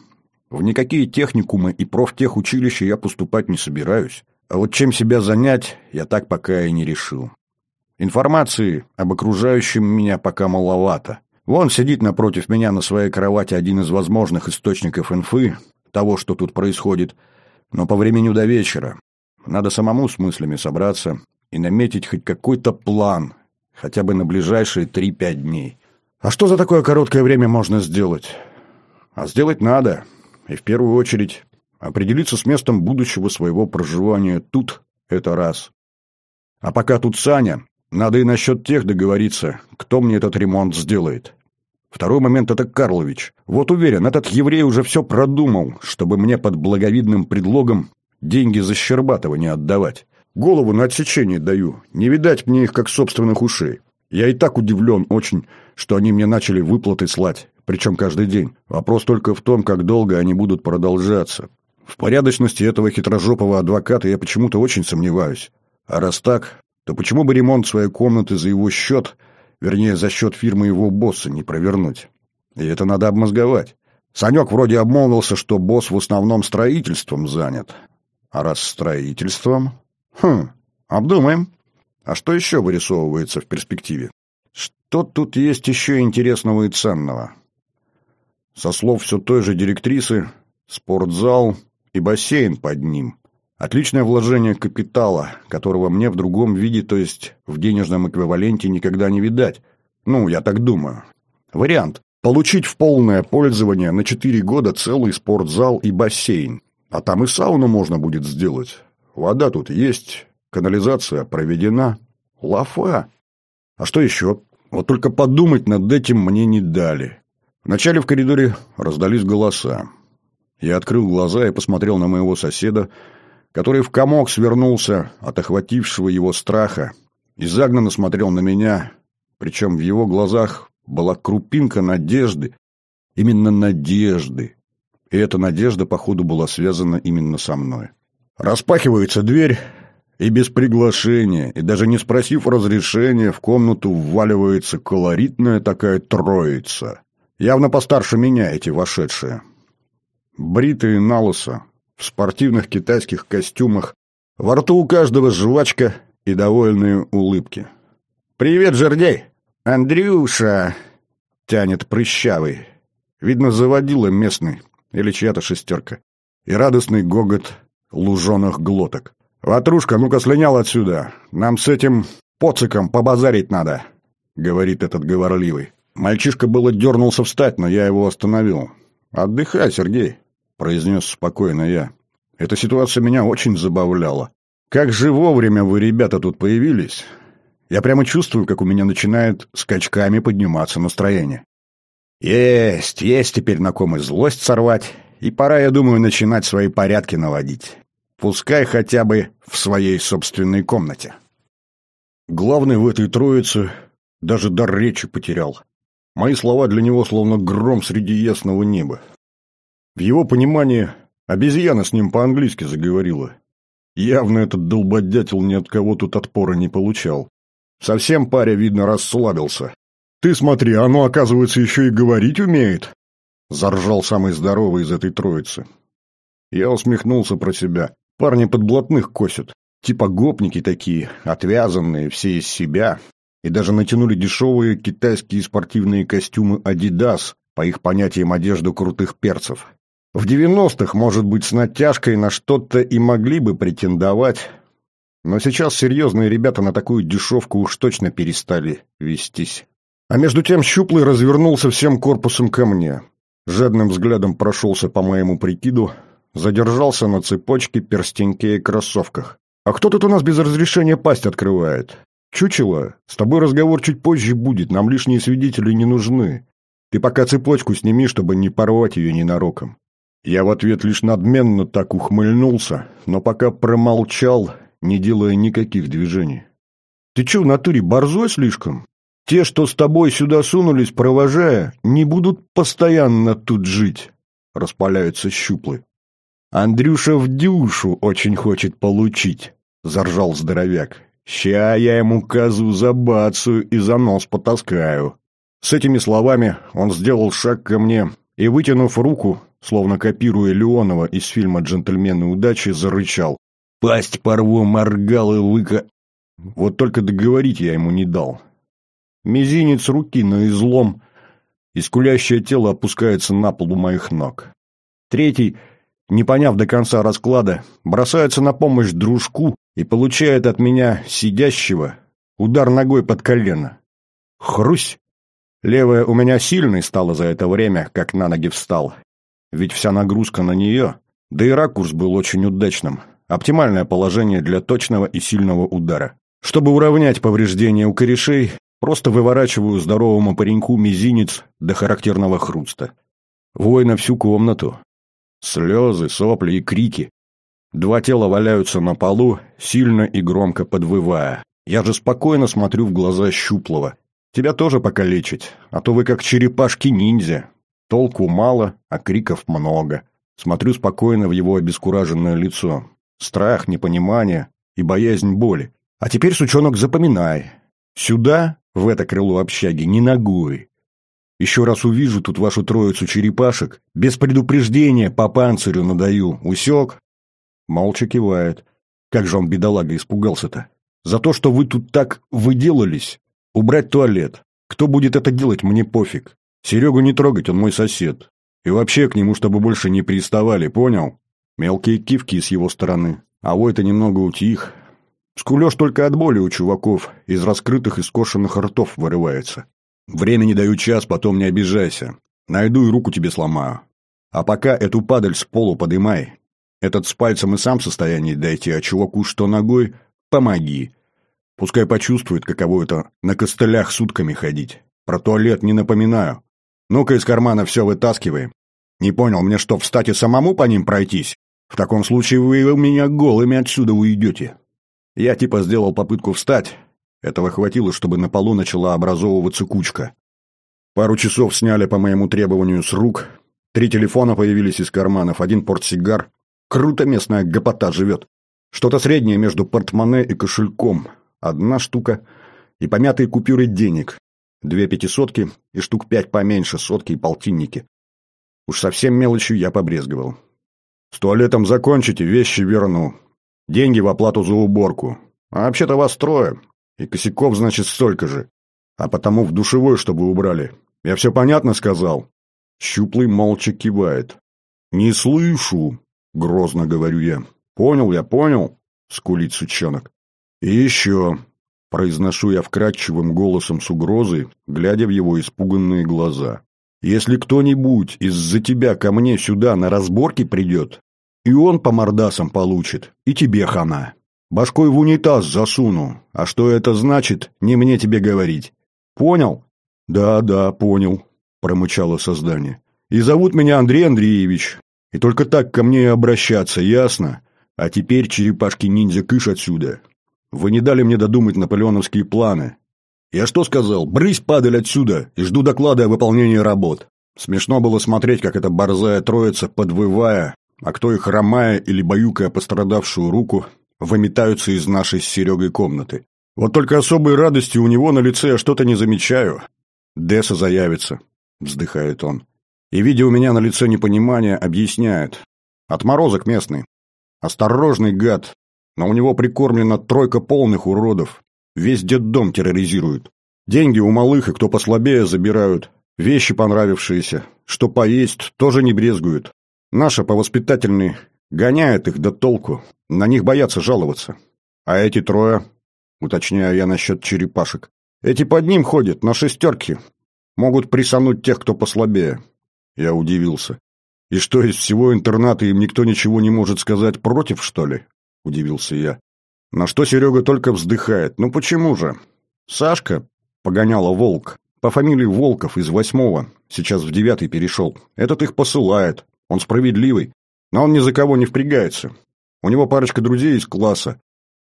В никакие техникумы и профтехучилища я поступать не собираюсь. А вот чем себя занять, я так пока и не решил. Информации об окружающем меня пока маловато. Вон сидит напротив меня на своей кровати один из возможных источников инфы, того, что тут происходит, но по времени до вечера. Надо самому с мыслями собраться и наметить хоть какой-то план, хотя бы на ближайшие 3-5 дней. А что за такое короткое время можно сделать? А сделать надо, и в первую очередь определиться с местом будущего своего проживания тут – это раз. А пока тут Саня, надо и насчет тех договориться, кто мне этот ремонт сделает. Второй момент – это Карлович. Вот уверен, этот еврей уже все продумал, чтобы мне под благовидным предлогом деньги за Щербатова не отдавать. Голову на отсечение даю, не видать мне их как собственных ушей. Я и так удивлен очень, что они мне начали выплаты слать, причем каждый день. Вопрос только в том, как долго они будут продолжаться. В порядочности этого хитрожопого адвоката я почему-то очень сомневаюсь. А раз так, то почему бы ремонт своей комнаты за его счет, вернее, за счет фирмы его босса, не провернуть? И это надо обмозговать. Санек вроде обмолвился, что босс в основном строительством занят. А раз строительством... Хм, обдумаем. А что еще вырисовывается в перспективе? Что тут есть еще интересного и ценного? Со слов все той же директрисы, спортзал и бассейн под ним. Отличное вложение капитала, которого мне в другом виде, то есть в денежном эквиваленте, никогда не видать. Ну, я так думаю. Вариант. Получить в полное пользование на 4 года целый спортзал и бассейн. А там и сауну можно будет сделать. Вода тут есть, канализация проведена. Лафа. А что еще? Вот только подумать над этим мне не дали. Вначале в коридоре раздались голоса. Я открыл глаза и посмотрел на моего соседа, который в комок свернулся от охватившего его страха и загнанно смотрел на меня, причем в его глазах была крупинка надежды, именно надежды, и эта надежда, походу, была связана именно со мной. Распахивается дверь, и без приглашения, и даже не спросив разрешения, в комнату вваливается колоритная такая троица. Явно постарше меня эти вошедшие. Бритые на в спортивных китайских костюмах. Во рту у каждого жвачка и довольные улыбки. «Привет, жердей!» «Андрюша!» — тянет прыщавый. Видно, заводила местный или чья-то шестерка. И радостный гогот луженых глоток. «Ватрушка, ну-ка слинял отсюда. Нам с этим поциком побазарить надо», — говорит этот говорливый. Мальчишка было дернулся встать, но я его остановил. «Отдыхай, Сергей произнес спокойно я. Эта ситуация меня очень забавляла. Как же вовремя вы, ребята, тут появились. Я прямо чувствую, как у меня начинает скачками подниматься настроение. Есть, есть теперь на ком и злость сорвать, и пора, я думаю, начинать свои порядки наводить. Пускай хотя бы в своей собственной комнате. Главный в этой троице даже дар речи потерял. Мои слова для него словно гром среди ясного неба. В его понимании обезьяна с ним по-английски заговорила. Явно этот долбодятел ни от кого тут отпора не получал. Совсем паря, видно, расслабился. «Ты смотри, оно, оказывается, еще и говорить умеет!» Заржал самый здоровый из этой троицы. Я усмехнулся про себя. Парни подблатных косят. Типа гопники такие, отвязанные, все из себя. И даже натянули дешевые китайские спортивные костюмы «Адидас», по их понятиям одежду крутых перцев. В девяностых, может быть, с натяжкой на что-то и могли бы претендовать, но сейчас серьезные ребята на такую дешевку уж точно перестали вестись. А между тем Щуплый развернулся всем корпусом ко мне. Жадным взглядом прошелся по моему прикиду, задержался на цепочке, перстеньке и кроссовках. «А кто тут у нас без разрешения пасть открывает?» «Чучело, с тобой разговор чуть позже будет, нам лишние свидетели не нужны. Ты пока цепочку сними, чтобы не порвать ее ненароком». Я в ответ лишь надменно так ухмыльнулся, но пока промолчал, не делая никаких движений. «Ты че, в натуре борзой слишком? Те, что с тобой сюда сунулись, провожая, не будут постоянно тут жить», — распаляются щуплы. «Андрюша в дюшу очень хочет получить», — заржал здоровяк. «Ща я ему козу забацаю и за нос потаскаю». С этими словами он сделал шаг ко мне и, вытянув руку, словно копируя Леонова из фильма «Джентльмены удачи», зарычал. «Пасть порву, моргал и выка...» Вот только договорить я ему не дал. Мизинец руки на излом, и скулящее тело опускается на пол у моих ног. Третий, не поняв до конца расклада, бросается на помощь дружку и получает от меня сидящего удар ногой под колено. Хрусь! Левая у меня сильной стала за это время, как на ноги встал. Ведь вся нагрузка на нее, да и ракурс был очень удачным. Оптимальное положение для точного и сильного удара. Чтобы уравнять повреждения у корешей, просто выворачиваю здоровому пареньку мизинец до характерного хруста. Вой на всю комнату. Слезы, сопли и крики. Два тела валяются на полу, сильно и громко подвывая. Я же спокойно смотрю в глаза щуплого. Тебя тоже покалечить, а то вы как черепашки-ниндзя. Толку мало, а криков много. Смотрю спокойно в его обескураженное лицо. Страх, непонимание и боязнь боли. А теперь, сучонок, запоминай. Сюда, в это крыло общаги, не ногой. Еще раз увижу тут вашу троицу черепашек, без предупреждения по панцирю надаю. Усек? Молча кивает. Как же он, бедолага, испугался-то? За то, что вы тут так выделались, Убрать туалет. Кто будет это делать, мне пофиг. Серегу не трогать, он мой сосед. И вообще к нему, чтобы больше не приставали, понял? Мелкие кивки с его стороны. А вой-то немного утих. Скулеж только от боли у чуваков, из раскрытых и скошенных ртов вырывается. Времени даю час, потом не обижайся. Найду и руку тебе сломаю. А пока эту падаль с полу подымай. Этот с пальцем и сам в состоянии дойти, а чуваку что ногой, помоги. Пускай почувствует, каково это на костылях сутками ходить. Про туалет не напоминаю. Ну-ка из кармана все вытаскиваем. Не понял, мне что, встать и самому по ним пройтись? В таком случае вы меня голыми отсюда уйдете. Я типа сделал попытку встать. Этого хватило, чтобы на полу начала образовываться кучка. Пару часов сняли по моему требованию с рук. Три телефона появились из карманов, один портсигар. Круто местная гопота живет. Что-то среднее между портмоне и кошельком одна штука и помятые купюры денег, две пятисотки и штук пять поменьше, сотки и полтинники. Уж совсем мелочью я побрезговал. С туалетом закончите, вещи верну. Деньги в оплату за уборку. А вообще-то вас трое, и косяков, значит, столько же. А потому в душевой, чтобы убрали. Я все понятно сказал?» Щуплый молча кивает. «Не слышу», — грозно говорю я. «Понял я, понял», — скулит сучонок. «И еще», — произношу я вкрадчивым голосом с угрозой, глядя в его испуганные глаза, «если кто-нибудь из-за тебя ко мне сюда на разборки придет, и он по мордасам получит, и тебе хана. Башкой в унитаз засуну, а что это значит, не мне тебе говорить. Понял?» «Да, да, понял», — промычало создание. «И зовут меня Андрей Андреевич, и только так ко мне и обращаться, ясно? А теперь, черепашки-ниндзя, кыш отсюда. Вы не дали мне додумать наполеоновские планы. Я что сказал? Брысь, падаль отсюда, и жду доклада о выполнении работ. Смешно было смотреть, как эта борзая троица, подвывая, а кто и хромая или баюкая пострадавшую руку, выметаются из нашей с Серегой комнаты. Вот только особой радости у него на лице я что-то не замечаю. Десса заявится, вздыхает он. И, видя у меня на лице непонимание, объясняет. Отморозок местный. Осторожный гад, но у него прикормлена тройка полных уродов. Весь детдом терроризируют. Деньги у малых и кто послабее забирают. Вещи понравившиеся. Что поесть, тоже не брезгуют. Наша по воспитательной гоняет их до толку. На них боятся жаловаться. А эти трое, уточняю я насчет черепашек, эти под ним ходят, на шестерки. Могут присануть тех, кто послабее. Я удивился. И что, из всего интерната им никто ничего не может сказать против, что ли? — удивился я. На что Серега только вздыхает. «Ну почему же?» Сашка погоняла Волк. По фамилии Волков из восьмого. Сейчас в девятый перешел. Этот их посылает. Он справедливый. Но он ни за кого не впрягается. У него парочка друзей из класса.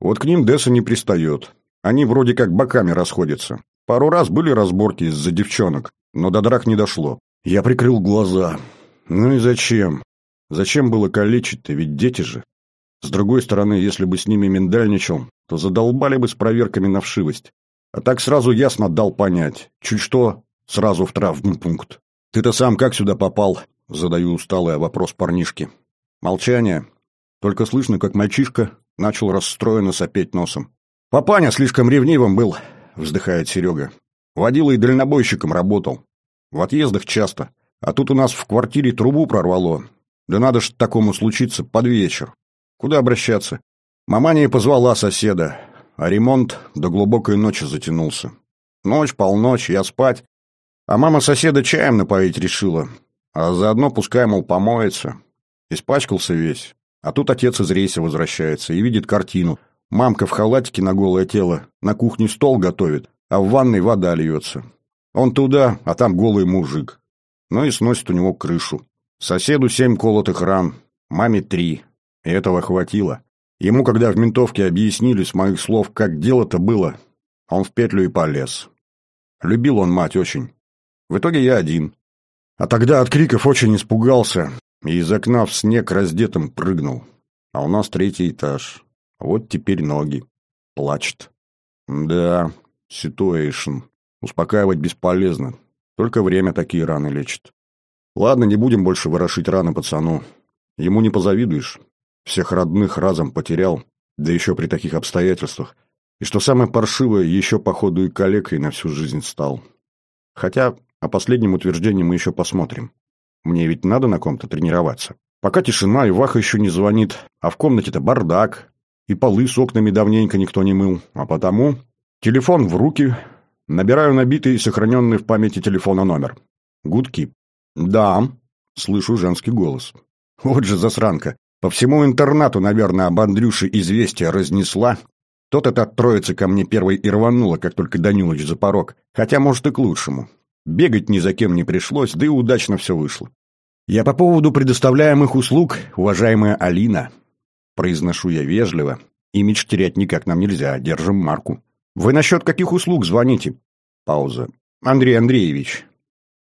Вот к ним Десса не пристает. Они вроде как боками расходятся. Пару раз были разборки из-за девчонок, но до драк не дошло. Я прикрыл глаза. Ну и зачем? Зачем было калечить-то, ведь дети же. С другой стороны, если бы с ними миндальничал, то задолбали бы с проверками на вшивость. А так сразу ясно дал понять. Чуть что, сразу в травмпункт. «Ты-то сам как сюда попал?» Задаю усталый вопрос парнишке. Молчание. Только слышно, как мальчишка начал расстроенно сопеть носом. «Папаня слишком ревнивым был», — вздыхает Серега. «Водила и дальнобойщиком работал. В отъездах часто. А тут у нас в квартире трубу прорвало. Да надо ж такому случиться под вечер. Куда обращаться? Маманя позвала соседа, а ремонт до глубокой ночи затянулся. Ночь, полночь, я спать. А мама соседа чаем напоить решила. А заодно пускай, мол, помоется. Испачкался весь. А тут отец из рейса возвращается и видит картину. Мамка в халатике на голое тело, на кухне стол готовит, а в ванной вода льется. Он туда, а там голый мужик. Ну и сносит у него крышу. Соседу семь колотых ран, маме три. И этого хватило. Ему, когда в ментовке объяснили с моих слов, как дело-то было, он в петлю и полез. Любил он мать очень. В итоге я один. А тогда от криков очень испугался и из окна в снег раздетым прыгнул. А у нас третий этаж. Вот теперь ноги. Плачет. Да, ситуэйшн. Успокаивать бесполезно. Только время такие раны лечит. Ладно, не будем больше ворошить раны пацану. Ему не позавидуешь. Всех родных разом потерял, да еще при таких обстоятельствах. И что самое паршивое, еще походу и калекой на всю жизнь стал. Хотя о последнем утверждении мы еще посмотрим. Мне ведь надо на ком-то тренироваться. Пока тишина, и Ваха еще не звонит, а в комнате-то бардак, и полы с окнами давненько никто не мыл, а потому... Телефон в руки, набираю набитый и сохраненный в памяти телефона номер. Гудки. «Да», — слышу женский голос. Вот же засранка. По всему интернату, наверное, об Андрюше известие разнесла. Тот это от троицы ко мне первой и рванула, как только Данилыч за порог. Хотя, может, и к лучшему. Бегать ни за кем не пришлось, да и удачно все вышло. «Я по поводу предоставляемых услуг, уважаемая Алина», произношу я вежливо. Имидж терять никак нам нельзя, держим марку. «Вы насчет каких услуг звоните?» Пауза. «Андрей Андреевич».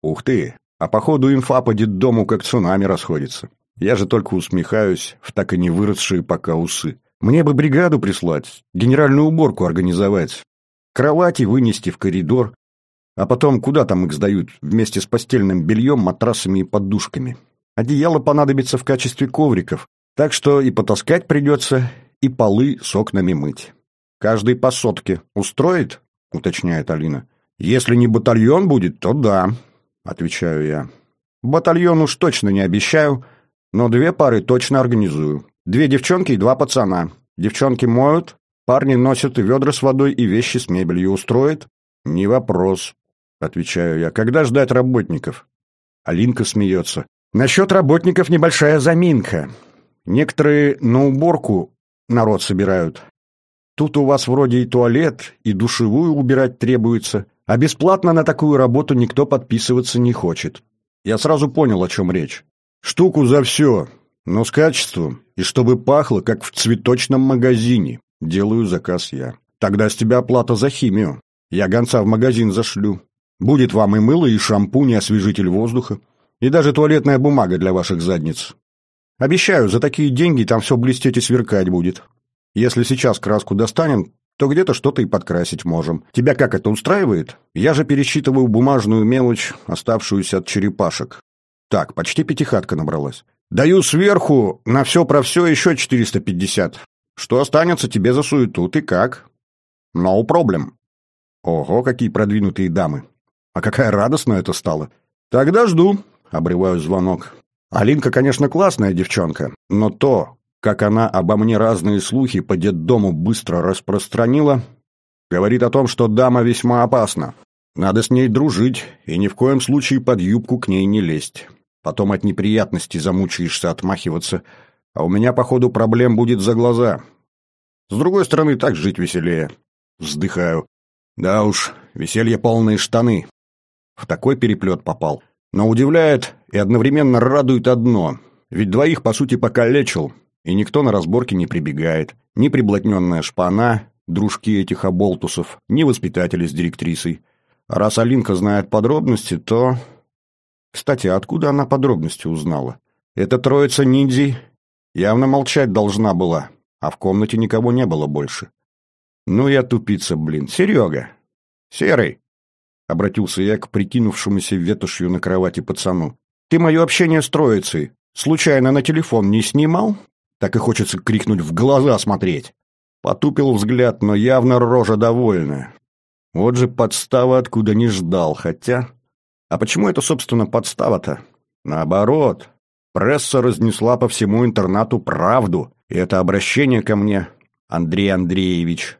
«Ух ты, а походу инфа по детдому как цунами расходится. Я же только усмехаюсь в так и не выросшие пока усы. Мне бы бригаду прислать, генеральную уборку организовать, кровати вынести в коридор, а потом куда там их сдают? Вместе с постельным бельем, матрасами и подушками. Одеяло понадобится в качестве ковриков, так что и потаскать придется, и полы с окнами мыть. Каждый по сотке. Устроит? Уточняет Алина. Если не батальон будет, то да, отвечаю я. Батальон уж точно не обещаю, но две пары точно организую. Две девчонки и два пацана. Девчонки моют, парни носят ведра с водой и вещи с мебелью устроит. Не вопрос, Отвечаю я. Когда ждать работников? Алинка смеется. Насчет работников небольшая заминка. Некоторые на уборку народ собирают. Тут у вас вроде и туалет, и душевую убирать требуется, а бесплатно на такую работу никто подписываться не хочет. Я сразу понял, о чем речь. Штуку за все, но с качеством, и чтобы пахло, как в цветочном магазине. Делаю заказ я. Тогда с тебя оплата за химию. Я гонца в магазин зашлю. Будет вам и мыло, и шампунь, и освежитель воздуха, и даже туалетная бумага для ваших задниц. Обещаю, за такие деньги там все блестеть и сверкать будет. Если сейчас краску достанем, то где-то что-то и подкрасить можем. Тебя как это устраивает? Я же пересчитываю бумажную мелочь, оставшуюся от черепашек. Так, почти пятихатка набралась. Даю сверху на все про все еще 450. Что останется тебе за суету, ты как? No problem. Ого, какие продвинутые дамы. А какая радостная это стала. Тогда жду, обрываю звонок. Алинка, конечно, классная девчонка, но то, как она обо мне разные слухи по детдому быстро распространила, говорит о том, что дама весьма опасна. Надо с ней дружить и ни в коем случае под юбку к ней не лезть. Потом от неприятностей замучаешься отмахиваться, а у меня, походу, проблем будет за глаза. С другой стороны, так жить веселее. Вздыхаю. Да уж, веселье полные штаны. В такой переплет попал. Но удивляет и одновременно радует одно. Ведь двоих, по сути, покалечил, и никто на разборке не прибегает. Ни приблотненная шпана, дружки этих оболтусов, ни воспитатели с директрисой. А раз Алинка знает подробности, то... Кстати, откуда она подробности узнала? Эта троица ниндзей явно молчать должна была, а в комнате никого не было больше. Ну я тупица, блин. Серега! Серый! Обратился я к прикинувшемуся ветошью на кровати пацану. Ты мое общение с троицей случайно на телефон не снимал? Так и хочется крикнуть в глаза смотреть. Потупил взгляд, но явно рожа довольная. Вот же подстава, откуда не ждал, хотя... А почему это, собственно, подстава-то? Наоборот, пресса разнесла по всему интернату правду, и это обращение ко мне, Андрей Андреевич.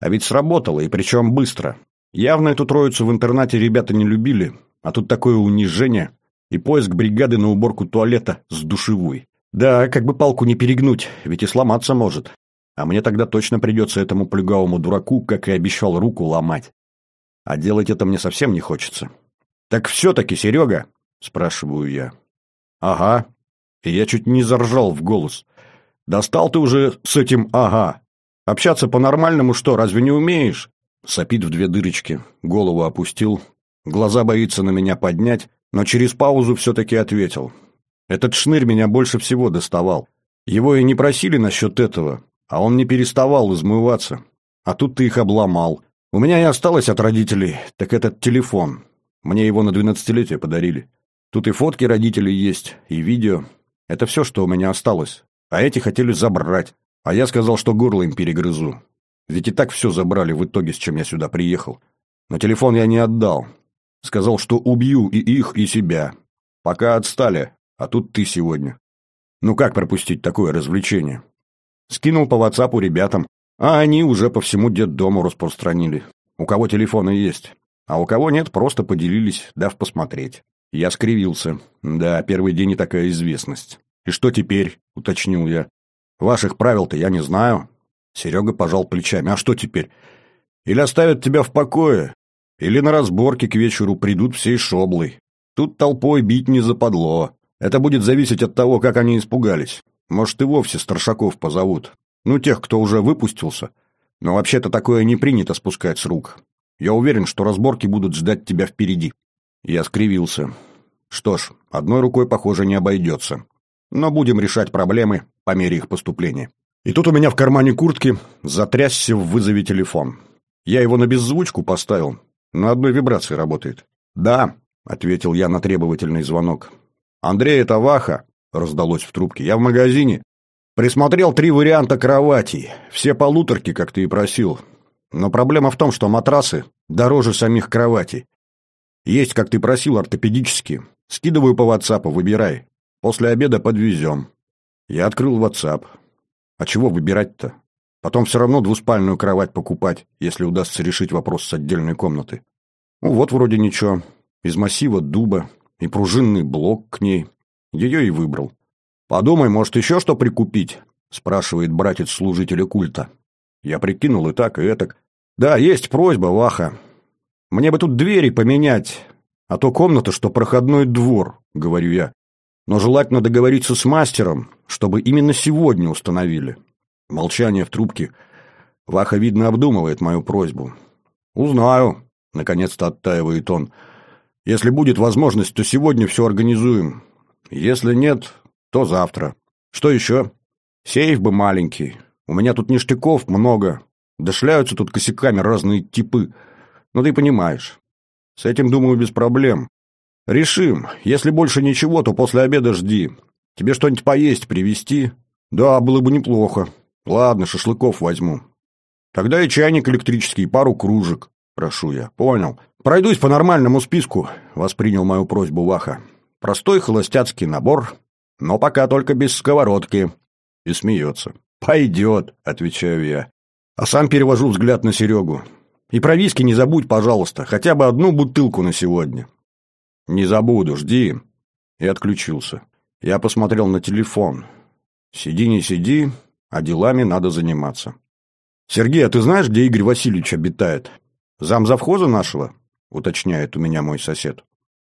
А ведь сработало, и причем быстро. Явно эту троицу в интернате ребята не любили, а тут такое унижение и поиск бригады на уборку туалета с душевой. Да, как бы палку не перегнуть, ведь и сломаться может. А мне тогда точно придется этому плюгавому дураку, как и обещал, руку ломать. А делать это мне совсем не хочется. «Так все-таки, Серега?» – спрашиваю я. «Ага». И я чуть не заржал в голос. «Достал ты уже с этим «ага». Общаться по-нормальному что, разве не умеешь?» Сопит в две дырочки, голову опустил, глаза боится на меня поднять, но через паузу все-таки ответил. Этот шнырь меня больше всего доставал. Его и не просили насчет этого, а он не переставал измываться. А тут ты их обломал. У меня и осталось от родителей, так этот телефон. Мне его на двенадцатилетие подарили. Тут и фотки родителей есть, и видео. Это все, что у меня осталось. А эти хотели забрать. А я сказал, что горло им перегрызу. Ведь и так все забрали в итоге, с чем я сюда приехал. Но телефон я не отдал. Сказал, что убью и их, и себя. Пока отстали, а тут ты сегодня. Ну как пропустить такое развлечение? Скинул по ватсапу ребятам, а они уже по всему детдому распространили. У кого телефоны есть, а у кого нет, просто поделились, дав посмотреть. Я скривился. Да, первый день и такая известность. «И что теперь?» — уточнил я. «Ваших правил-то я не знаю». Серега пожал плечами. «А что теперь? Или оставят тебя в покое, или на разборке к вечеру придут всей шоблой. Тут толпой бить не западло. Это будет зависеть от того, как они испугались. Может, и вовсе старшаков позовут. Ну, тех, кто уже выпустился. Но вообще-то такое не принято спускать с рук. Я уверен, что разборки будут ждать тебя впереди». Я скривился. Что ж, одной рукой, похоже, не обойдется. Но будем решать проблемы по мере их поступления. И тут у меня в кармане куртки затрясся в вызове телефон. Я его на беззвучку поставил. На одной вибрации работает. «Да», — ответил я на требовательный звонок. «Андрей, это Ваха», — раздалось в трубке. «Я в магазине. Присмотрел три варианта кроватей. Все полуторки, как ты и просил. Но проблема в том, что матрасы дороже самих кроватей. Есть, как ты просил, ортопедические. Скидываю по WhatsApp, выбирай. После обеда подвезем. Я открыл WhatsApp. А чего выбирать-то? Потом все равно двуспальную кровать покупать, если удастся решить вопрос с отдельной комнатой. Ну вот вроде ничего. Из массива дуба и пружинный блок к ней. Ее и выбрал. «Подумай, может, еще что прикупить?» — спрашивает братец служителя культа. Я прикинул и так, и этак. «Да, есть просьба, Ваха. Мне бы тут двери поменять, а то комната, что проходной двор», — говорю я. «Но желательно договориться с мастером, чтобы именно сегодня установили». Молчание в трубке. Ваха, видно, обдумывает мою просьбу. «Узнаю», — наконец-то оттаивает он. «Если будет возможность, то сегодня все организуем. Если нет, то завтра. Что еще? Сейф бы маленький. У меня тут ништяков много. Дошляются тут косяками разные типы. Ну, ты понимаешь. С этим, думаю, без проблем. Решим. Если больше ничего, то после обеда жди. Тебе что-нибудь поесть привезти? Да, было бы неплохо. Ладно, шашлыков возьму. Тогда и чайник электрический, пару кружек. Прошу я. Понял. Пройдусь по нормальному списку, воспринял мою просьбу Ваха. Простой холостяцкий набор, но пока только без сковородки. И смеется. «Пойдет», — отвечаю я. А сам перевожу взгляд на Серегу. «И про виски не забудь, пожалуйста, хотя бы одну бутылку на сегодня». «Не забуду, жди». И отключился. Я посмотрел на телефон. «Сиди, не сиди, а делами надо заниматься». «Сергей, а ты знаешь, где Игорь Васильевич обитает? Зам завхоза нашего?» — уточняет у меня мой сосед.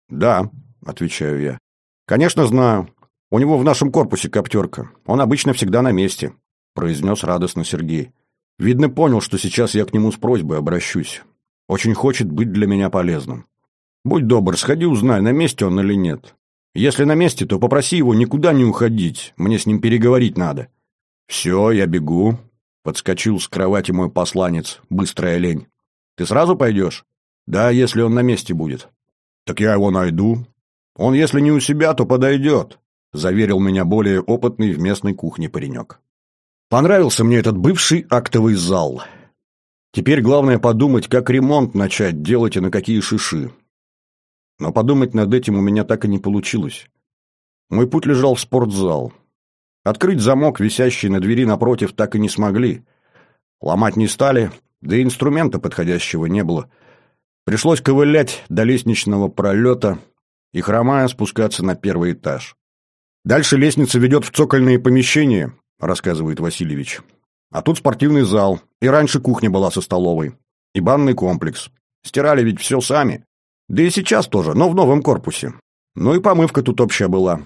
«Да», — отвечаю я. «Конечно знаю. У него в нашем корпусе коптерка. Он обычно всегда на месте. — произнес радостно Сергей. «Видно, понял, что сейчас я к нему с просьбой обращусь. Очень хочет быть для меня полезным. Будь добр, сходи узнай, на месте он или нет. Если на месте, то попроси его никуда не уходить, мне с ним переговорить надо». «Все, я бегу», — подскочил с кровати мой посланец, быстрая лень. «Ты сразу пойдешь?» «Да, если он на месте будет». «Так я его найду». Он, если не у себя, то подойдет», — заверил меня более опытный в местной кухне паренек. Понравился мне этот бывший актовый зал. Теперь главное подумать, как ремонт начать делать и на какие шиши. Но подумать над этим у меня так и не получилось. Мой путь лежал в спортзал. Открыть замок, висящий на двери напротив, так и не смогли. Ломать не стали, да и инструмента подходящего не было. Пришлось ковылять до лестничного пролета и, хромая, спускаться на первый этаж. «Дальше лестница ведет в цокольные помещения», — рассказывает Васильевич. «А тут спортивный зал, и раньше кухня была со столовой, и банный комплекс. Стирали ведь все сами. Да и сейчас тоже, но в новом корпусе. Ну и помывка тут общая была.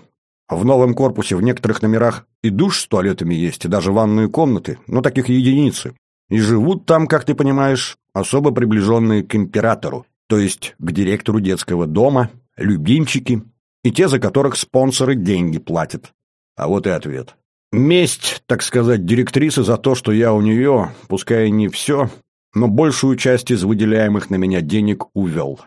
В новом корпусе в некоторых номерах и душ с туалетами есть, и даже ванные комнаты, но таких единицы. И живут там, как ты понимаешь, особо приближенные к императору, то есть к директору детского дома, любимчики и те, за которых спонсоры деньги платят. А вот и ответ. Месть, так сказать, директрисы за то, что я у нее, пускай и не все, но большую часть из выделяемых на меня денег увел.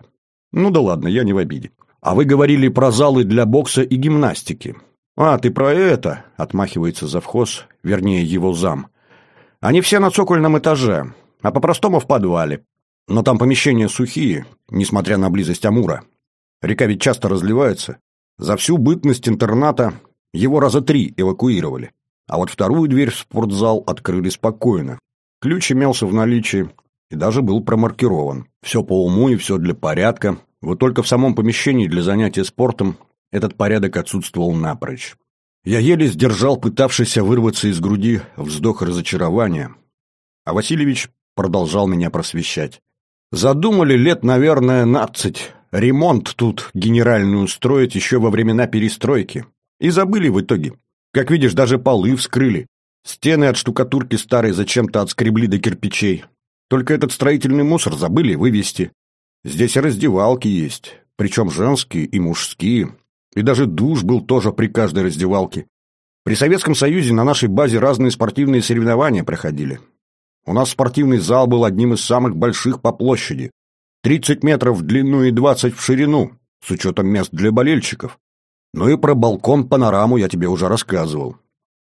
Ну да ладно, я не в обиде. А вы говорили про залы для бокса и гимнастики. А, ты про это, отмахивается завхоз, вернее его зам. Они все на цокольном этаже, а по-простому в подвале. Но там помещения сухие, несмотря на близость Амура. Река ведь часто разливается. За всю бытность интерната его раза три эвакуировали. А вот вторую дверь в спортзал открыли спокойно. Ключ имелся в наличии, и даже был промаркирован. Все по уму и все для порядка. Вот только в самом помещении для занятия спортом этот порядок отсутствовал напрочь. Я еле сдержал пытавшийся вырваться из груди вздох разочарования. А Васильевич продолжал меня просвещать. Задумали лет, наверное, нацать ремонт тут генеральный устроить еще во времена перестройки. И забыли в итоге. Как видишь, даже полы вскрыли. Стены от штукатурки старой зачем-то отскребли до кирпичей. Только этот строительный мусор забыли вывести. Здесь раздевалки есть, причем женские и мужские. И даже душ был тоже при каждой раздевалке. При Советском Союзе на нашей базе разные спортивные соревнования проходили. У нас спортивный зал был одним из самых больших по площади. 30 метров в длину и 20 в ширину, с учетом мест для болельщиков. Ну и про балкон-панораму я тебе уже рассказывал.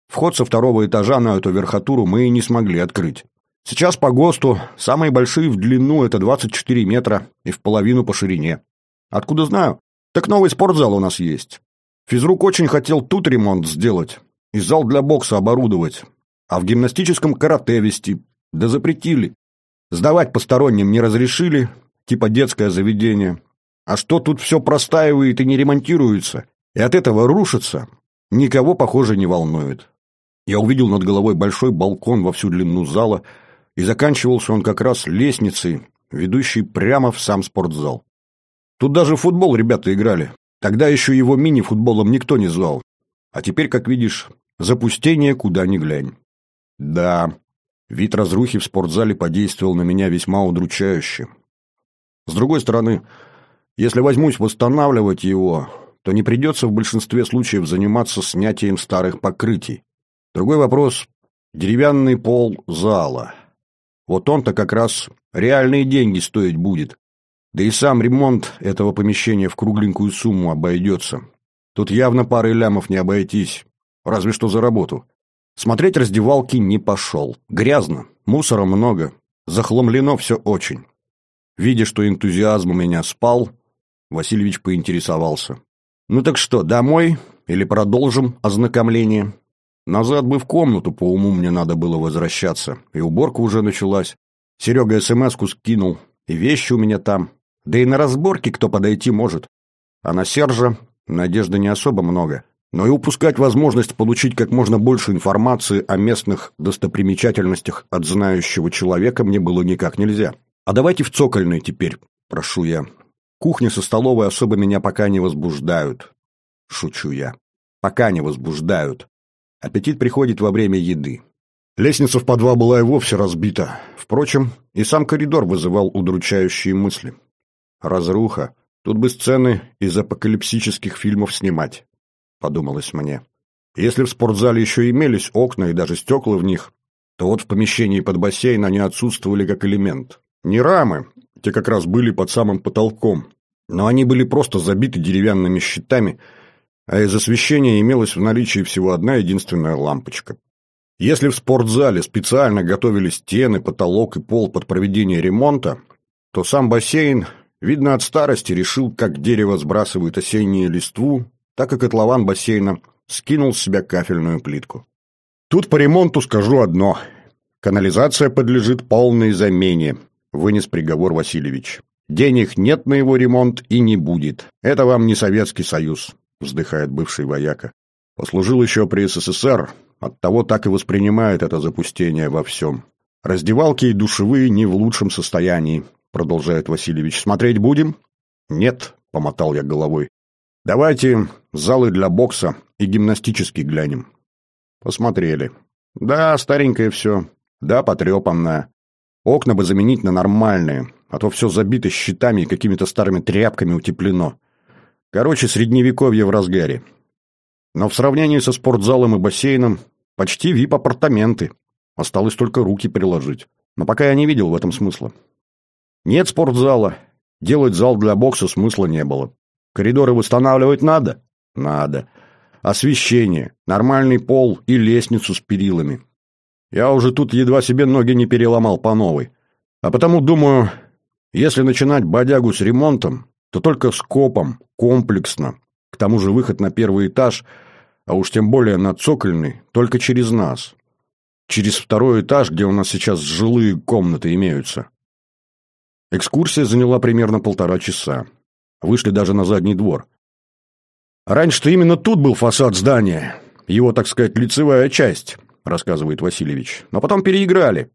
Вход со второго этажа на эту верхотуру мы и не смогли открыть. Сейчас по ГОСТу самые большие в длину это 24 метра и в половину по ширине. Откуда знаю? Так новый спортзал у нас есть. Физрук очень хотел тут ремонт сделать и зал для бокса оборудовать, а в гимнастическом карате вести, да запретили. Сдавать посторонним не разрешили, типа детское заведение. А что тут все простаивает и не ремонтируется, и от этого рушится, никого, похоже, не волнует. Я увидел над головой большой балкон во всю длину зала – и заканчивался он как раз лестницей, ведущей прямо в сам спортзал. Тут даже футбол ребята играли. Тогда еще его мини-футболом никто не звал. А теперь, как видишь, запустение куда ни глянь. Да, вид разрухи в спортзале подействовал на меня весьма удручающе. С другой стороны, если возьмусь восстанавливать его, то не придется в большинстве случаев заниматься снятием старых покрытий. Другой вопрос – деревянный пол зала – вот он-то как раз реальные деньги стоить будет. Да и сам ремонт этого помещения в кругленькую сумму обойдется. Тут явно пары лямов не обойтись, разве что за работу. Смотреть раздевалки не пошел. Грязно, мусора много, захламлено все очень. Видя, что энтузиазм у меня спал, Васильевич поинтересовался. «Ну так что, домой или продолжим ознакомление?» Назад бы в комнату, по уму мне надо было возвращаться. И уборка уже началась. Серега СМС-ку скинул. И вещи у меня там. Да и на разборке кто подойти может. А на Сержа надежды не особо много. Но и упускать возможность получить как можно больше информации о местных достопримечательностях от знающего человека мне было никак нельзя. А давайте в цокольной теперь, прошу я. Кухня со столовой особо меня пока не возбуждают. Шучу я. Пока не возбуждают. Аппетит приходит во время еды. Лестница в подвал была и вовсе разбита. Впрочем, и сам коридор вызывал удручающие мысли. Разруха. Тут бы сцены из апокалипсических фильмов снимать, подумалось мне. Если в спортзале еще имелись окна и даже стекла в них, то вот в помещении под бассейн они отсутствовали как элемент. Не рамы, те как раз были под самым потолком, но они были просто забиты деревянными щитами, а из освещения имелась в наличии всего одна единственная лампочка. Если в спортзале специально готовили стены, потолок и пол под проведение ремонта, то сам бассейн, видно от старости, решил, как дерево сбрасывает осенние листву, так и котлован бассейна скинул с себя кафельную плитку. Тут по ремонту скажу одно. Канализация подлежит полной замене, вынес приговор Васильевич. Денег нет на его ремонт и не будет. Это вам не Советский Союз, вздыхает бывший вояка. Послужил еще при СССР, оттого так и воспринимает это запустение во всем. Раздевалки и душевые не в лучшем состоянии, продолжает Васильевич. Смотреть будем? Нет, помотал я головой. Давайте залы для бокса и гимнастический глянем. Посмотрели. Да, старенькое все. Да, потрепанное. Окна бы заменить на нормальные, а то все забито щитами и какими-то старыми тряпками утеплено. Короче, средневековье в разгаре. Но в сравнении со спортзалом и бассейном почти вип-апартаменты. Осталось только руки приложить. Но пока я не видел в этом смысла. Нет спортзала. Делать зал для бокса смысла не было. Коридоры восстанавливать надо? Надо. Освещение, нормальный пол и лестницу с перилами. Я уже тут едва себе ноги не переломал по новой. А потому думаю, если начинать бодягу с ремонтом, то только с копом, комплексно. К тому же выход на первый этаж, а уж тем более на цокольный, только через нас. Через второй этаж, где у нас сейчас жилые комнаты имеются. Экскурсия заняла примерно полтора часа. Вышли даже на задний двор. Раньше-то именно тут был фасад здания, его, так сказать, лицевая часть, рассказывает Васильевич. Но потом переиграли.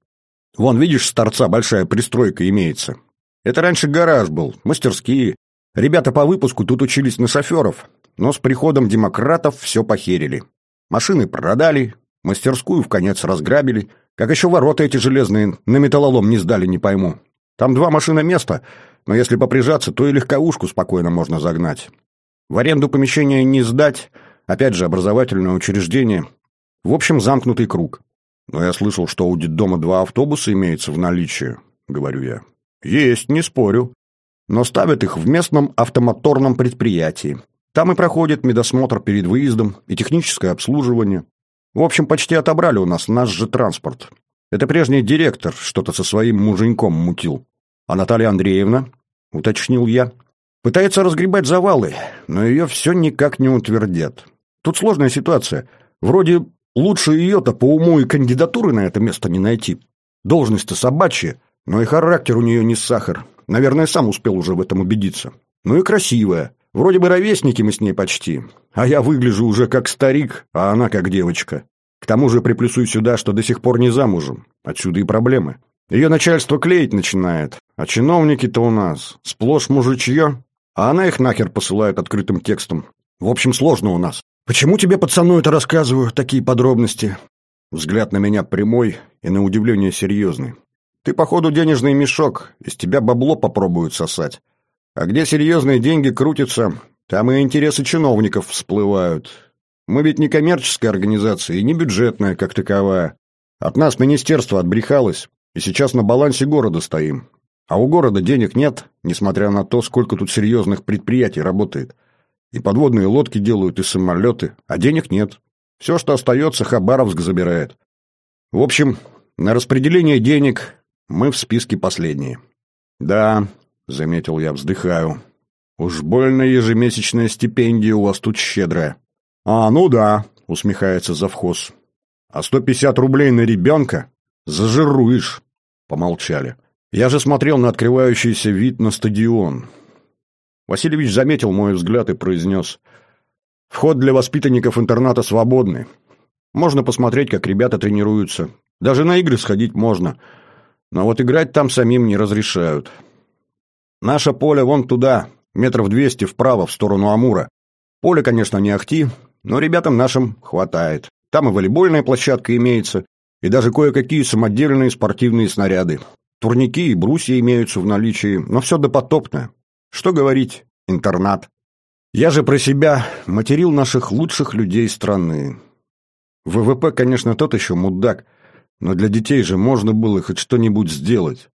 Вон, видишь, с торца большая пристройка имеется. Это раньше гараж был, мастерские. Ребята по выпуску тут учились на шоферов, но с приходом демократов все похерили. Машины продали, мастерскую в конец разграбили. Как еще ворота эти железные на металлолом не сдали, не пойму. Там два машина места, но если поприжаться, то и легковушку спокойно можно загнать. В аренду помещения не сдать, опять же, образовательное учреждение. В общем, замкнутый круг. Но я слышал, что у детдома два автобуса имеется в наличии, говорю я. Есть, не спорю. Но ставят их в местном автомоторном предприятии. Там и проходит медосмотр перед выездом и техническое обслуживание. В общем, почти отобрали у нас наш же транспорт. Это прежний директор что-то со своим муженьком мутил. А Наталья Андреевна, уточнил я, пытается разгребать завалы, но ее все никак не утвердят. Тут сложная ситуация. Вроде лучше ее-то по уму и кандидатуры на это место не найти. Должность-то собачья, но и характер у нее не сахар. Наверное, сам успел уже в этом убедиться. Ну и красивая. Вроде бы ровесники мы с ней почти. А я выгляжу уже как старик, а она как девочка. К тому же приплюсуй сюда, что до сих пор не замужем. Отсюда и проблемы. Ее начальство клеить начинает. А чиновники-то у нас сплошь мужичье. А она их нахер посылает открытым текстом. В общем, сложно у нас. Почему тебе, пацану, это рассказываю, такие подробности? Взгляд на меня прямой и на удивление серьезный. Ты, походу, денежный мешок, из тебя бабло попробуют сосать. А где серьезные деньги крутятся, там и интересы чиновников всплывают. Мы ведь не коммерческая организация и не бюджетная, как таковая. От нас министерство отбрехалось, и сейчас на балансе города стоим. А у города денег нет, несмотря на то, сколько тут серьезных предприятий работает. И подводные лодки делают, и самолеты, а денег нет. Все, что остается, Хабаровск забирает. В общем, на распределение денег мы в списке последние. Да, заметил я, вздыхаю. Уж больно ежемесячная стипендия у вас тут щедрая. А, ну да, усмехается завхоз. А сто пятьдесят рублей на ребенка? Зажируешь. Помолчали. Я же смотрел на открывающийся вид на стадион. Васильевич заметил мой взгляд и произнес. Вход для воспитанников интерната свободный. Можно посмотреть, как ребята тренируются. Даже на игры сходить можно. Но вот играть там самим не разрешают. Наше поле вон туда, метров двести вправо, в сторону Амура. Поле, конечно, не ахти, но ребятам нашим хватает. Там и волейбольная площадка имеется, и даже кое-какие самодельные спортивные снаряды. Турники и брусья имеются в наличии, но все допотопное. Что говорить, интернат. Я же про себя материл наших лучших людей страны. ВВП, конечно, тот еще мудак, но для детей же можно было хоть что-нибудь сделать.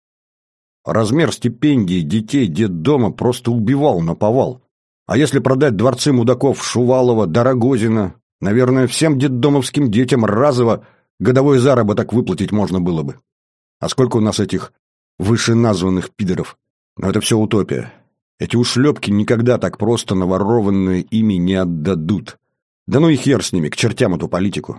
размер стипендий детей детдома просто убивал на повал. А если продать дворцы мудаков Шувалова, Дорогозина, наверное, всем детдомовским детям разово годовой заработок выплатить можно было бы. А сколько у нас этих вышеназванных пидоров? Но это все утопия. Эти ушлепки никогда так просто наворованные ими не отдадут. Да ну и хер с ними, к чертям эту политику.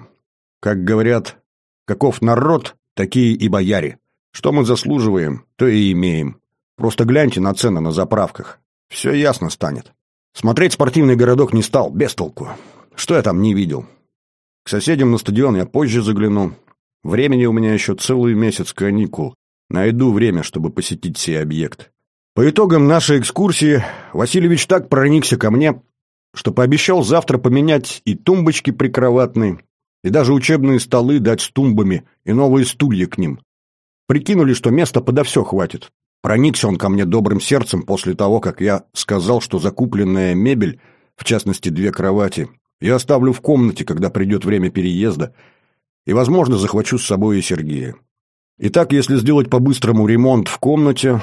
Как говорят, каков народ, такие и бояре. Что мы заслуживаем, то и имеем. Просто гляньте на цены на заправках. Все ясно станет. Смотреть спортивный городок не стал, без толку. Что я там не видел? К соседям на стадион я позже загляну. Времени у меня еще целый месяц каникул. Найду время, чтобы посетить сей объект. По итогам нашей экскурсии Васильевич так проникся ко мне, что пообещал завтра поменять и тумбочки прикроватные, и даже учебные столы дать с тумбами и новые стулья к ним. Прикинули, что места подо все хватит. Проникся он ко мне добрым сердцем после того, как я сказал, что закупленная мебель, в частности две кровати, я оставлю в комнате, когда придет время переезда, и, возможно, захвачу с собой и Сергея. Итак, если сделать по-быстрому ремонт в комнате,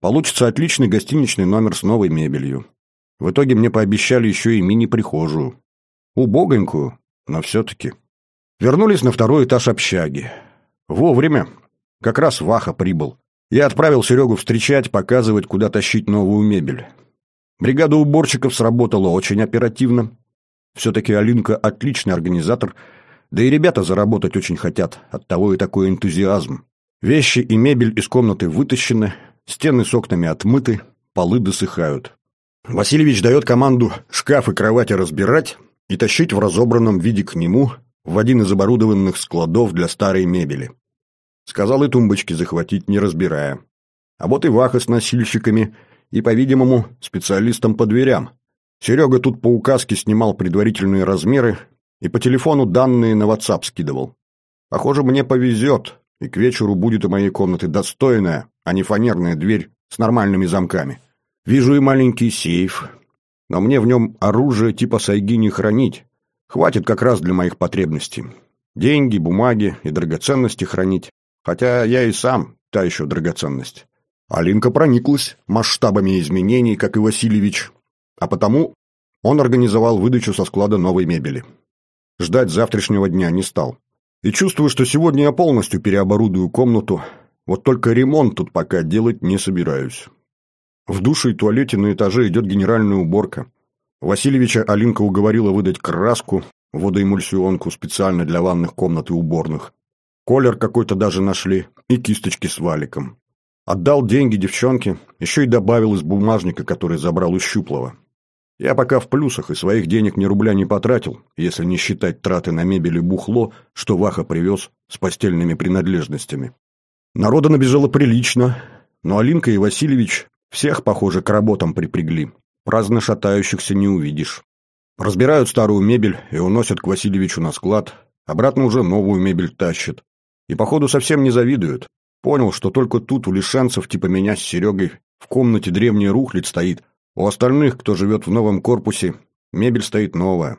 получится отличный гостиничный номер с новой мебелью. В итоге мне пообещали еще и мини-прихожую. Убогонькую, но все-таки. Вернулись на второй этаж общаги. Вовремя. Как раз Ваха прибыл. Я отправил Серегу встречать, показывать, куда тащить новую мебель. Бригада уборщиков сработала очень оперативно. Все-таки Алинка отличный организатор, да и ребята заработать очень хотят, оттого и такой энтузиазм. Вещи и мебель из комнаты вытащены, стены с окнами отмыты, полы досыхают. Васильевич дает команду шкаф и кровати разбирать и тащить в разобранном виде к нему в один из оборудованных складов для старой мебели. Сказал и тумбочки захватить, не разбирая. А вот и Ваха с носильщиками и, по-видимому, специалистом по дверям. Серега тут по указке снимал предварительные размеры и по телефону данные на WhatsApp скидывал. Похоже, мне повезет, и к вечеру будет у моей комнаты достойная, а не фанерная дверь с нормальными замками. Вижу и маленький сейф, но мне в нем оружие типа сайги не хранить. Хватит как раз для моих потребностей. Деньги, бумаги и драгоценности хранить. Хотя я и сам та еще драгоценность. Алинка прониклась масштабами изменений, как и Васильевич, а потому он организовал выдачу со склада новой мебели. Ждать завтрашнего дня не стал. И чувствую, что сегодня я полностью переоборудую комнату, вот только ремонт тут пока делать не собираюсь. В душе и туалете на этаже идет генеральная уборка. Васильевича Алинка уговорила выдать краску, водоэмульсионку специально для ванных комнат и уборных. Колер какой-то даже нашли и кисточки с валиком. Отдал деньги девчонке, еще и добавил из бумажника, который забрал у Щуплова. Я пока в плюсах и своих денег ни рубля не потратил, если не считать траты на мебель и бухло, что Ваха привез с постельными принадлежностями. Народа набежало прилично, но Алинка и Васильевич всех, похоже, к работам припрягли. Праздно шатающихся не увидишь. Разбирают старую мебель и уносят к Васильевичу на склад, обратно уже новую мебель тащат. И, походу, совсем не завидуют. Понял, что только тут у лишенцев типа меня с Серегой в комнате древний рухлит стоит. У остальных, кто живет в новом корпусе, мебель стоит новая.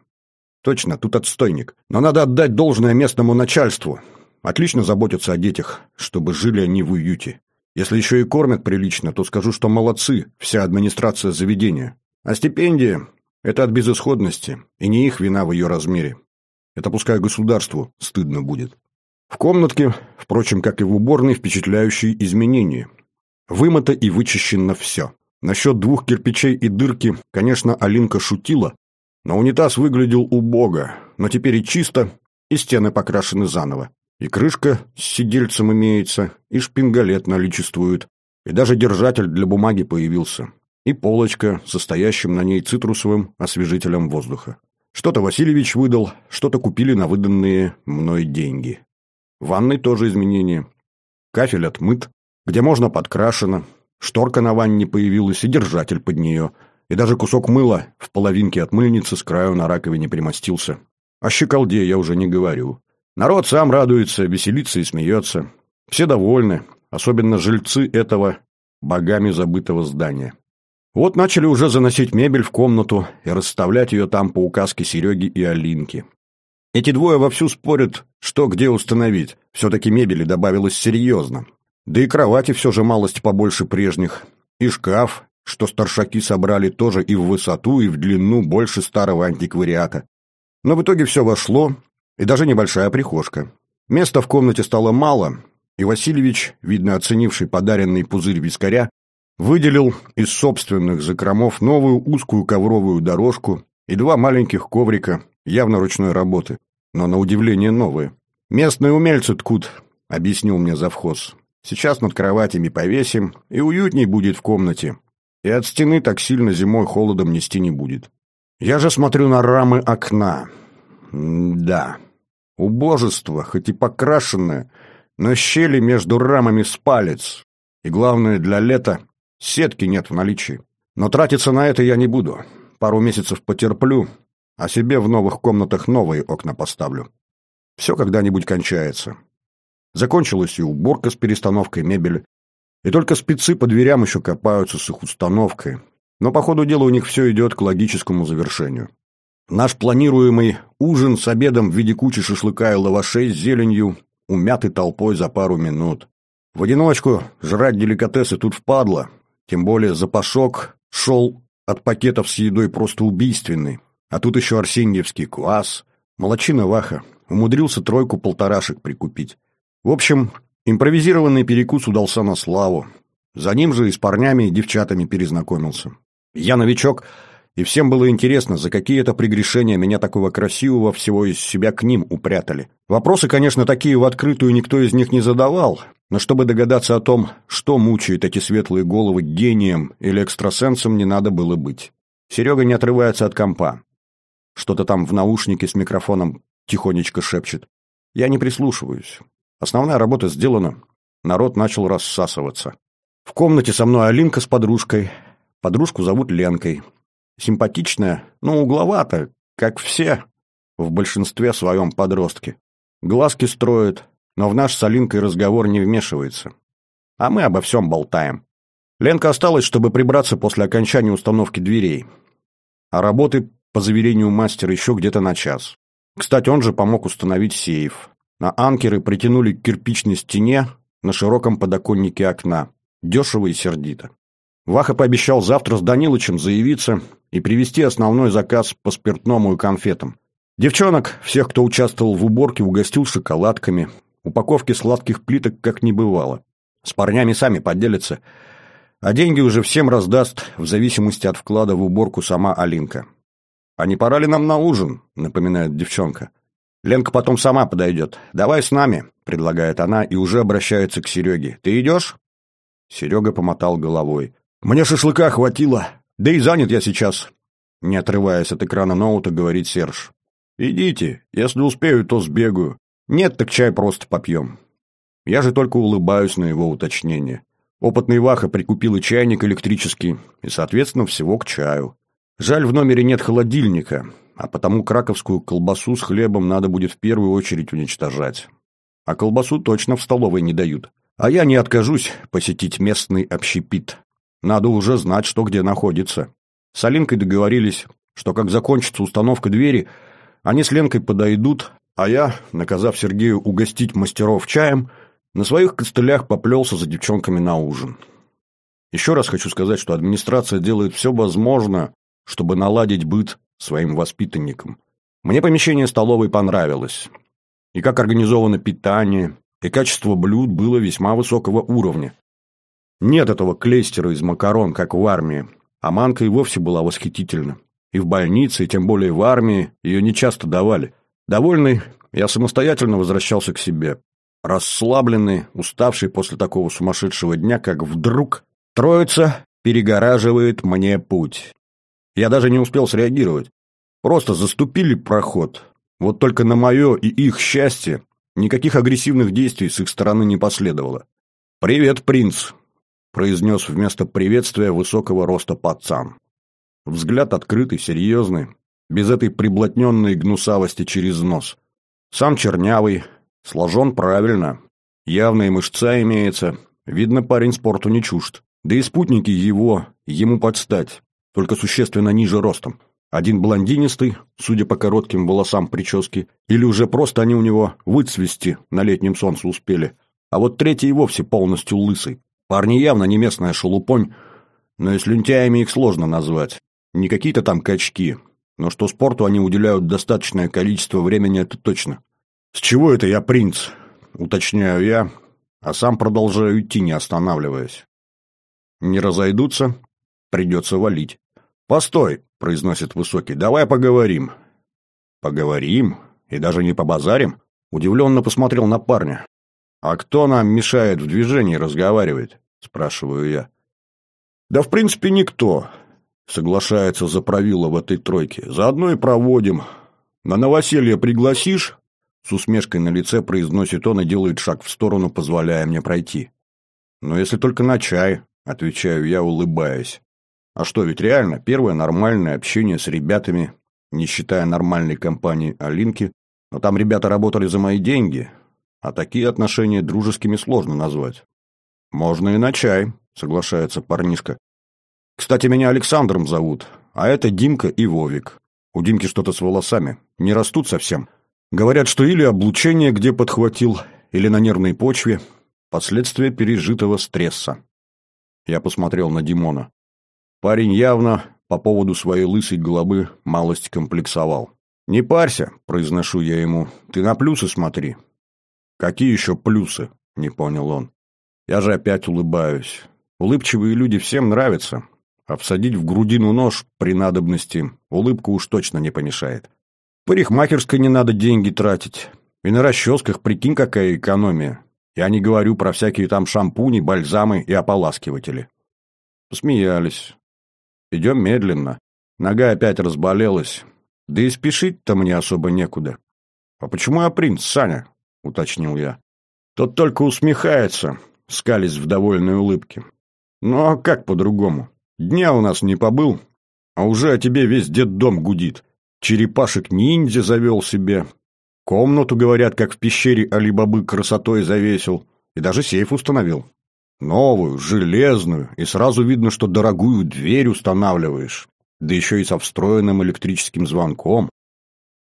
Точно, тут отстойник. Но надо отдать должное местному начальству. Отлично заботятся о детях, чтобы жили они в уюте. Если еще и кормят прилично, то скажу, что молодцы, вся администрация заведения. А стипендия – это от безысходности, и не их вина в ее размере. Это пускай государству стыдно будет. В комнатке, впрочем, как и в уборной, впечатляющие изменения. Вымыто и вычищено все. Насчет двух кирпичей и дырки, конечно, Алинка шутила, но унитаз выглядел убого, но теперь и чисто, и стены покрашены заново. И крышка с сидельцем имеется, и шпингалет наличествует, и даже держатель для бумаги появился, и полочка, состоящим на ней цитрусовым освежителем воздуха. Что-то Васильевич выдал, что-то купили на выданные мной деньги. В ванной тоже изменения. Кафель отмыт, где можно подкрашено, шторка на ванне появилась и держатель под нее, и даже кусок мыла в половинке от мыльницы с краю на раковине примостился. О щеколде я уже не говорю. Народ сам радуется, веселится и смеется. Все довольны, особенно жильцы этого богами забытого здания. Вот начали уже заносить мебель в комнату и расставлять ее там по указке Сереги и Алинки. Эти двое вовсю спорят, что где установить. Все-таки мебели добавилось серьезно. Да и кровати все же малость побольше прежних. И шкаф, что старшаки собрали тоже и в высоту, и в длину больше старого антиквариата. Но в итоге все вошло, и даже небольшая прихожка. Места в комнате стало мало, и Васильевич, видно оценивший подаренный пузырь вискаря, выделил из собственных закромов новую узкую ковровую дорожку и два маленьких коврика, явно ручной работы, но на удивление новые. «Местные умельцы ткут», — объяснил мне завхоз. «Сейчас над кроватями повесим, и уютней будет в комнате. И от стены так сильно зимой холодом нести не будет». Я же смотрю на рамы окна. М да, убожество, хоть и покрашенное, но щели между рамами с палец. И главное, для лета сетки нет в наличии. Но тратиться на это я не буду. Пару месяцев потерплю, а себе в новых комнатах новые окна поставлю. Все когда-нибудь кончается. Закончилась и уборка с перестановкой мебели. И только спецы по дверям еще копаются с их установкой. Но по ходу дела у них все идет к логическому завершению. Наш планируемый ужин с обедом в виде кучи шашлыка и лавашей с зеленью умятый толпой за пару минут. В одиночку жрать деликатесы тут впадло, тем более запашок шел от пакетов с едой просто убийственный. А тут еще арсеньевский квас. Молодчина Ваха. Умудрился тройку полторашек прикупить. В общем, импровизированный перекус удался на славу. За ним же и с парнями и девчатами перезнакомился. Я новичок, и всем было интересно, за какие это прегрешения меня такого красивого всего из себя к ним упрятали. Вопросы, конечно, такие в открытую никто из них не задавал, но чтобы догадаться о том, что мучает эти светлые головы гением или экстрасенсом, не надо было быть. Серега не отрывается от компа. Что-то там в наушнике с микрофоном тихонечко шепчет. Я не прислушиваюсь. Основная работа сделана. Народ начал рассасываться. В комнате со мной Алинка с подружкой, Подружку зовут Ленкой. Симпатичная, но угловато, как все в большинстве своем подростки. Глазки строит, но в наш с Алинкой разговор не вмешивается. А мы обо всем болтаем. Ленка осталась, чтобы прибраться после окончания установки дверей. А работы, по заверению мастера, еще где-то на час. Кстати, он же помог установить сейф. На анкеры притянули к кирпичной стене на широком подоконнике окна. Дешево и сердито. Ваха пообещал завтра с Данилычем заявиться и привезти основной заказ по спиртному и конфетам. Девчонок, всех, кто участвовал в уборке, угостил шоколадками. Упаковки сладких плиток как не бывало. С парнями сами поделятся. А деньги уже всем раздаст, в зависимости от вклада в уборку сама Алинка. «А не пора ли нам на ужин?» — напоминает девчонка. «Ленка потом сама подойдет. Давай с нами», — предлагает она и уже обращается к Сереге. «Ты идешь?» Серега помотал головой. «Мне шашлыка хватило, да и занят я сейчас», — не отрываясь от экрана ноута, говорит Серж. «Идите, если успею, то сбегаю. Нет, так чай просто попьем». Я же только улыбаюсь на его уточнение. Опытный Ваха прикупил и чайник электрический, и, соответственно, всего к чаю. Жаль, в номере нет холодильника, а потому краковскую колбасу с хлебом надо будет в первую очередь уничтожать. А колбасу точно в столовой не дают. А я не откажусь посетить местный общепит. Надо уже знать, что где находится. С Алинкой договорились, что как закончится установка двери, они с Ленкой подойдут, а я, наказав Сергею угостить мастеров чаем, на своих костылях поплелся за девчонками на ужин. Еще раз хочу сказать, что администрация делает все возможное, чтобы наладить быт своим воспитанникам. Мне помещение столовой понравилось. И как организовано питание, и качество блюд было весьма высокого уровня. Нет этого клейстера из макарон, как в армии. А манка и вовсе была восхитительна. И в больнице, и тем более в армии, ее нечасто давали. Довольный, я самостоятельно возвращался к себе. Расслабленный, уставший после такого сумасшедшего дня, как вдруг троица перегораживает мне путь. Я даже не успел среагировать. Просто заступили проход. Вот только на мое и их счастье никаких агрессивных действий с их стороны не последовало. «Привет, принц!» произнес вместо приветствия высокого роста пацан. Взгляд открытый, серьезный, без этой приблотненной гнусавости через нос. Сам чернявый, сложен правильно, явные мышца имеется, видно, парень спорту не чужд. Да и спутники его, ему подстать, только существенно ниже ростом. Один блондинистый, судя по коротким волосам прически, или уже просто они у него выцвести на летнем солнце успели. а вот третий и вовсе полностью лысый. Парни явно не местная шелупонь, но и с их сложно назвать. Не какие-то там качки, но что спорту они уделяют достаточное количество времени, это точно. «С чего это я принц?» — уточняю я, а сам продолжаю идти, не останавливаясь. Не разойдутся, придется валить. «Постой!» — произносит Высокий. «Давай поговорим». «Поговорим? И даже не побазарим?» Удивленно посмотрел на парня. «А кто нам мешает в движении разговаривать?» — спрашиваю я. «Да в принципе никто», — соглашается за правило в этой тройке. «Заодно и проводим. На новоселье пригласишь?» С усмешкой на лице произносит он и делает шаг в сторону, позволяя мне пройти. «Но если только на чай», — отвечаю я, улыбаясь. «А что, ведь реально, первое нормальное общение с ребятами, не считая нормальной компании Алинки, но там ребята работали за мои деньги, а такие отношения дружескими сложно назвать». «Можно и на чай», — соглашается парнишка. «Кстати, меня Александром зовут, а это Димка и Вовик. У Димки что-то с волосами, не растут совсем». Говорят, что или облучение где подхватил, или на нервной почве, последствия пережитого стресса. Я посмотрел на Димона. Парень явно по поводу своей лысой головы малость комплексовал. «Не парься», — произношу я ему, — «ты на плюсы смотри». «Какие еще плюсы?» — не понял он. Я же опять улыбаюсь. Улыбчивые люди всем нравятся, всадить в грудину нож при надобности улыбку уж точно не помешает. парикмахерской не надо деньги тратить. И на расческах, прикинь, какая экономия. Я не говорю про всякие там шампуни, бальзамы и ополаскиватели. Посмеялись. Идем медленно. Нога опять разболелась. Да и спешить-то мне особо некуда. «А почему я принц, Саня?» — уточнил я. Тот только усмехается, скались в довольной улыбке. «Ну а как по-другому? Дня у нас не побыл, а уже о тебе весь дом гудит. Черепашек-ниндзя завел себе. Комнату, говорят, как в пещере Алибабы красотой завесил. И даже сейф установил. Новую, железную, и сразу видно, что дорогую дверь устанавливаешь. Да еще и со встроенным электрическим звонком.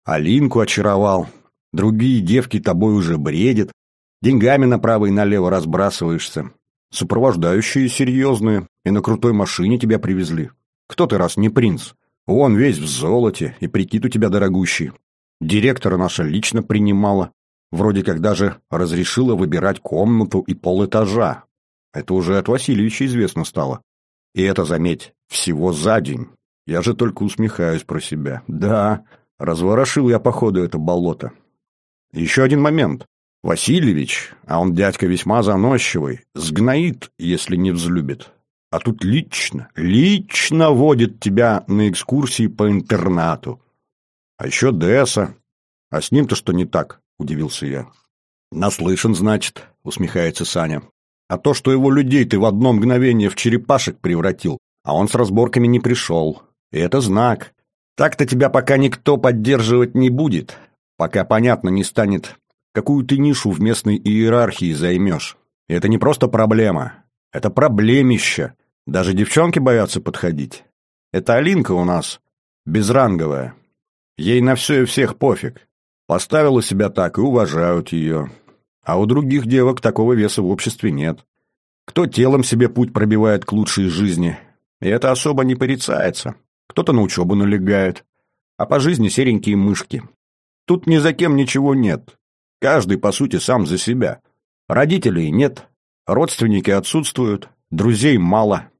Алинку очаровал. Другие девки тобой уже бредят. Деньгами направо и налево разбрасываешься. Сопровождающие серьезные, и на крутой машине тебя привезли. Кто ты раз не принц? Он весь в золоте, и прикид у тебя дорогущий. Директора наша лично принимала. Вроде как даже разрешила выбирать комнату и полэтажа. Это уже от Васильевича известно стало. И это, заметь, всего за день. Я же только усмехаюсь про себя. Да, разворошил я, походу, это болото. Еще один момент. Васильевич, а он дядька весьма заносчивый, сгноит, если не взлюбит. А тут лично, лично водит тебя на экскурсии по интернату. А еще Десса. А с ним-то что не так, удивился я. Наслышан, значит, усмехается Саня. А то, что его людей ты в одно мгновение в черепашек превратил, а он с разборками не пришел. И это знак. Так-то тебя пока никто поддерживать не будет, пока понятно не станет, какую ты нишу в местной иерархии займешь. И это не просто проблема. Это проблемище. Даже девчонки боятся подходить. Это Алинка у нас безранговая. Ей на все и всех пофиг. Поставила себя так и уважают ее. А у других девок такого веса в обществе нет. Кто телом себе путь пробивает к лучшей жизни, и это особо не порицается. Кто-то на учебу налегает, а по жизни серенькие мышки. Тут ни за кем ничего нет. Каждый, по сути, сам за себя. Родителей нет, родственники отсутствуют, друзей мало.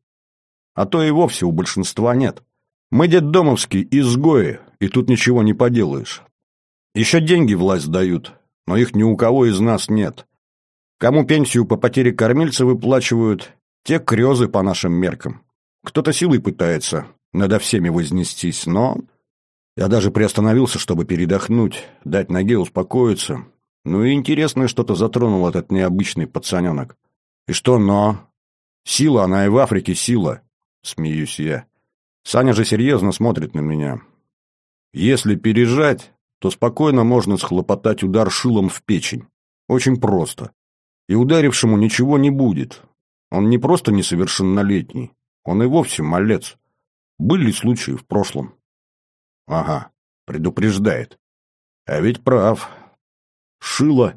А то и вовсе у большинства нет. Мы детдомовские изгои, и тут ничего не поделаешь. Еще деньги власть дают, но их ни у кого из нас нет. Кому пенсию по потере кормильца выплачивают, те крезы по нашим меркам. Кто-то силой пытается надо всеми вознестись, но... Я даже приостановился, чтобы передохнуть, дать ноге успокоиться, ну и интересное что-то затронул этот необычный пацаненок. И что «но»? Сила, она и в Африке сила, смеюсь я. Саня же серьезно смотрит на меня. Если пережать, то спокойно можно схлопотать удар шилом в печень. Очень просто. И ударившему ничего не будет. Он не просто несовершеннолетний, он и вовсе малец. Были случаи в прошлом. Ага, предупреждает. А ведь прав, Шило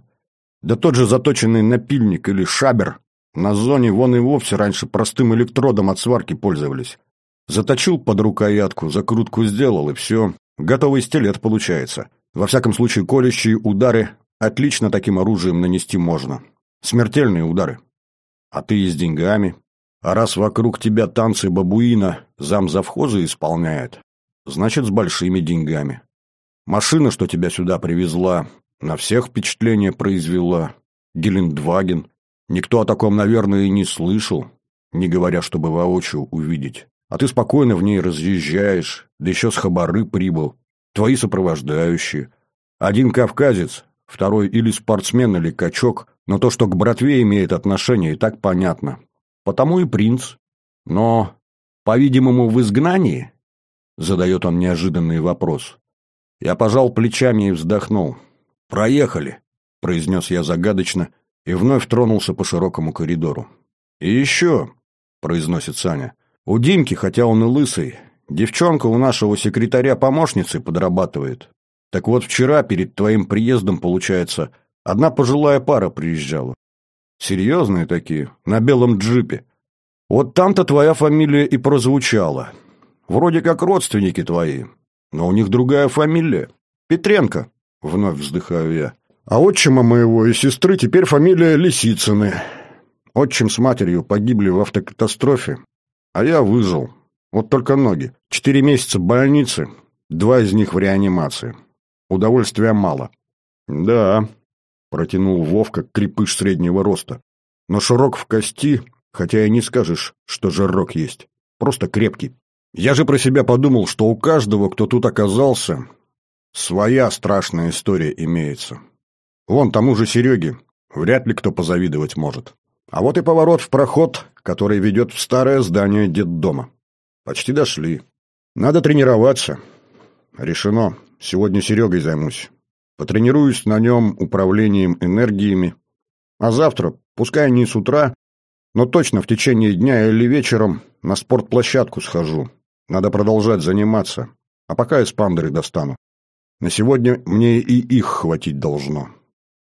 Да тот же заточенный напильник или шабер на зоне вон и вовсе раньше простым электродом от сварки пользовались. Заточил под рукоятку, закрутку сделал, и все. Готовый стилет получается. Во всяком случае, колющие удары отлично таким оружием нанести можно. Смертельные удары. А ты и с деньгами. А раз вокруг тебя танцы бабуина зам завхоза исполняет, значит, с большими деньгами. Машина, что тебя сюда привезла, на всех впечатление произвела. Гелендваген. Никто о таком, наверное, и не слышал, не говоря, чтобы воочию увидеть. А ты спокойно в ней разъезжаешь, да еще с хабары прибыл. Твои сопровождающие. Один кавказец, второй или спортсмен, или качок, но то, что к братве имеет отношение, и так понятно. Потому и принц. Но, по-видимому, в изгнании? Задает он неожиданный вопрос. Я пожал плечами и вздохнул. «Проехали», — произнес я загадочно, — и вновь тронулся по широкому коридору. «И еще», — произносит Саня, — «у Димки, хотя он и лысый, девчонка у нашего секретаря помощницы подрабатывает. Так вот вчера, перед твоим приездом, получается, одна пожилая пара приезжала. Серьезные такие, на белом джипе. Вот там-то твоя фамилия и прозвучала. Вроде как родственники твои, но у них другая фамилия. Петренко, вновь вздыхаю я. А отчима моего и сестры теперь фамилия Лисицыны. Отчим с матерью погибли в автокатастрофе, а я выжил. Вот только ноги. Четыре месяца в больнице, два из них в реанимации. Удовольствия мало. Да, протянул Вовка, крепыш среднего роста. Но широк в кости, хотя и не скажешь, что жирок есть. Просто крепкий. Я же про себя подумал, что у каждого, кто тут оказался, своя страшная история имеется. Вон тому же Сереге вряд ли кто позавидовать может. А вот и поворот в проход, который ведет в старое здание детдома. Почти дошли. Надо тренироваться. Решено. Сегодня Серегой займусь. Потренируюсь на нем управлением энергиями. А завтра, пускай не с утра, но точно в течение дня или вечером на спортплощадку схожу. Надо продолжать заниматься. А пока из пандеры достану. На сегодня мне и их хватить должно.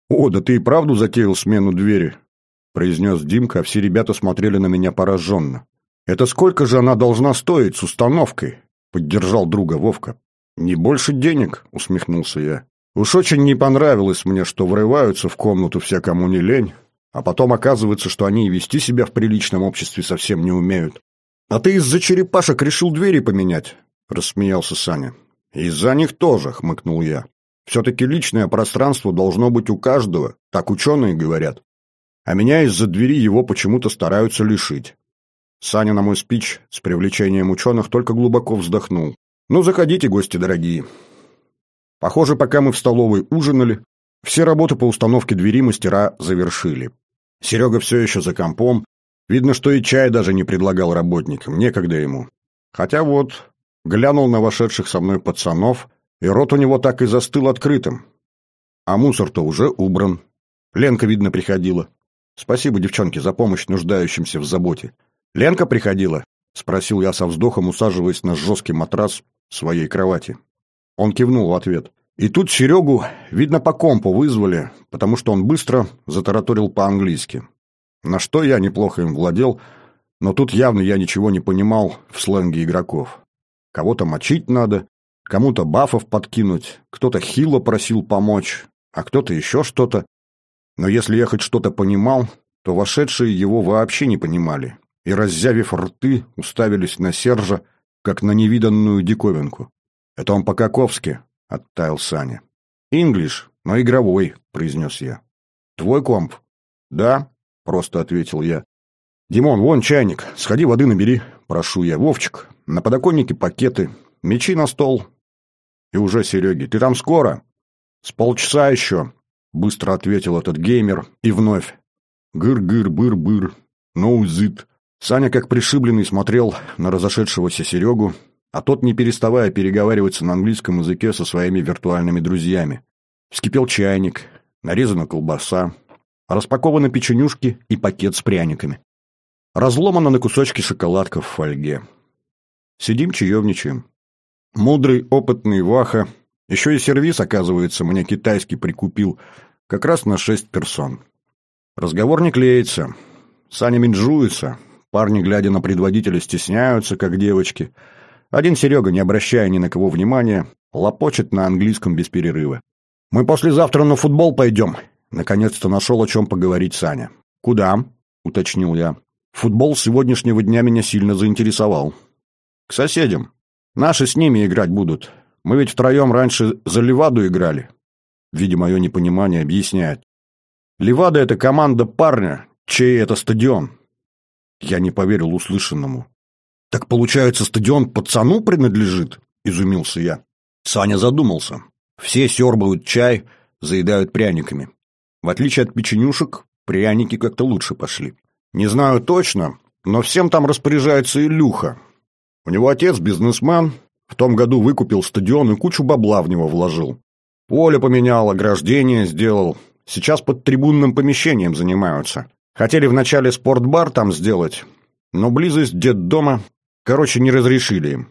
«О, да ты и правду затеял смену двери», — произнес Димка, а все ребята смотрели на меня пораженно. «Это сколько же она должна стоить с установкой?» — поддержал друга Вовка. «Не больше денег», — усмехнулся я. «Уж очень не понравилось мне, что врываются в комнату все, кому не лень, а потом оказывается, что они и вести себя в приличном обществе совсем не умеют». «А ты из-за черепашек решил двери поменять?» — рассмеялся Саня. «Из-за них тоже», — хмыкнул я. Все-таки личное пространство должно быть у каждого, так ученые говорят. А меня из-за двери его почему-то стараются лишить. Саня на мой спич с привлечением ученых только глубоко вздохнул. «Ну, заходите, гости дорогие». Похоже, пока мы в столовой ужинали, все работы по установке двери мастера завершили. Серега все еще за компом. Видно, что и чай даже не предлагал работникам, некогда ему. Хотя вот, глянул на вошедших со мной пацанов, и рот у него так и застыл открытым. А мусор-то уже убран. Ленка, видно, приходила. Спасибо, девчонки, за помощь нуждающимся в заботе. Ленка приходила? Спросил я со вздохом, усаживаясь на жесткий матрас своей кровати. Он кивнул в ответ. И тут Серегу, видно, по компу вызвали, потому что он быстро затараторил по-английски. На что я неплохо им владел, но тут явно я ничего не понимал в сленге игроков. Кого-то мочить надо, Кому-то бафов подкинуть, кто-то хило просил помочь, а кто-то еще что-то. Но если я хоть что-то понимал, то вошедшие его вообще не понимали и, раззявив рты, уставились на Сержа, как на невиданную диковинку. «Это он по-каковски», — оттаял Саня. «Инглиш, но игровой», — произнес я. «Твой комп?» «Да», — просто ответил я. «Димон, вон чайник, сходи воды набери, прошу я. Вовчик, на подоконнике пакеты, мечи на стол, и уже Сереге. «Ты там скоро?» «С полчаса еще», — быстро ответил этот геймер. И вновь. «Гыр-гыр, быр-быр, ноузит». Саня, как пришибленный, смотрел на разошедшегося Серегу, а тот, не переставая переговариваться на английском языке со своими виртуальными друзьями. Вскипел чайник, нарезана колбаса, распакованы печенюшки и пакет с пряниками. Разломана на кусочки шоколадка в фольге. Сидим, чаевничаем. Мудрый, опытный Ваха, еще и сервис, оказывается, мне китайский прикупил, как раз на шесть персон. Разговор не клеится. Саня менжуется. Парни, глядя на предводителя, стесняются, как девочки. Один Серега, не обращая ни на кого внимания, лопочет на английском без перерыва. «Мы послезавтра на футбол пойдем», — наконец-то нашел о чем поговорить Саня. «Куда?» — уточнил я. «Футбол сегодняшнего дня меня сильно заинтересовал». «К соседям. Наши с ними играть будут. Мы ведь втроем раньше за Леваду играли». Видя мое непонимание, объясняет. «Левада — это команда парня, чей это стадион». Я не поверил услышанному. «Так получается, стадион пацану принадлежит?» — изумился я. Саня задумался. Все сербают чай, заедают пряниками. В отличие от печенюшек, пряники как-то лучше пошли. Не знаю точно, но всем там распоряжается Илюха. У него отец бизнесмен, в том году выкупил стадион и кучу бабла в него вложил. Поле поменял, ограждение сделал. Сейчас под трибунным помещением занимаются. Хотели вначале спортбар там сделать, но близость детдома, короче, не разрешили им.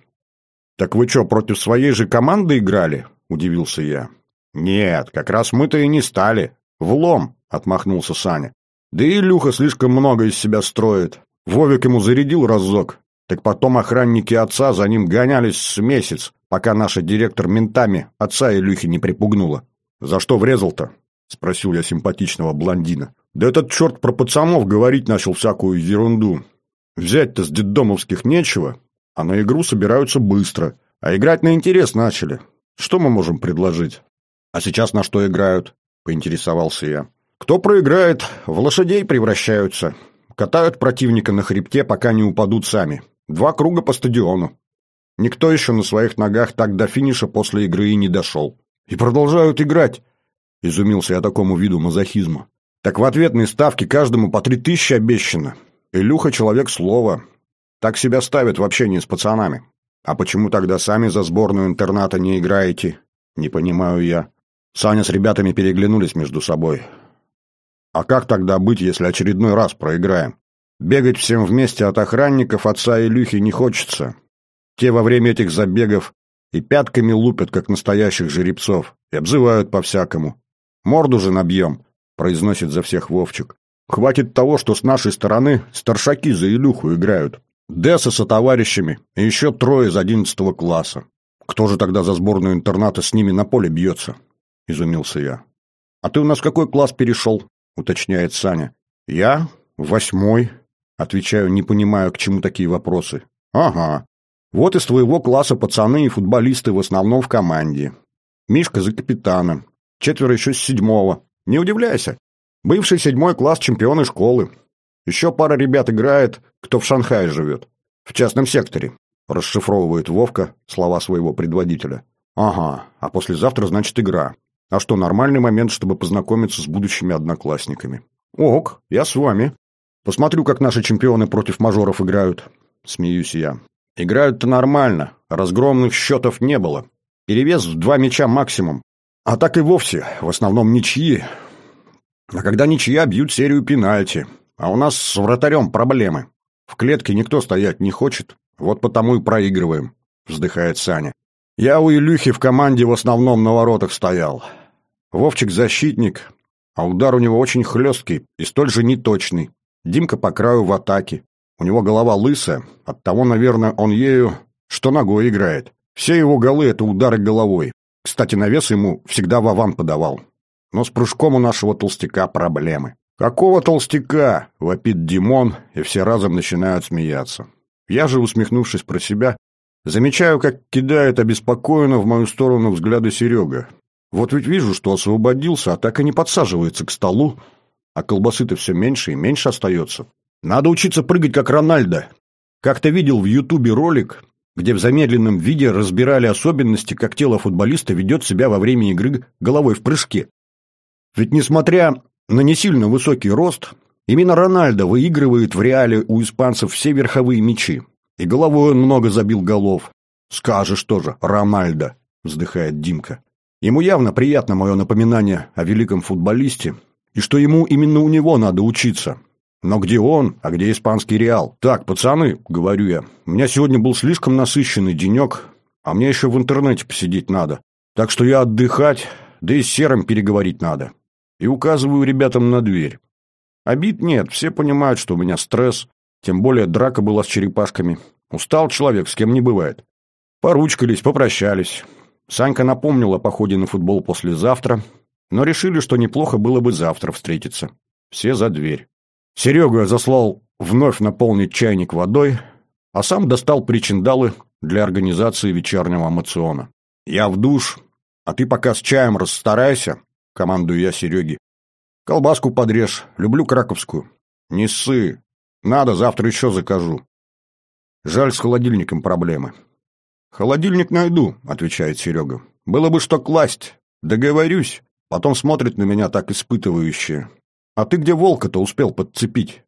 «Так вы что, против своей же команды играли?» – удивился я. «Нет, как раз мы-то и не стали. Влом!» – отмахнулся Саня. «Да и Илюха слишком много из себя строит. Вовик ему зарядил разок. Так потом охранники отца за ним гонялись с месяц, пока наша директор ментами отца Илюхи не припугнула. За что врезал-то?» – спросил я симпатичного блондина. «Да этот черт про пацанов говорить начал всякую ерунду. Взять-то с детдомовских нечего, а на игру собираются быстро. А играть на интерес начали. Что мы можем предложить? А сейчас на что играют? Поинтересовался я. Кто проиграет, в лошадей превращаются. Катают противника на хребте, пока не упадут сами. Два круга по стадиону. Никто еще на своих ногах так до финиша после игры и не дошел. И продолжают играть. Изумился я такому виду мазохизма. Так в ответной ставке каждому по три тысячи обещано. Илюха человек слова, так себя ставят в общении с пацанами. А почему тогда сами за сборную интерната не играете? Не понимаю я. Саня с ребятами переглянулись между собой. А как тогда быть, если очередной раз проиграем? Бегать всем вместе от охранников отца Илюхи не хочется. Те во время этих забегов и пятками лупят, как настоящих жеребцов, и обзывают по-всякому. «Морду же набьем», — произносит за всех Вовчик. «Хватит того, что с нашей стороны старшаки за Илюху играют. Десса со товарищами и еще трое из одиннадцатого класса. Кто же тогда за сборную интерната с ними на поле бьется? Изумился я. А ты у нас какой класс перешел? Уточняет Саня. Я? Восьмой. Отвечаю, не понимаю, к чему такие вопросы. Ага. Вот из твоего класса пацаны и футболисты в основном в команде. Мишка за капитана. Четверо еще с седьмого. Не удивляйся. Бывший седьмой класс чемпионы школы. Еще пара ребят играет, кто в Шанхае живет. В частном секторе. Расшифровывает Вовка слова своего предводителя. Ага, а послезавтра, значит, игра. А что, нормальный момент, чтобы познакомиться с будущими одноклассниками. Ок, я с вами. Посмотрю, как наши чемпионы против мажоров играют. Смеюсь я. Играют-то нормально. Разгромных счетов не было. Перевес в два мяча максимум. А так и вовсе, в основном ничьи. А когда ничья, бьют серию пенальти. А у нас с вратарем проблемы. В клетке никто стоять не хочет, вот потому и проигрываем», — вздыхает Саня. «Я у Илюхи в команде в основном на воротах стоял. Вовчик защитник, а удар у него очень хлесткий и столь же неточный. Димка по краю в атаке. У него голова лысая, оттого, наверное, он ею что ногой играет. Все его голы — это удары головой. Кстати, навес ему всегда Вован подавал. Но с прыжком у нашего толстяка проблемы. «Какого толстяка?» — вопит Димон, и все разом начинают смеяться. Я же, усмехнувшись про себя, замечаю, как кидает обеспокоенно в мою сторону взгляды Серега. Вот ведь вижу, что освободился, а так и не подсаживается к столу, а колбасы-то все меньше и меньше остается. Надо учиться прыгать, как Рональдо. Как-то видел в Ютубе ролик, где в замедленном виде разбирали особенности, как тело футболиста ведет себя во время игры головой в прыжке. Ведь несмотря на не сильно высокий рост, именно Рональдо выигрывает в реале у испанцев все верховые мячи. И головой он много забил голов. «Скажешь тоже, Рональдо», — вздыхает Димка. Ему явно приятно мое напоминание о великом футболисте, и что ему именно у него надо учиться. Но где он, а где испанский Реал? Так, пацаны, говорю я, у меня сегодня был слишком насыщенный денек, а мне еще в интернете посидеть надо. Так что я отдыхать, да и с Серым переговорить надо. и указываю ребятам на дверь. Обид нет, все понимают, что у меня стресс, тем более драка была с черепашками. Устал человек, с кем не бывает. Поручкались, попрощались. Санька напомнил о походе на футбол послезавтра, но решили, что неплохо было бы завтра встретиться. Все за дверь. Серегу я заслал вновь наполнить чайник водой, а сам достал причиндалы для организации вечернего мациона. «Я в душ, а ты пока с чаем расстарайся», — командую я Сереге. «Колбаску подрежь, люблю краковскую». «Не ссы, надо, завтра еще закажу». Жаль, с холодильником проблемы. «Холодильник найду», — отвечает Серега. «Было бы что класть. Договорюсь». Потом смотрит на меня так испытывающе. «А ты где волка-то успел подцепить?»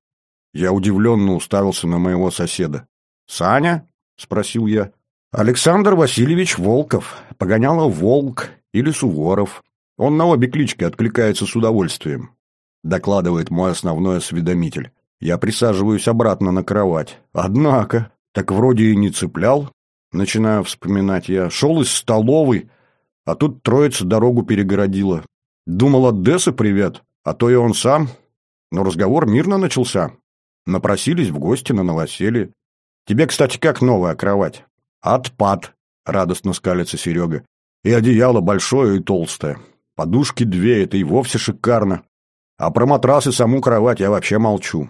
Я удивленно уставился на моего соседа. «Саня?» — спросил я. «Александр Васильевич Волков. Погоняло Волк или Суворов. Он на обе клички откликается с удовольствием», — докладывает мой основной осведомитель. Я присаживаюсь обратно на кровать. «Однако, так вроде и не цеплял». Начинаю вспоминать я. Шел из столовой, а тут троица дорогу перегородила. Думал, от Дессы привет, а то и он сам. Но разговор мирно начался. Напросились в гости на новоселье. Тебе, кстати, как новая кровать? Отпад, радостно скалится Серега. И одеяло большое и толстое. Подушки две, это и вовсе шикарно. А про матрас и саму кровать я вообще молчу.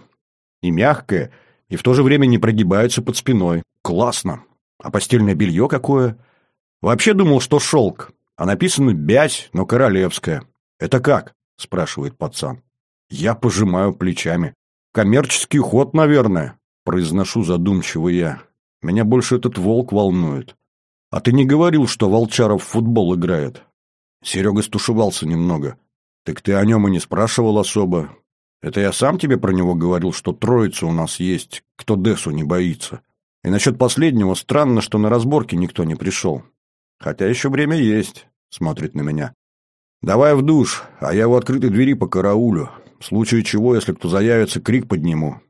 И мягкая, и в то же время не прогибается под спиной. Классно. А постельное белье какое? Вообще думал, что шелк, а написано «бязь», но королевское. Это как? Спрашивает пацан. Я пожимаю плечами. Коммерческий ход, наверное, произношу задумчиво я. Меня больше этот волк волнует. А ты не говорил, что Волчаров в футбол играет? Серега стушевался немного. Так ты о нем и не спрашивал особо. Это я сам тебе про него говорил, что троица у нас есть, кто Десу не боится. И насчет последнего странно, что на разборке никто не пришел. Хотя еще время есть, смотрит на меня. Давай в душ, а я у открытой двери по караулю. В случае чего, если кто заявится, крик подниму.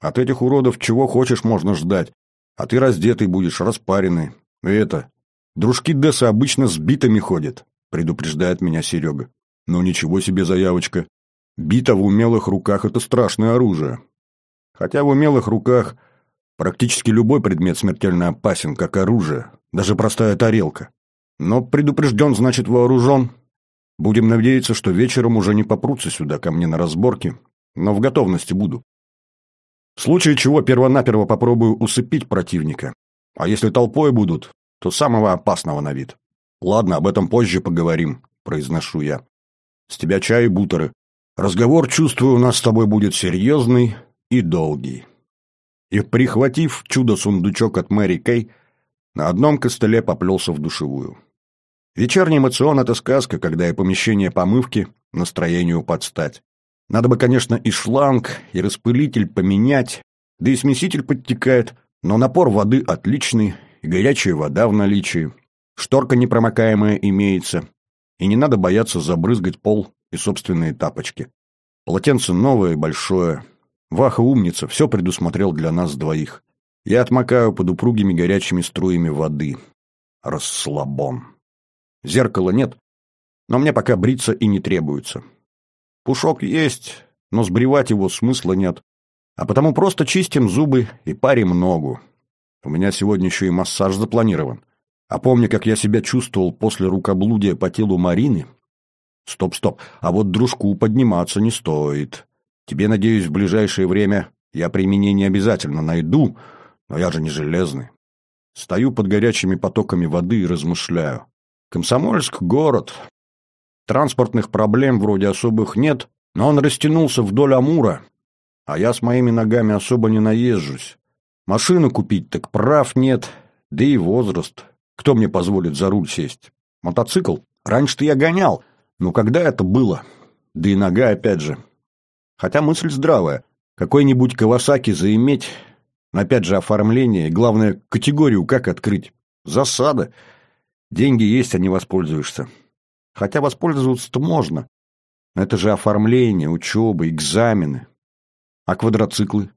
От этих уродов чего хочешь можно ждать. А ты раздетый будешь, распаренный. И это... Дружки Десса обычно с битами ходят, предупреждает меня Серега. Ну ничего себе заявочка. Бита в умелых руках — это страшное оружие. Хотя в умелых руках практически любой предмет смертельно опасен, как оружие, даже простая тарелка. Но предупрежден, значит вооружен, Будем надеяться, что вечером уже не попрутся сюда ко мне на разборки, но в готовности буду. В случае чего первонаперво попробую усыпить противника. А если толпой будут, то самого опасного на вид. Ладно, об этом позже поговорим, произношу я. С тебя чай и бутеры. Разговор, чувствую, у нас с тобой будет серьезный и долгий. И, прихватив чудо-сундучок от Мэри Кей, на одном костыле поплелся в душевую. Вечерний эмоцион — это сказка, когда и помещение помывки настроению подстать. Надо бы, конечно, и шланг, и распылитель поменять, да и смеситель подтекает, но напор воды отличный, и горячая вода в наличии. Шторка непромокаемая имеется, и не надо бояться забрызгать пол и собственные тапочки. Полотенце новое и большое. Ваха умница, все предусмотрел для нас двоих. Я отмокаю под упругими горячими струями воды. Расслабон. Зеркала нет, но мне пока бриться и не требуется. Пушок есть, но сбривать его смысла нет, а потому просто чистим зубы и парим ногу. У меня сегодня еще и массаж запланирован. А помню, как я себя чувствовал после рукоблудия по телу Марины. Стоп, стоп, а вот дружку подниматься не стоит. Тебе, надеюсь, в ближайшее время я применение обязательно найду, но я же не железный. Стою под горячими потоками воды и размышляю. Комсомольск — город. Транспортных проблем вроде особых нет, но он растянулся вдоль Амура, а я с моими ногами особо не наезжусь. Машину купить так прав нет, да и возраст. Кто мне позволит за руль сесть? Мотоцикл? Раньше-то я гонял, но когда это было? Да и нога опять же. Хотя мысль здравая. Какой-нибудь Кавасаки заиметь, опять же оформление, главное, категорию как открыть. Засада. Деньги есть, а не воспользуешься. Хотя воспользоваться-то можно. Это же оформление, учеба, экзамены. А квадроциклы?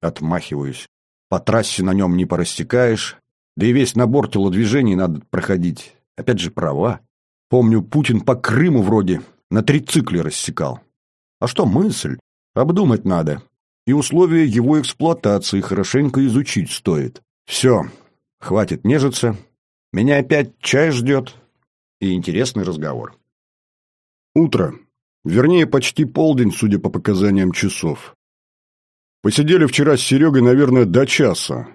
Отмахиваюсь. По трассе на нем не порастекаешь. Да и весь набор телодвижений надо проходить. Опять же, права. Помню, Путин по Крыму вроде на трицикле рассекал. А что мысль? Обдумать надо. И условия его эксплуатации хорошенько изучить стоит. Все, хватит нежиться. Меня опять чай ждет и интересный разговор. Утро. Вернее, почти полдень, судя по показаниям часов. Посидели вчера с Серегой, наверное, до часа.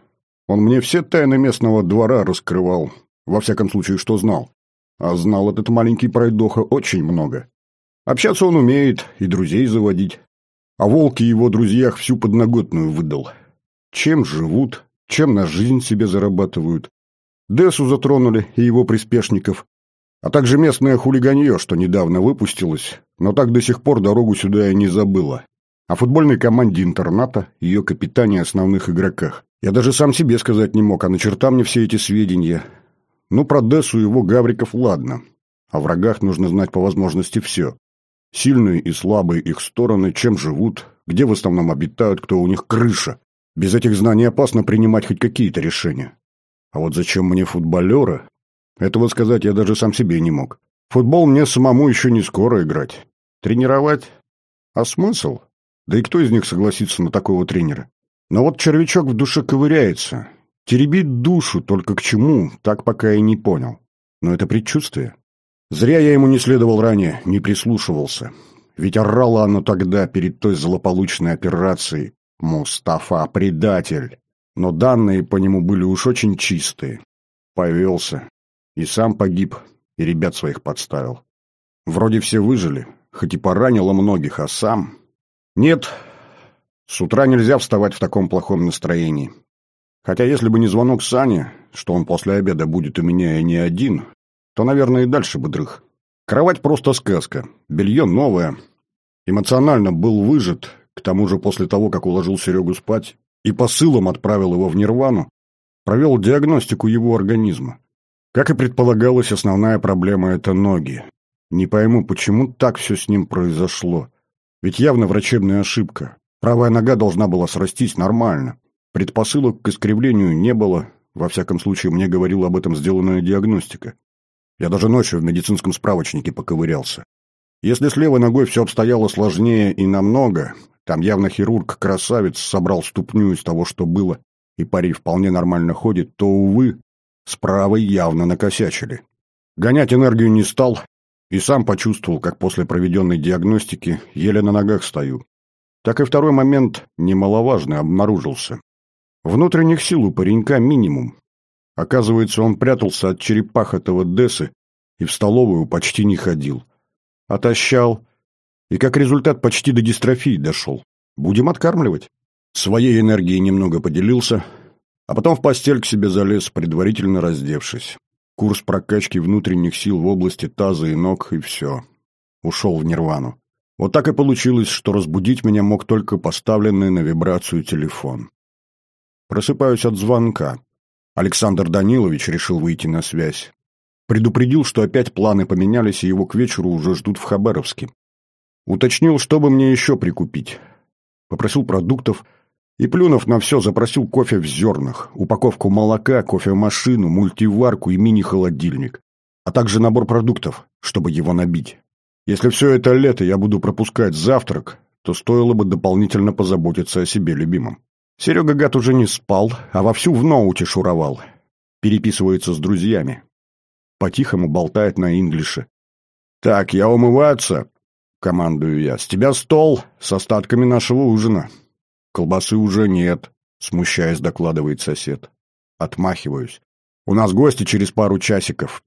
Он мне все тайны местного двора раскрывал. Во всяком случае, что знал. А знал этот маленький пройдоха очень много. Общаться он умеет и друзей заводить. А волки его друзьях всю подноготную выдал. Чем живут, чем на жизнь себе зарабатывают. Десу затронули и его приспешников, а также местное хулиганье, что недавно выпустилось, но так до сих пор дорогу сюда и не забыла. О футбольной команде интерната, ее капитане и основных игроках. Я даже сам себе сказать не мог, а начерта мне все эти сведения. Ну, про Десу его гавриков ладно. О врагах нужно знать по возможности все. Сильные и слабые их стороны, чем живут, где в основном обитают, кто у них крыша. Без этих знаний опасно принимать хоть какие-то решения. А вот зачем мне футболера? Этого сказать я даже сам себе не мог. Футбол мне самому еще не скоро играть. Тренировать? А смысл? Да и кто из них согласится на такого тренера? Но вот червячок в душе ковыряется. Теребит душу, только к чему, так пока и не понял. Но это предчувствие. Зря я ему не следовал ранее, не прислушивался. Ведь орало оно тогда перед той злополучной операцией. Мустафа, предатель. Но данные по нему были уж очень чистые. Повелся. И сам погиб, и ребят своих подставил. Вроде все выжили, хоть и поранило многих, а сам... Нет, с утра нельзя вставать в таком плохом настроении. Хотя если бы не звонок Сани, что он после обеда будет у меня и не один, то, наверное, и дальше бы дрых. Кровать просто сказка, белье новое. Эмоционально был выжат, к тому же после того, как уложил Серегу спать и посылом отправил его в Нирвану, провел диагностику его организма. Как и предполагалось, основная проблема – это ноги. Не пойму, почему так все с ним произошло. Ведь явно врачебная ошибка. Правая нога должна была срастись нормально. Предпосылок к искривлению не было. Во всяком случае, мне говорила об этом сделанная диагностика. Я даже ночью в медицинском справочнике поковырялся. Если с левой ногой все обстояло сложнее и намного, там явно хирург-красавец собрал ступню из того, что было, и парень вполне нормально ходит, то, увы, с правой явно накосячили. Гонять энергию не стал и сам почувствовал, как после проведенной диагностики еле на ногах стою. Так и второй момент, немаловажный, обнаружился. Внутренних сил у паренька минимум. Оказывается, он прятался от черепах этого Десы и в столовую почти не ходил. Отощал, и как результат почти до дистрофии дошел. Будем откармливать. Своей энергией немного поделился, а потом в постель к себе залез, предварительно раздевшись. Курс прокачки внутренних сил в области таза и ног, и все. Ушел в нирвану. Вот так и получилось, что разбудить меня мог только поставленный на вибрацию телефон. Просыпаюсь от звонка. Александр Данилович решил выйти на связь. Предупредил, что опять планы поменялись, и его к вечеру уже ждут в Хабаровске. Уточнил, что бы мне еще прикупить. Попросил продуктов, и, плюнув на все, запросил кофе в зернах, упаковку молока, кофемашину, мультиварку и мини-холодильник, а также набор продуктов, чтобы его набить. Если все это лето я буду пропускать завтрак, то стоило бы дополнительно позаботиться о себе любимом. Серега гад уже не спал, а вовсю в ноуте шуровал. Переписывается с друзьями. По-тихому болтает на инглише. «Так, я умываться», — командую я. «С тебя стол с остатками нашего ужина». «Колбасы уже нет», — смущаясь, докладывает сосед. Отмахиваюсь. «У нас гости через пару часиков».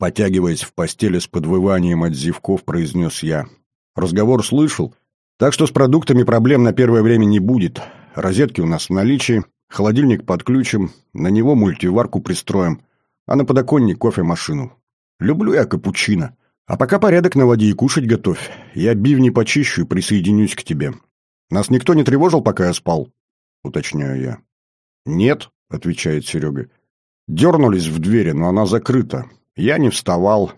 Потягиваясь в постели с подвыванием от зевков, произнес я. «Разговор слышал, так что с продуктами проблем на первое время не будет. Розетки у нас в наличии, холодильник подключим, на него мультиварку пристроим, а на подоконник кофемашину. Люблю я капучино. А пока порядок наводи и кушать готовь. Я бивни почищу и присоединюсь к тебе. Нас никто не тревожил, пока я спал?» — уточняю я. «Нет», — отвечает Серега. «Дернулись в двери, но она закрыта. Я не вставал.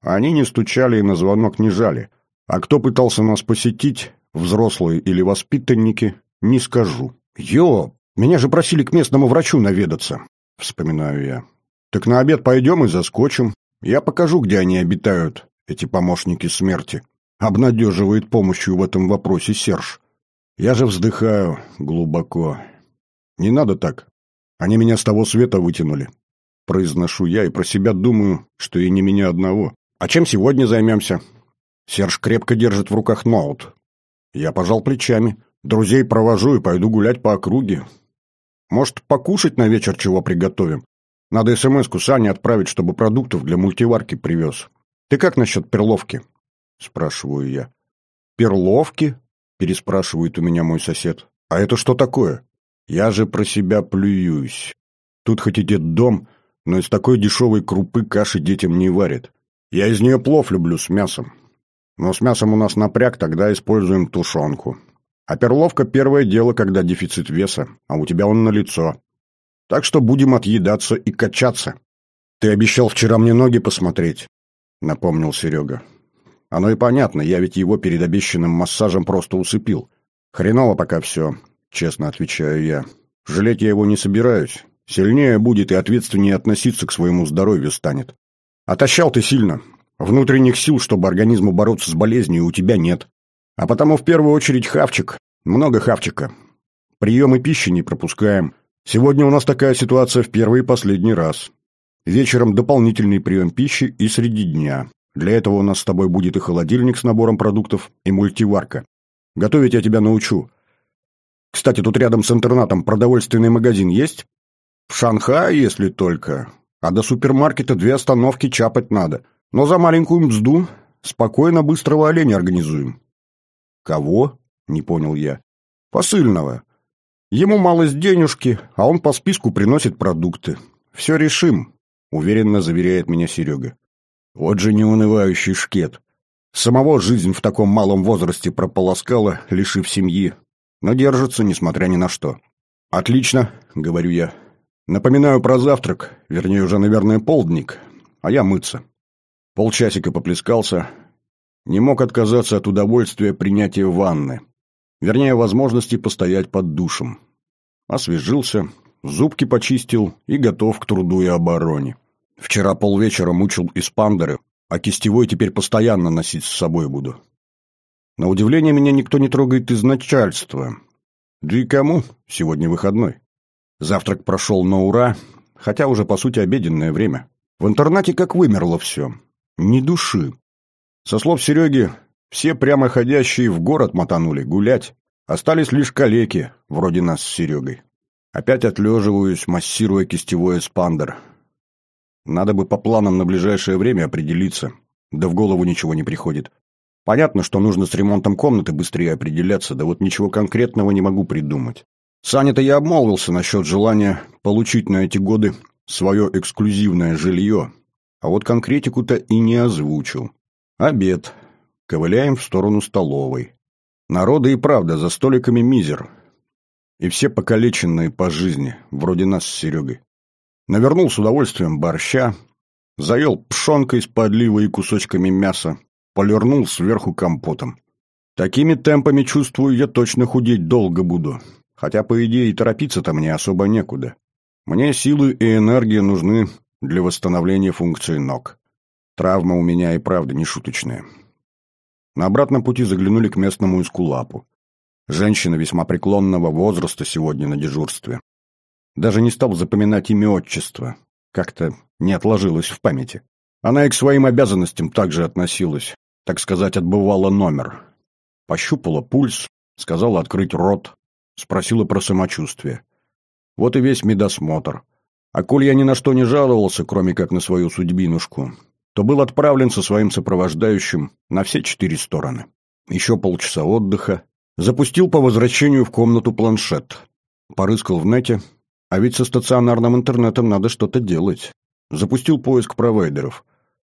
Они не стучали и на звонок не жали. А кто пытался нас посетить, взрослые или воспитанники, не скажу. Ё, меня же просили к местному врачу наведаться», — вспоминаю я. «Так на обед пойдем и заскочим. Я покажу, где они обитают, эти помощники смерти». обнадеживает помощью в этом вопросе Серж. Я же вздыхаю глубоко. Не надо так. Они меня с того света вытянули. Произношу я и про себя думаю, что и не меня одного. А чем сегодня займемся? Серж крепко держит в руках ноут. Я пожал плечами. Друзей провожу и пойду гулять по округе. Может, покушать на вечер чего приготовим? Надо смс-ку Сане отправить, чтобы продуктов для мультиварки привез. Ты как насчет перловки? Спрашиваю я. Перловки? Переспрашивает у меня мой сосед. А это что такое? Я же про себя плююсь. Тут хоть и дом, но из такой дешевой крупы каши детям не варят. Я из нее плов люблю с мясом. Но с мясом у нас напряг, тогда используем тушенку. А перловка – первое дело, когда дефицит веса, а у тебя он налицо. Так что будем отъедаться и качаться. Ты обещал вчера мне ноги посмотреть, напомнил Серега. Оно и понятно, я ведь его перед обещанным массажем просто усыпил. Хреново пока все, честно отвечаю я. Жалеть я его не собираюсь. Сильнее будет и ответственнее относиться к своему здоровью станет. Отощал ты сильно. Внутренних сил, чтобы организму бороться с болезнью, у тебя нет. А потому в первую очередь хавчик. Много хавчика. Приемы пищи не пропускаем. Сегодня у нас такая ситуация в первый и последний раз. Вечером дополнительный прием пищи и среди дня. Для этого у нас с тобой будет и холодильник с набором продуктов, и мультиварка. Готовить я тебя научу. Кстати, тут рядом с интернатом продовольственный магазин есть? В Шанхае, если только. А до супермаркета две остановки чапать надо. Но за маленькую мзду спокойно быстрого оленя организуем. «Кого?» — не понял я. «Посыльного. Ему малость денежки, а он по списку приносит продукты. Все решим», — уверенно заверяет меня Серега. Вот же неунывающий шкет. Самого жизнь в таком малом возрасте прополоскала, лишив семьи, но держится, несмотря ни на что. «Отлично», — говорю я. «Напоминаю про завтрак, вернее, уже, наверное, полдник, а я мыться». Полчасика поплескался, не мог отказаться от удовольствия принятия ванны. Вернее, возможности постоять под душем. Освежился, зубки почистил и готов к труду и обороне. Вчера полвечера мучил испандеры, а кистевой теперь постоянно носить с собой буду. На удивление меня никто не трогает из начальства. Да и кому? Сегодня выходной. Завтрак прошел на ура, хотя уже, по сути, обеденное время. В интернате как вымерло все. Ни души. Со слов Сереги, все прямоходящие в город мотанули гулять. Остались лишь калеки, вроде нас с Серегой. Опять отлеживаюсь, массируя кистевой эспандер. Надо бы по планам на ближайшее время определиться. Да в голову ничего не приходит. Понятно, что нужно с ремонтом комнаты быстрее определяться, да вот ничего конкретного не могу придумать. Саня-то я обмолвился насчет желания получить на эти годы свое эксклюзивное жилье, а вот конкретику-то и не озвучил. Обед. Ковыляем в сторону столовой. Народа и правда за столиками мизер. И все покалеченные по жизни, вроде нас с Серегой. Навернул с удовольствием борща, заел пшенкой с подливой и кусочками мяса, полирнул сверху компотом. Такими темпами, чувствую, я точно худеть долго буду. Хотя, по идее, и торопиться-то мне особо некуда. Мне силы и энергия нужны для восстановления функции ног. Травма у меня и правда не шуточная. На обратном пути заглянули к местному эскулапу. Женщина весьма преклонного возраста сегодня на дежурстве. Даже не стал запоминать имя отчества. Как-то не отложилось в памяти. Она и к своим обязанностям также относилась. Так сказать, отбывала номер. Пощупала пульс, сказала открыть рот, спросила про самочувствие. Вот и весь медосмотр. А коль я ни на что не жаловался, кроме как на свою судьбинушку, то был отправлен со своим сопровождающим на все четыре стороны. Еще полчаса отдыха. Запустил по возвращению в комнату планшет. Порыскал в нете, а ведь со стационарным интернетом надо что-то делать. Запустил поиск провайдеров.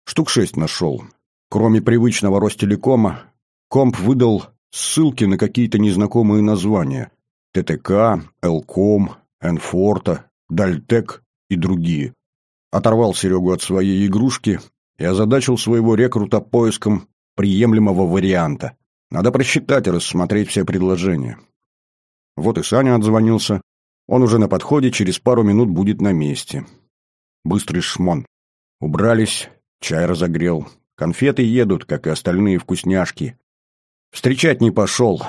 Штук шесть нашел. Кроме привычного Ростелекома, комп выдал ссылки на какие-то незнакомые названия. ТТК, Элком, Энфорта, Дальтек и другие. Оторвал Серегу от своей игрушки и озадачил своего рекрута поиском приемлемого варианта. Надо просчитать и рассмотреть все предложения. Вот и Саня отзвонился. Он уже на подходе, через пару минут будет на месте. Быстрый шмон. Убрались, чай разогрел, Конфеты едут, как и остальные вкусняшки. Встречать не пошел.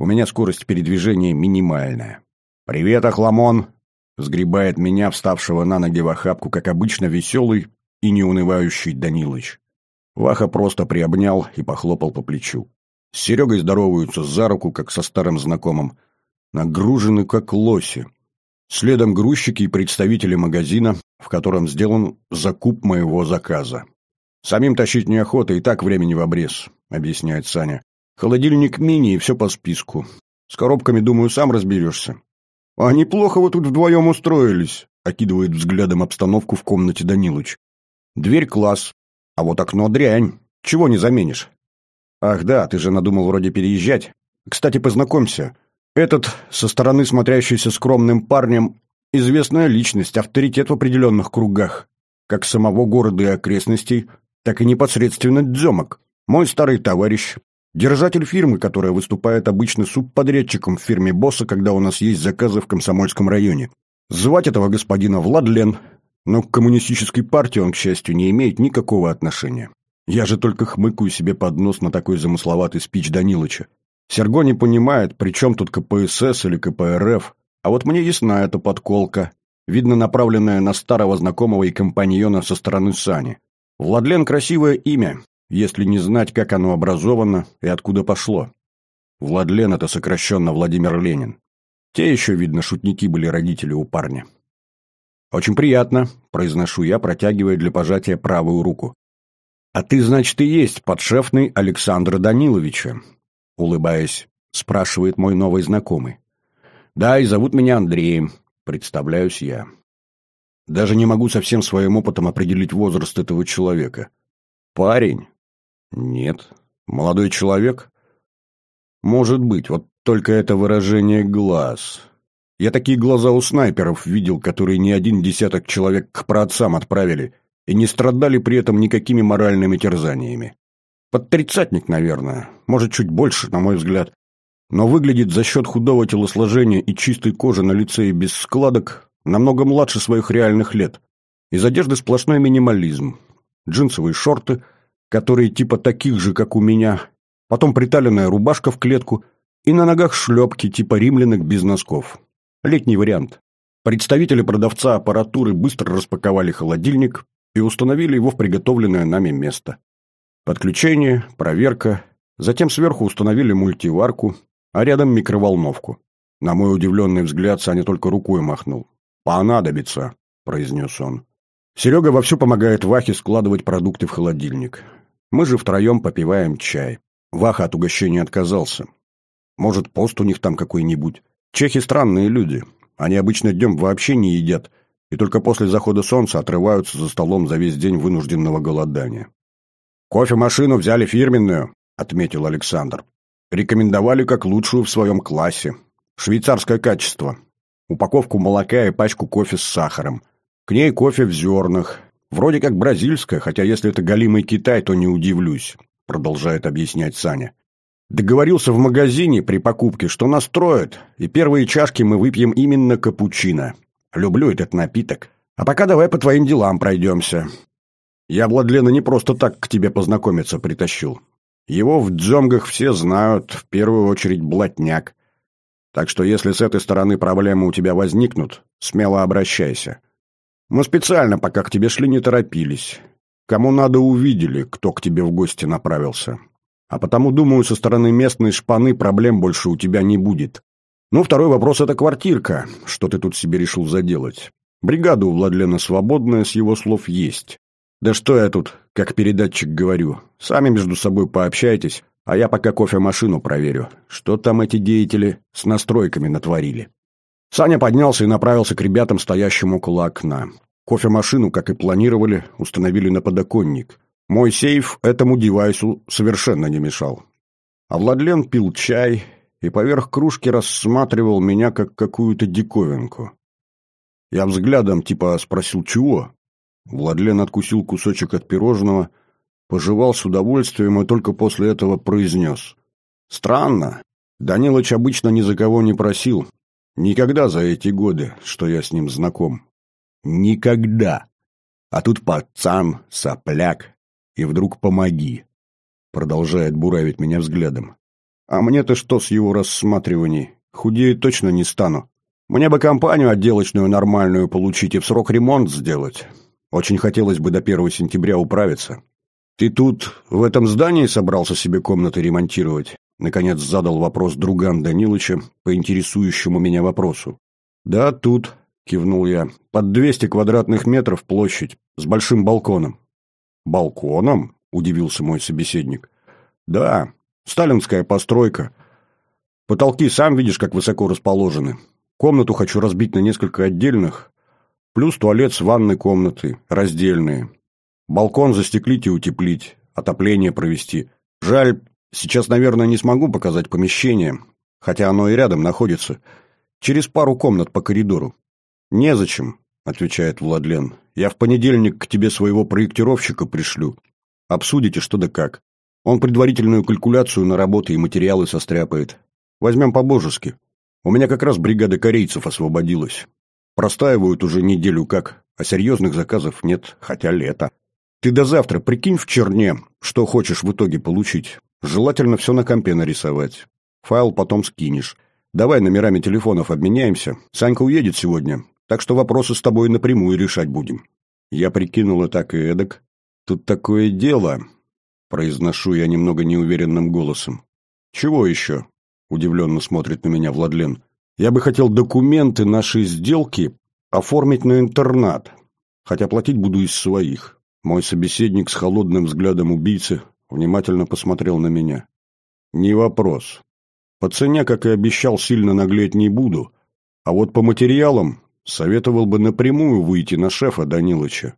У меня скорость передвижения минимальная. «Привет, Ахламон!» — сгребает меня, вставшего на ноги в охапку, как обычно, веселый и неунывающий Данилыч. Ваха просто приобнял и похлопал по плечу. С Серегой здороваются за руку, как со старым знакомым. Нагружены, как лоси. Следом грузчики и представители магазина, в котором сделан закуп моего заказа. «Самим тащить неохота, и так времени в обрез», — объясняет Саня. «Холодильник мини и все по списку. С коробками, думаю, сам разберешься». «А неплохо вы тут вдвоем устроились», — окидывает взглядом обстановку в комнате Данилыч. «Дверь класс, а вот окно дрянь. Чего не заменишь?» «Ах да, ты же надумал вроде переезжать. Кстати, познакомься. Этот, со стороны смотрящийся скромным парнем, известная личность, авторитет в определенных кругах, как самого города и окрестностей, так и непосредственно Дземок. Мой старый товарищ, держатель фирмы, которая выступает обычно субподрядчиком в фирме босса, когда у нас есть заказы в Комсомольском районе. Звать этого господина Владлен, но к коммунистической партии он, к счастью, не имеет никакого отношения. Я же только хмыкаю себе под нос на такой замысловатый спич Данилыча. Серго не понимает, при чем тут КПСС или КПРФ, а вот мне ясна эта подколка, видно направленная на старого знакомого и компаньона со стороны Сани. Владлен красивое имя, если не знать, как оно образовано и откуда пошло. Владлен — это сокращенно Владимир Ленин. Те еще, видно, шутники были родители у парня. «Очень приятно», — произношу я, протягивая для пожатия правую руку. «А ты, значит, и есть подшефный Александра Даниловича», — улыбаясь, спрашивает мой новый знакомый. «Да, и зовут меня Андреем», — представляюсь я. Даже не могу со всем своим опытом определить возраст этого человека. Парень? Нет. Молодой человек? Может быть, вот только это выражение глаз. Я такие глаза у снайперов видел, которые не один десяток человек к праотцам отправили и не страдали при этом никакими моральными терзаниями. Под тридцатник, наверное, может, чуть больше, на мой взгляд, но выглядит за счет худого телосложения и чистой кожи на лице и без складок намного младше своих реальных лет. Из одежды сплошной минимализм. Джинсовые шорты, которые типа таких же, как у меня, потом приталенная рубашка в клетку и на ногах шлепки типа римлянок без носков. Летний вариант. Представители продавца аппаратуры быстро распаковали холодильник и установили его в приготовленное нами место. Подключение, проверка, затем сверху установили мультиварку, а рядом микроволновку. На мой удивленный взгляд Саня только рукой махнул. «Понадобится», — произнес он. Серега вовсю помогает Вахе складывать продукты в холодильник. Мы же втроем попиваем чай. Ваха от угощения отказался. Может, пост у них там какой-нибудь. Чехи странные люди. Они обычно днем вообще не едят, и только после захода солнца отрываются за столом за весь день вынужденного голодания. «Кофемашину взяли фирменную», — отметил Александр. «Рекомендовали как лучшую в своем классе. Швейцарское качество. Упаковку молока и пачку кофе с сахаром. К ней кофе в зернах. Вроде как бразильское, хотя если это голимый Китай, то не удивлюсь», — продолжает объяснять Саня. Договорился в магазине при покупке, что настроят, и первые чашки мы выпьем именно капучино. Люблю этот напиток. А пока давай по твоим делам пройдемся. Я Владлена не просто так к тебе познакомиться притащил. Его в дзонгах все знают, в первую очередь блатняк. Так что если с этой стороны проблемы у тебя возникнут, смело обращайся. Мы специально, пока к тебе шли, не торопились. Кому надо, увидели, кто к тебе в гости направился. А потому, думаю, со стороны местной шпаны проблем больше у тебя не будет. Ну, второй вопрос — это квартирка. Что ты тут себе решил заделать? Бригада у Владлена свободная, с его слов, есть. Да что я тут, как передатчик говорю. Сами между собой пообщайтесь, а я пока кофемашину проверю. Что там эти деятели с настройками натворили? Саня поднялся и направился к ребятам, стоящим около окна. Кофемашину, как и планировали, установили на подоконник. Мой сейф этому девайсу совершенно не мешал. А Владлен пил чай и поверх кружки рассматривал меня как какую-то диковинку. Я взглядом типа спросил «чего?». Владлен откусил кусочек от пирожного, пожевал с удовольствием и только после этого произнес. «Странно. Данилыч обычно ни за кого не просил. Никогда за эти годы, что я с ним знаком. Никогда. А тут пацан, сопляк, и вдруг помоги. Продолжает буравить меня взглядом. А мне-то что с его рассматриваний? Худее точно не стану. Мне бы компанию отделочную нормальную получить и в срок ремонт сделать. Очень хотелось бы до 1 сентября управиться. Ты тут, в этом здании, собрался себе комнаты ремонтировать? Наконец задал вопрос друган Данилыча по интересующему меня вопросу. Да, тут, кивнул я. Под 200 квадратных метров площадь, с большим балконом. Балконом? Удивился мой собеседник. Да, сталинская постройка. Потолки, сам видишь, как высоко расположены. Комнату хочу разбить на несколько отдельных, плюс туалет с ванной комнаты, раздельные. Балкон застеклить и утеплить, отопление провести. Жаль, сейчас, наверное, не смогу показать помещение, хотя оно и рядом находится. Через пару комнат по коридору. «Незачем», — отвечает Владлен. «Я в понедельник к тебе своего проектировщика пришлю. Обсудите, что да как. Он предварительную калькуляцию на работы и материалы состряпает. Возьмем по-божески. У меня как раз бригада корейцев освободилась. Простаивают уже неделю как, а серьезных заказов нет, хотя лето. Ты до завтра прикинь в черне, что хочешь в итоге получить. Желательно все на компе нарисовать. Файл потом скинешь. Давай номерами телефонов обменяемся. Санька уедет сегодня, так что вопросы с тобой напрямую решать будем. Я прикинул и так и эдак. Тут такое дело, произношу я немного неуверенным голосом. Чего еще? Удивленно смотрит на меня Владлен. Я бы хотел документы нашей сделки оформить на интернат, хотя платить буду из своих. Мой собеседник с холодным взглядом убийцы внимательно посмотрел на меня. Не вопрос. По цене, как и обещал, сильно наглеть не буду, а вот по материалам советовал бы напрямую выйти на шефа Данилыча.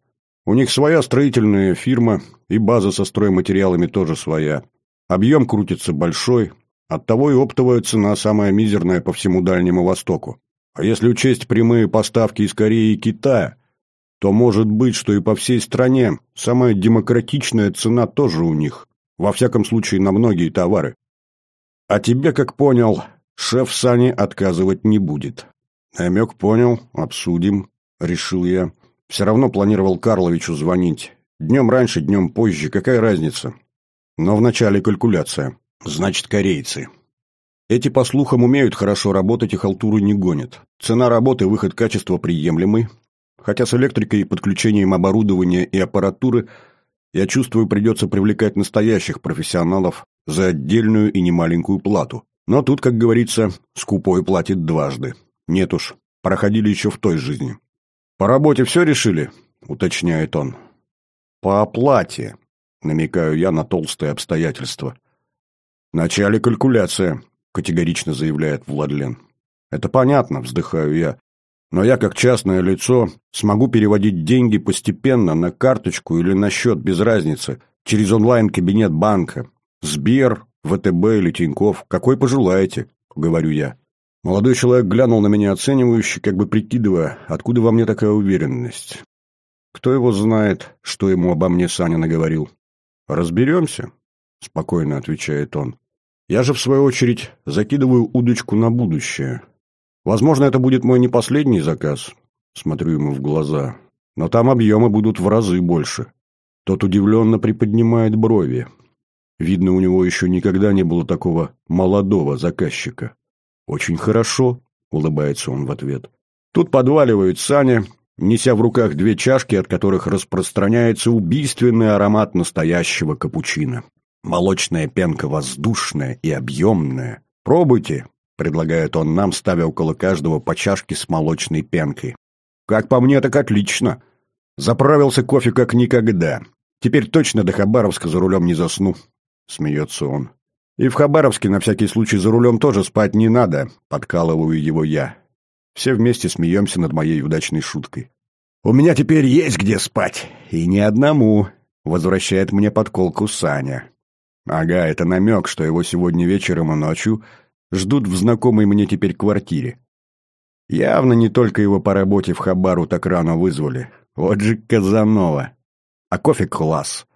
У них своя строительная фирма, и база со стройматериалами тоже своя. Объем крутится большой, Оттого и оптовая цена самая мизерная по всему Дальнему Востоку. А если учесть прямые поставки из Кореи и Китая, то может быть, что и по всей стране самая демократичная цена тоже у них. Во всяком случае, на многие товары. А тебе, как понял, шеф Сани отказывать не будет. Намек понял, обсудим, решил я. Все равно планировал Карловичу звонить. Днем раньше, днем позже, какая разница? Но вначале калькуляция. Значит, корейцы. Эти, по слухам, умеют хорошо работать и халтуру не гонят. Цена работы, выход качества приемлемый. Хотя с электрикой и подключением оборудования и аппаратуры, я чувствую, придется привлекать настоящих профессионалов за отдельную и немаленькую плату. Но тут, как говорится, скупой платит дважды. Нет уж, проходили еще в той жизни. «По работе все решили?» — уточняет он. «По оплате», — намекаю я на толстые обстоятельства. «Начале калькуляция», — категорично заявляет Владлен. «Это понятно», — вздыхаю я. «Но я, как частное лицо, смогу переводить деньги постепенно на карточку или на счет, без разницы, через онлайн-кабинет банка. Сбер, ВТБ или Тинькофф, какой пожелаете», — говорю я. Молодой человек глянул на меня оценивающе, как бы прикидывая, откуда во мне такая уверенность. Кто его знает, что ему обо мне Саня наговорил. «Разберемся», — спокойно отвечает он. Я же, в свою очередь, закидываю удочку на будущее. Возможно, это будет мой не последний заказ. Смотрю ему в глаза. Но там объемы будут в разы больше. Тот удивленно приподнимает брови. Видно, у него еще никогда не было такого молодого заказчика. «Очень хорошо», — улыбается он в ответ. Тут подваливает Саня, неся в руках две чашки, от которых распространяется убийственный аромат настоящего капучино. Молочная пенка воздушная и объемная. Пробуйте, предлагает он нам, ставя около каждого по чашке с молочной пенкой. Как по мне, так отлично. Заправился кофе как никогда. Теперь точно до Хабаровска за рулем не засну, смеется он. И в Хабаровске на всякий случай за рулем тоже спать не надо, подкалываю его я. Все вместе смеемся над моей удачной шуткой. «У меня теперь есть где спать, и не одному», — возвращает мне подколку Саня. Ага, это намек, что его сегодня вечером и ночью ждут в знакомой мне теперь квартире. Явно не только его по работе в Хабару так рано вызвали. Вот же Казанова. А кофе класс.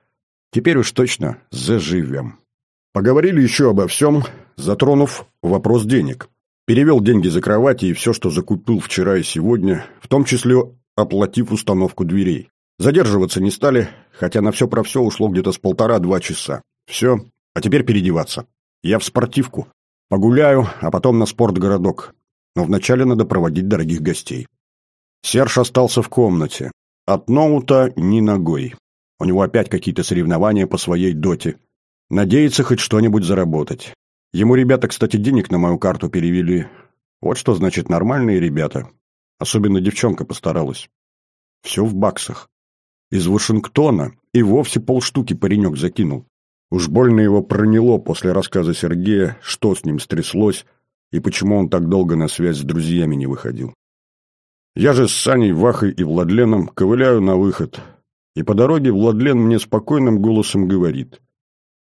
Теперь уж точно заживем. Поговорили еще обо всем, затронув вопрос денег. Перевел деньги за кровати и все, что закупил вчера и сегодня, в том числе оплатив установку дверей. Задерживаться не стали, хотя на все про все ушло где-то с полтора-два часа. Все, а теперь переодеваться. Я в спортивку. Погуляю, а потом на спортгородок. Но вначале надо проводить дорогих гостей. Серж остался в комнате. От ноута ни ногой. У него опять какие-то соревнования по своей доте. Надеется хоть что-нибудь заработать. Ему ребята, кстати, денег на мою карту перевели. Вот что значит нормальные ребята. Особенно девчонка постаралась. Все в баксах. Из Вашингтона и вовсе полштуки паренек закинул. Уж больно его проняло после рассказа Сергея, что с ним стряслось и почему он так долго на связь с друзьями не выходил. Я же с Саней, Вахой и Владленом ковыляю на выход. И по дороге Владлен мне спокойным голосом говорит.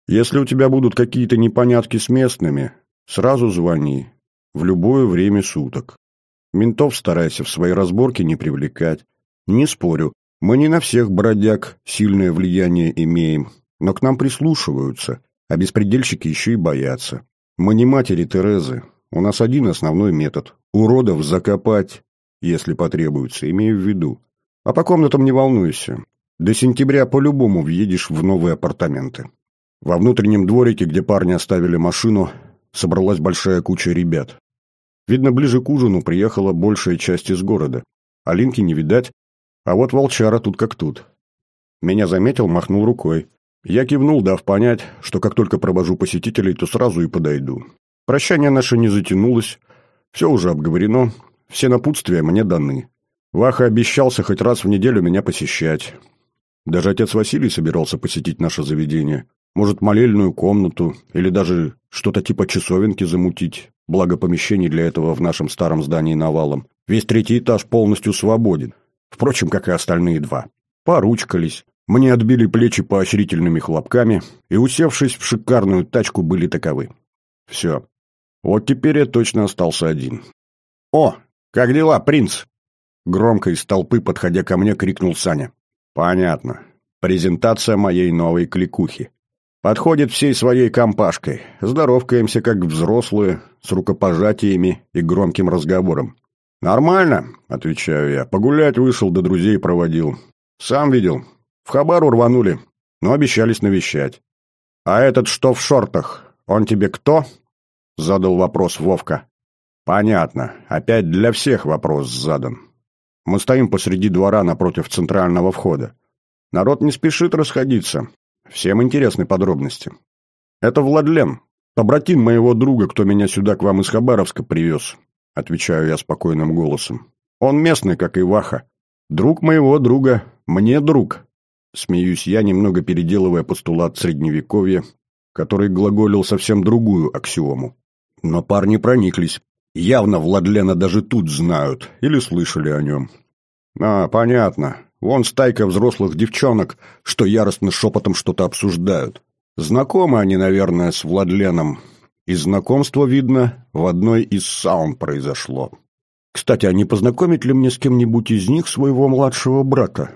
«Если у тебя будут какие-то непонятки с местными, сразу звони. В любое время суток. Ментов старайся в свои разборки не привлекать. Не спорю, мы не на всех бродяг сильное влияние имеем, но к нам прислушиваются, а беспредельщики еще и боятся. Мы не матери Терезы, у нас один основной метод – уродов закопать, если потребуется, имею в виду. А по комнатам не волнуйся. До сентября по-любому въедешь в новые апартаменты. Во внутреннем дворике, где парни оставили машину, собралась большая куча ребят. Видно, ближе к ужину приехала большая часть из города. Алинки не видать, а вот волчара тут как тут. Меня заметил, махнул рукой. Я кивнул, дав понять, что как только провожу посетителей, то сразу и подойду. Прощание наше не затянулось, все уже обговорено, все напутствия мне даны. Ваха обещался хоть раз в неделю меня посещать. Даже отец Василий собирался посетить наше заведение. Может, молельную комнату или даже что-то типа часовенки замутить. Благо помещений для этого в нашем старом здании навалом. Весь третий этаж полностью свободен. Впрочем, как и остальные два. Поручкались. Мне отбили плечи поощрительными хлопками и, усевшись в шикарную тачку, были таковы. Все. Вот теперь я точно остался один. «О, как дела, принц?» Громко из толпы, подходя ко мне, крикнул Саня. «Понятно. Презентация моей новой кликухи. Подходит всей своей компашкой. Здоровкаемся, как взрослые, с рукопожатиями и громким разговором. «Нормально», — отвечаю я. «Погулять вышел, до друзей проводил. Сам видел. В Хабару рванули, но обещались навещать». «А этот что в шортах? Он тебе кто?» — задал вопрос Вовка. «Понятно. Опять для всех вопрос задан. Мы стоим посреди двора напротив центрального входа. Народ не спешит расходиться. Всем интересны подробности. Это Владлен, побратим моего друга, кто меня сюда к вам из Хабаровска привез. — отвечаю я спокойным голосом. «Он местный, как и Ваха. Друг моего друга, мне друг». Смеюсь я, немного переделывая постулат Средневековья, который глаголил совсем другую аксиому. Но парни прониклись. Явно Владлена даже тут знают или слышали о нем. «А, понятно. Вон стайка взрослых девчонок, что яростно шепотом что-то обсуждают. Знакомы они, наверное, с Владленом, и знакомство, видно, в одной из саун произошло. Кстати, а не познакомить ли мне с кем-нибудь из них своего младшего брата?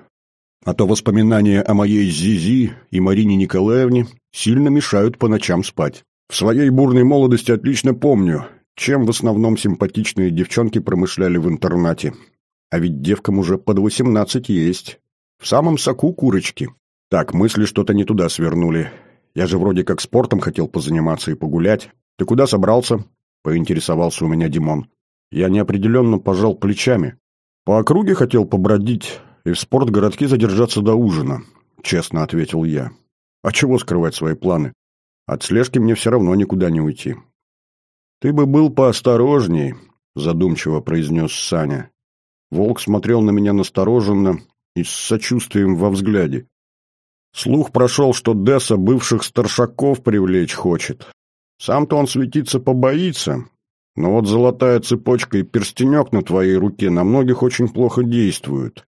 А то воспоминания о моей Зизи и Марине Николаевне сильно мешают по ночам спать. В своей бурной молодости отлично помню, чем в основном симпатичные девчонки промышляли в интернате. А ведь девкам уже под восемнадцать есть. В самом соку курочки. Так, мысли что-то не туда свернули. Я же вроде как спортом хотел позаниматься и погулять. Ты куда собрался?» — поинтересовался у меня Димон. Я неопределенно пожал плечами. «По округе хотел побродить и в спортгородке задержаться до ужина», — честно ответил я. «А чего скрывать свои планы? От слежки мне все равно никуда не уйти». «Ты бы был поосторожней», — задумчиво произнес Саня. Волк смотрел на меня настороженно и с сочувствием во взгляде. Слух прошел, что Десса бывших старшаков привлечь хочет. Сам-то он светиться побоится, но вот золотая цепочка и перстенек на твоей руке на многих очень плохо действуют.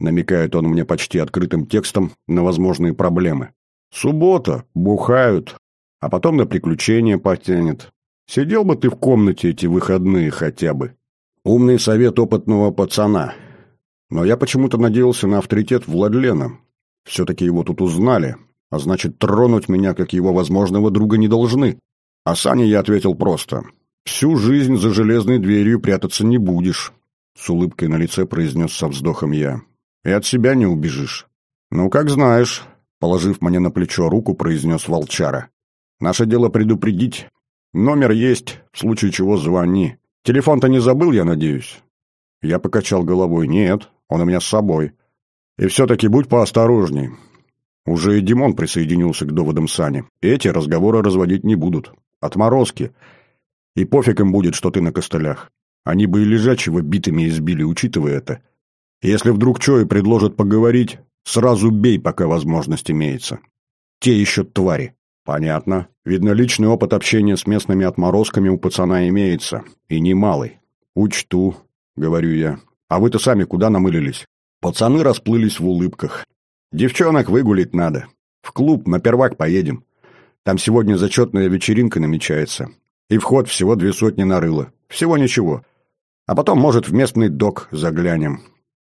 Намекает он мне почти открытым текстом на возможные проблемы. Суббота, бухают, а потом на приключения потянет. Сидел бы ты в комнате эти выходные хотя бы. Умный совет опытного пацана. Но я почему-то надеялся на авторитет Владлена. Все-таки его тут узнали, а значит, тронуть меня, как его возможного друга, не должны. А Сане я ответил просто. «Всю жизнь за железной дверью прятаться не будешь», — с улыбкой на лице произнес со вздохом я. «И от себя не убежишь. «Ну, как знаешь», — положив мне на плечо руку, произнес волчара. «Наше дело предупредить. Номер есть, в случае чего звони. Телефон-то не забыл, я надеюсь?» Я покачал головой. «Нет, он у меня с собой. И все-таки будь поосторожней. Уже и Димон присоединился к доводам Сани. Эти разговоры разводить не будут. Отморозки. И пофиг им будет, что ты на костылях. Они бы и лежачего битыми избили, учитывая это. Если вдруг что и предложат поговорить, сразу бей, пока возможность имеется. Те еще твари. Понятно. Видно, личный опыт общения с местными отморозками у пацана имеется. И немалый. Учту, говорю я. А вы-то сами куда намылились? Пацаны расплылись в улыбках. Девчонок выгулить надо. В клуб на первак поедем. Там сегодня зачетная вечеринка намечается. И вход всего две сотни нарыло. Всего ничего. А потом, может, в местный док заглянем.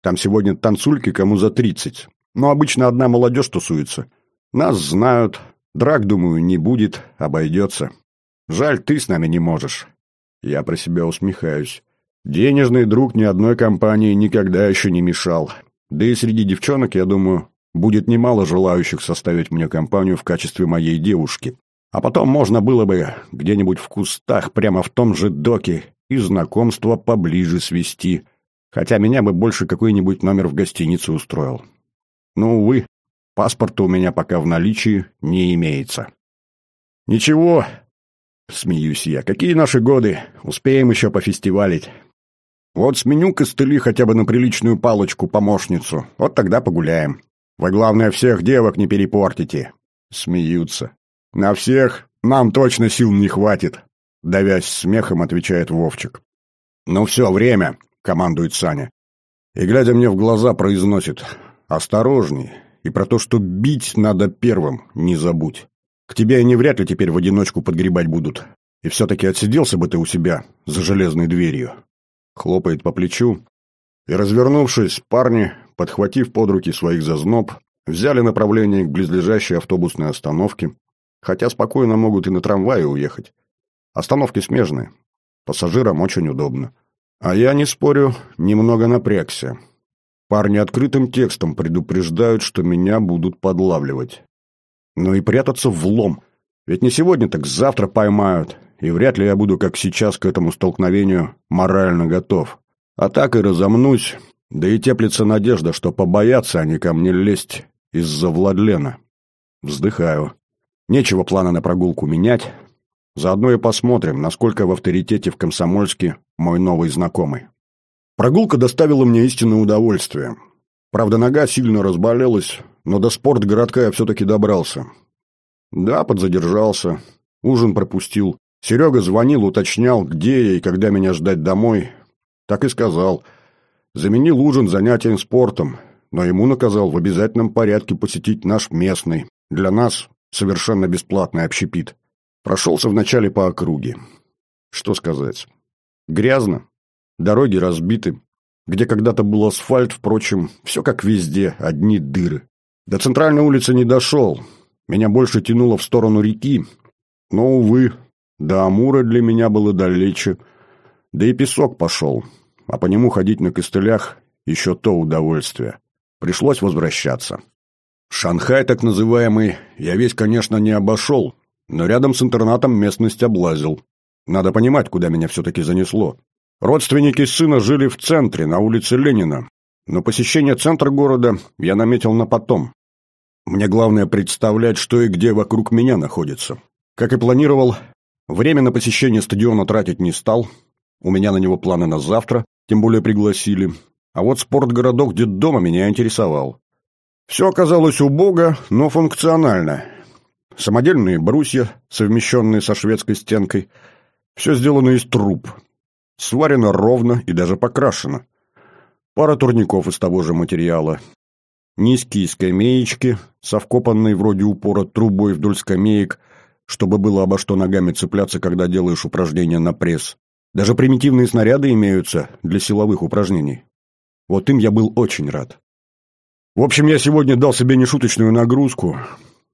Там сегодня танцульки кому за тридцать. Но обычно одна молодежь тусуется. Нас знают. Драк, думаю, не будет, обойдется. Жаль, ты с нами не можешь. Я про себя усмехаюсь. Денежный друг ни одной компании никогда еще не мешал. Да и среди девчонок, я думаю, будет немало желающих составить мне компанию в качестве моей девушки. А потом можно было бы где-нибудь в кустах, прямо в том же доке, и знакомство поближе свести. Хотя меня бы больше какой-нибудь номер в гостинице устроил. Но, увы, паспорта у меня пока в наличии не имеется. Ничего, смеюсь я, какие наши годы, успеем еще пофестивалить. Вот сменю костыли хотя бы на приличную палочку-помощницу. Вот тогда погуляем. Вы, главное, всех девок не перепортите. Смеются. На всех нам точно сил не хватит. Давясь смехом, отвечает Вовчик. Ну все, время, командует Саня. И, глядя мне в глаза, произносит. Осторожней. И про то, что бить надо первым, не забудь. К тебе они вряд ли теперь в одиночку подгребать будут. И все-таки отсиделся бы ты у себя за железной дверью хлопает по плечу, и, развернувшись, парни, подхватив под руки своих зазноб, взяли направление к близлежащей автобусной остановке, хотя спокойно могут и на трамвае уехать. Остановки смежные, пассажирам очень удобно. А я, не спорю, немного напрягся. Парни открытым текстом предупреждают, что меня будут подлавливать. Но и прятаться в лом, ведь не сегодня, так завтра поймают, и вряд ли я буду, как сейчас, к этому столкновению морально готов. А так и разомнусь, да и теплится надежда, что побоятся они ко мне лезть из-за Владлена. Вздыхаю. Нечего плана на прогулку менять. Заодно и посмотрим, насколько в авторитете в Комсомольске мой новый знакомый. Прогулка доставила мне истинное удовольствие. Правда, нога сильно разболелась, но до спортгородка я все-таки добрался. Да, подзадержался, ужин пропустил, Серега звонил, уточнял, где я и когда меня ждать домой. Так и сказал. Заменил ужин занятием спортом, но ему наказал в обязательном порядке посетить наш местный, для нас совершенно бесплатный общепит. Прошелся вначале по округе. Что сказать? Грязно, дороги разбиты. Где когда-то был асфальт, впрочем, все как везде, одни дыры. До центральной улицы не дошел. Меня больше тянуло в сторону реки, но, увы, до Амура для меня было далече, да и песок пошел, а по нему ходить на костылях еще то удовольствие. Пришлось возвращаться. Шанхай, так называемый, я весь, конечно, не обошел, но рядом с интернатом местность облазил. Надо понимать, куда меня все-таки занесло. Родственники сына жили в центре, на улице Ленина, но посещение центра города я наметил на потом. Мне главное представлять, что и где вокруг меня находится. Как и планировал, Время на посещение стадиона тратить не стал. У меня на него планы на завтра, тем более пригласили. А вот спортгородок детдома меня интересовал. Все оказалось убого, но функционально. Самодельные брусья, совмещенные со шведской стенкой. Все сделано из труб. Сварено ровно и даже покрашено. Пара турников из того же материала. Низкие скамеечки со вкопанной вроде упора трубой вдоль скамеек – чтобы было обо что ногами цепляться, когда делаешь упражнения на пресс. Даже примитивные снаряды имеются для силовых упражнений. Вот им я был очень рад. В общем, я сегодня дал себе нешуточную нагрузку,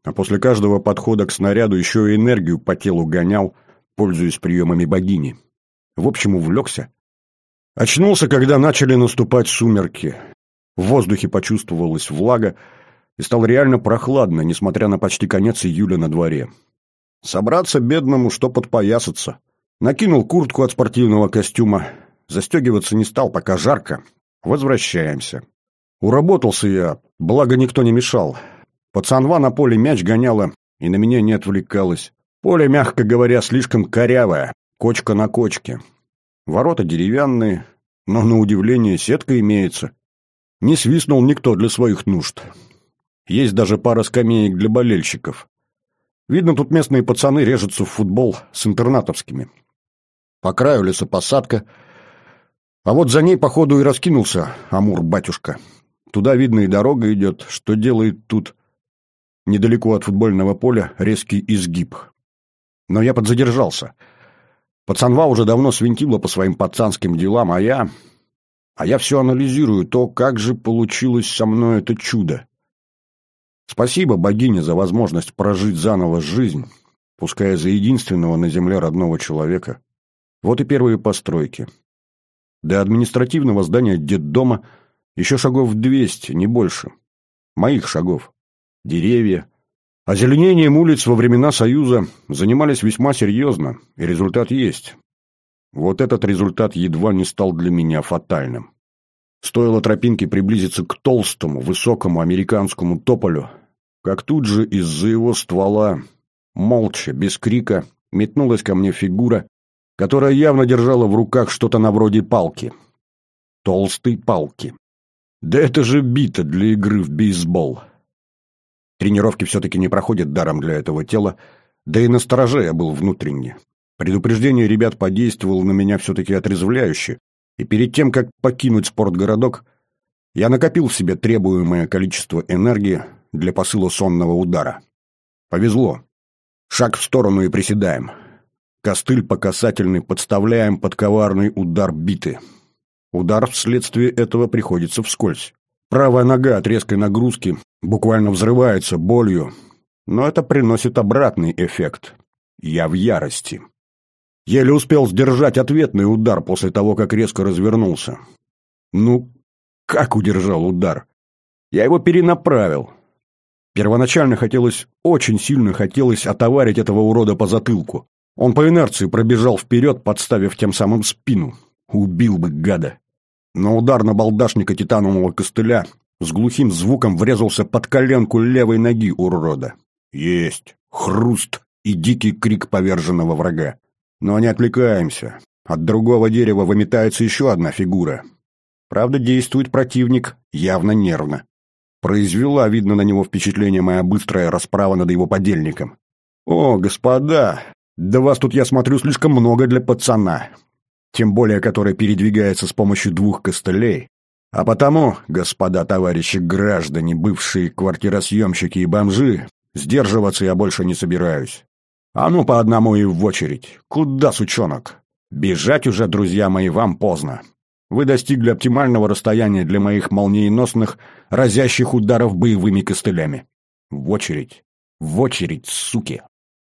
а после каждого подхода к снаряду еще и энергию по телу гонял, пользуясь приемами богини. В общем, увлекся. Очнулся, когда начали наступать сумерки. В воздухе почувствовалась влага, и стало реально прохладно, несмотря на почти конец июля на дворе. Собраться бедному, что подпоясаться. Накинул куртку от спортивного костюма, застегиваться не стал, пока жарко. Возвращаемся. Уработался я, благо никто не мешал. Пацанва на поле мяч гоняла и на меня не отвлекалась. Поле, мягко говоря, слишком корявое, кочка на кочке. Ворота деревянные, но, на удивление, сетка имеется. Не свистнул никто для своих нужд. Есть даже пара скамеек для болельщиков. Видно, тут местные пацаны режутся в футбол с интернатовскими. По краю лесопосадка. А вот за ней, походу, и раскинулся Амур-батюшка. Туда, видно, и дорога идет, что делает тут, недалеко от футбольного поля, резкий изгиб. Но я подзадержался. Пацанва уже давно свинтила по своим пацанским делам, а я... А я все анализирую то, как же получилось со мной это чудо. Спасибо богине за возможность прожить заново жизнь, пускай за единственного на земле родного человека. Вот и первые постройки. До административного здания детдома еще шагов двести, не больше. Моих шагов. Деревья, Озеленением улиц во времена Союза занимались весьма серьезно, и результат есть. Вот этот результат едва не стал для меня фатальным. Стоило тропинке приблизиться к толстому, высокому американскому тополю, как тут же из-за его ствола, молча, без крика, метнулась ко мне фигура, которая явно держала в руках что-то на вроде палки. Толстой палки. Да это же бита для игры в бейсбол. Тренировки все-таки не проходят даром для этого тела, да и настороже я был внутренне. Предупреждение ребят подействовало на меня все-таки отрезвляюще, и перед тем, как покинуть спортгородок, я накопил в себе требуемое количество энергии для посыла сонного удара. Повезло. Шаг в сторону и приседаем. Костыль по касательной подставляем под коварный удар биты. Удар вследствие этого приходится вскользь. Правая нога от резкой нагрузки буквально взрывается болью, но это приносит обратный эффект. Я в ярости. Еле успел сдержать ответный удар после того, как резко развернулся. Ну, как удержал удар? Я его перенаправил. Первоначально хотелось, очень сильно хотелось отоварить этого урода по затылку. Он по инерции пробежал вперед, подставив тем самым спину. Убил бы гада. Но удар на балдашника титанового костыля с глухим звуком врезался под коленку левой ноги урода. Есть! Хруст и дикий крик поверженного врага. Но не отвлекаемся. От другого дерева выметается еще одна фигура. Правда, действует противник явно нервно. Произвела, видно, на него впечатление моя быстрая расправа над его подельником. «О, господа, да вас тут, я смотрю, слишком много для пацана тем более который передвигается с помощью двух костылей. А потому, господа товарищи граждане, бывшие квартиросъемщики и бомжи, сдерживаться я больше не собираюсь. А ну по одному и в очередь. Куда, сучонок? Бежать уже, друзья мои, вам поздно. Вы достигли оптимального расстояния для моих молниеносных, разящих ударов боевыми костылями. В очередь. В очередь, суки.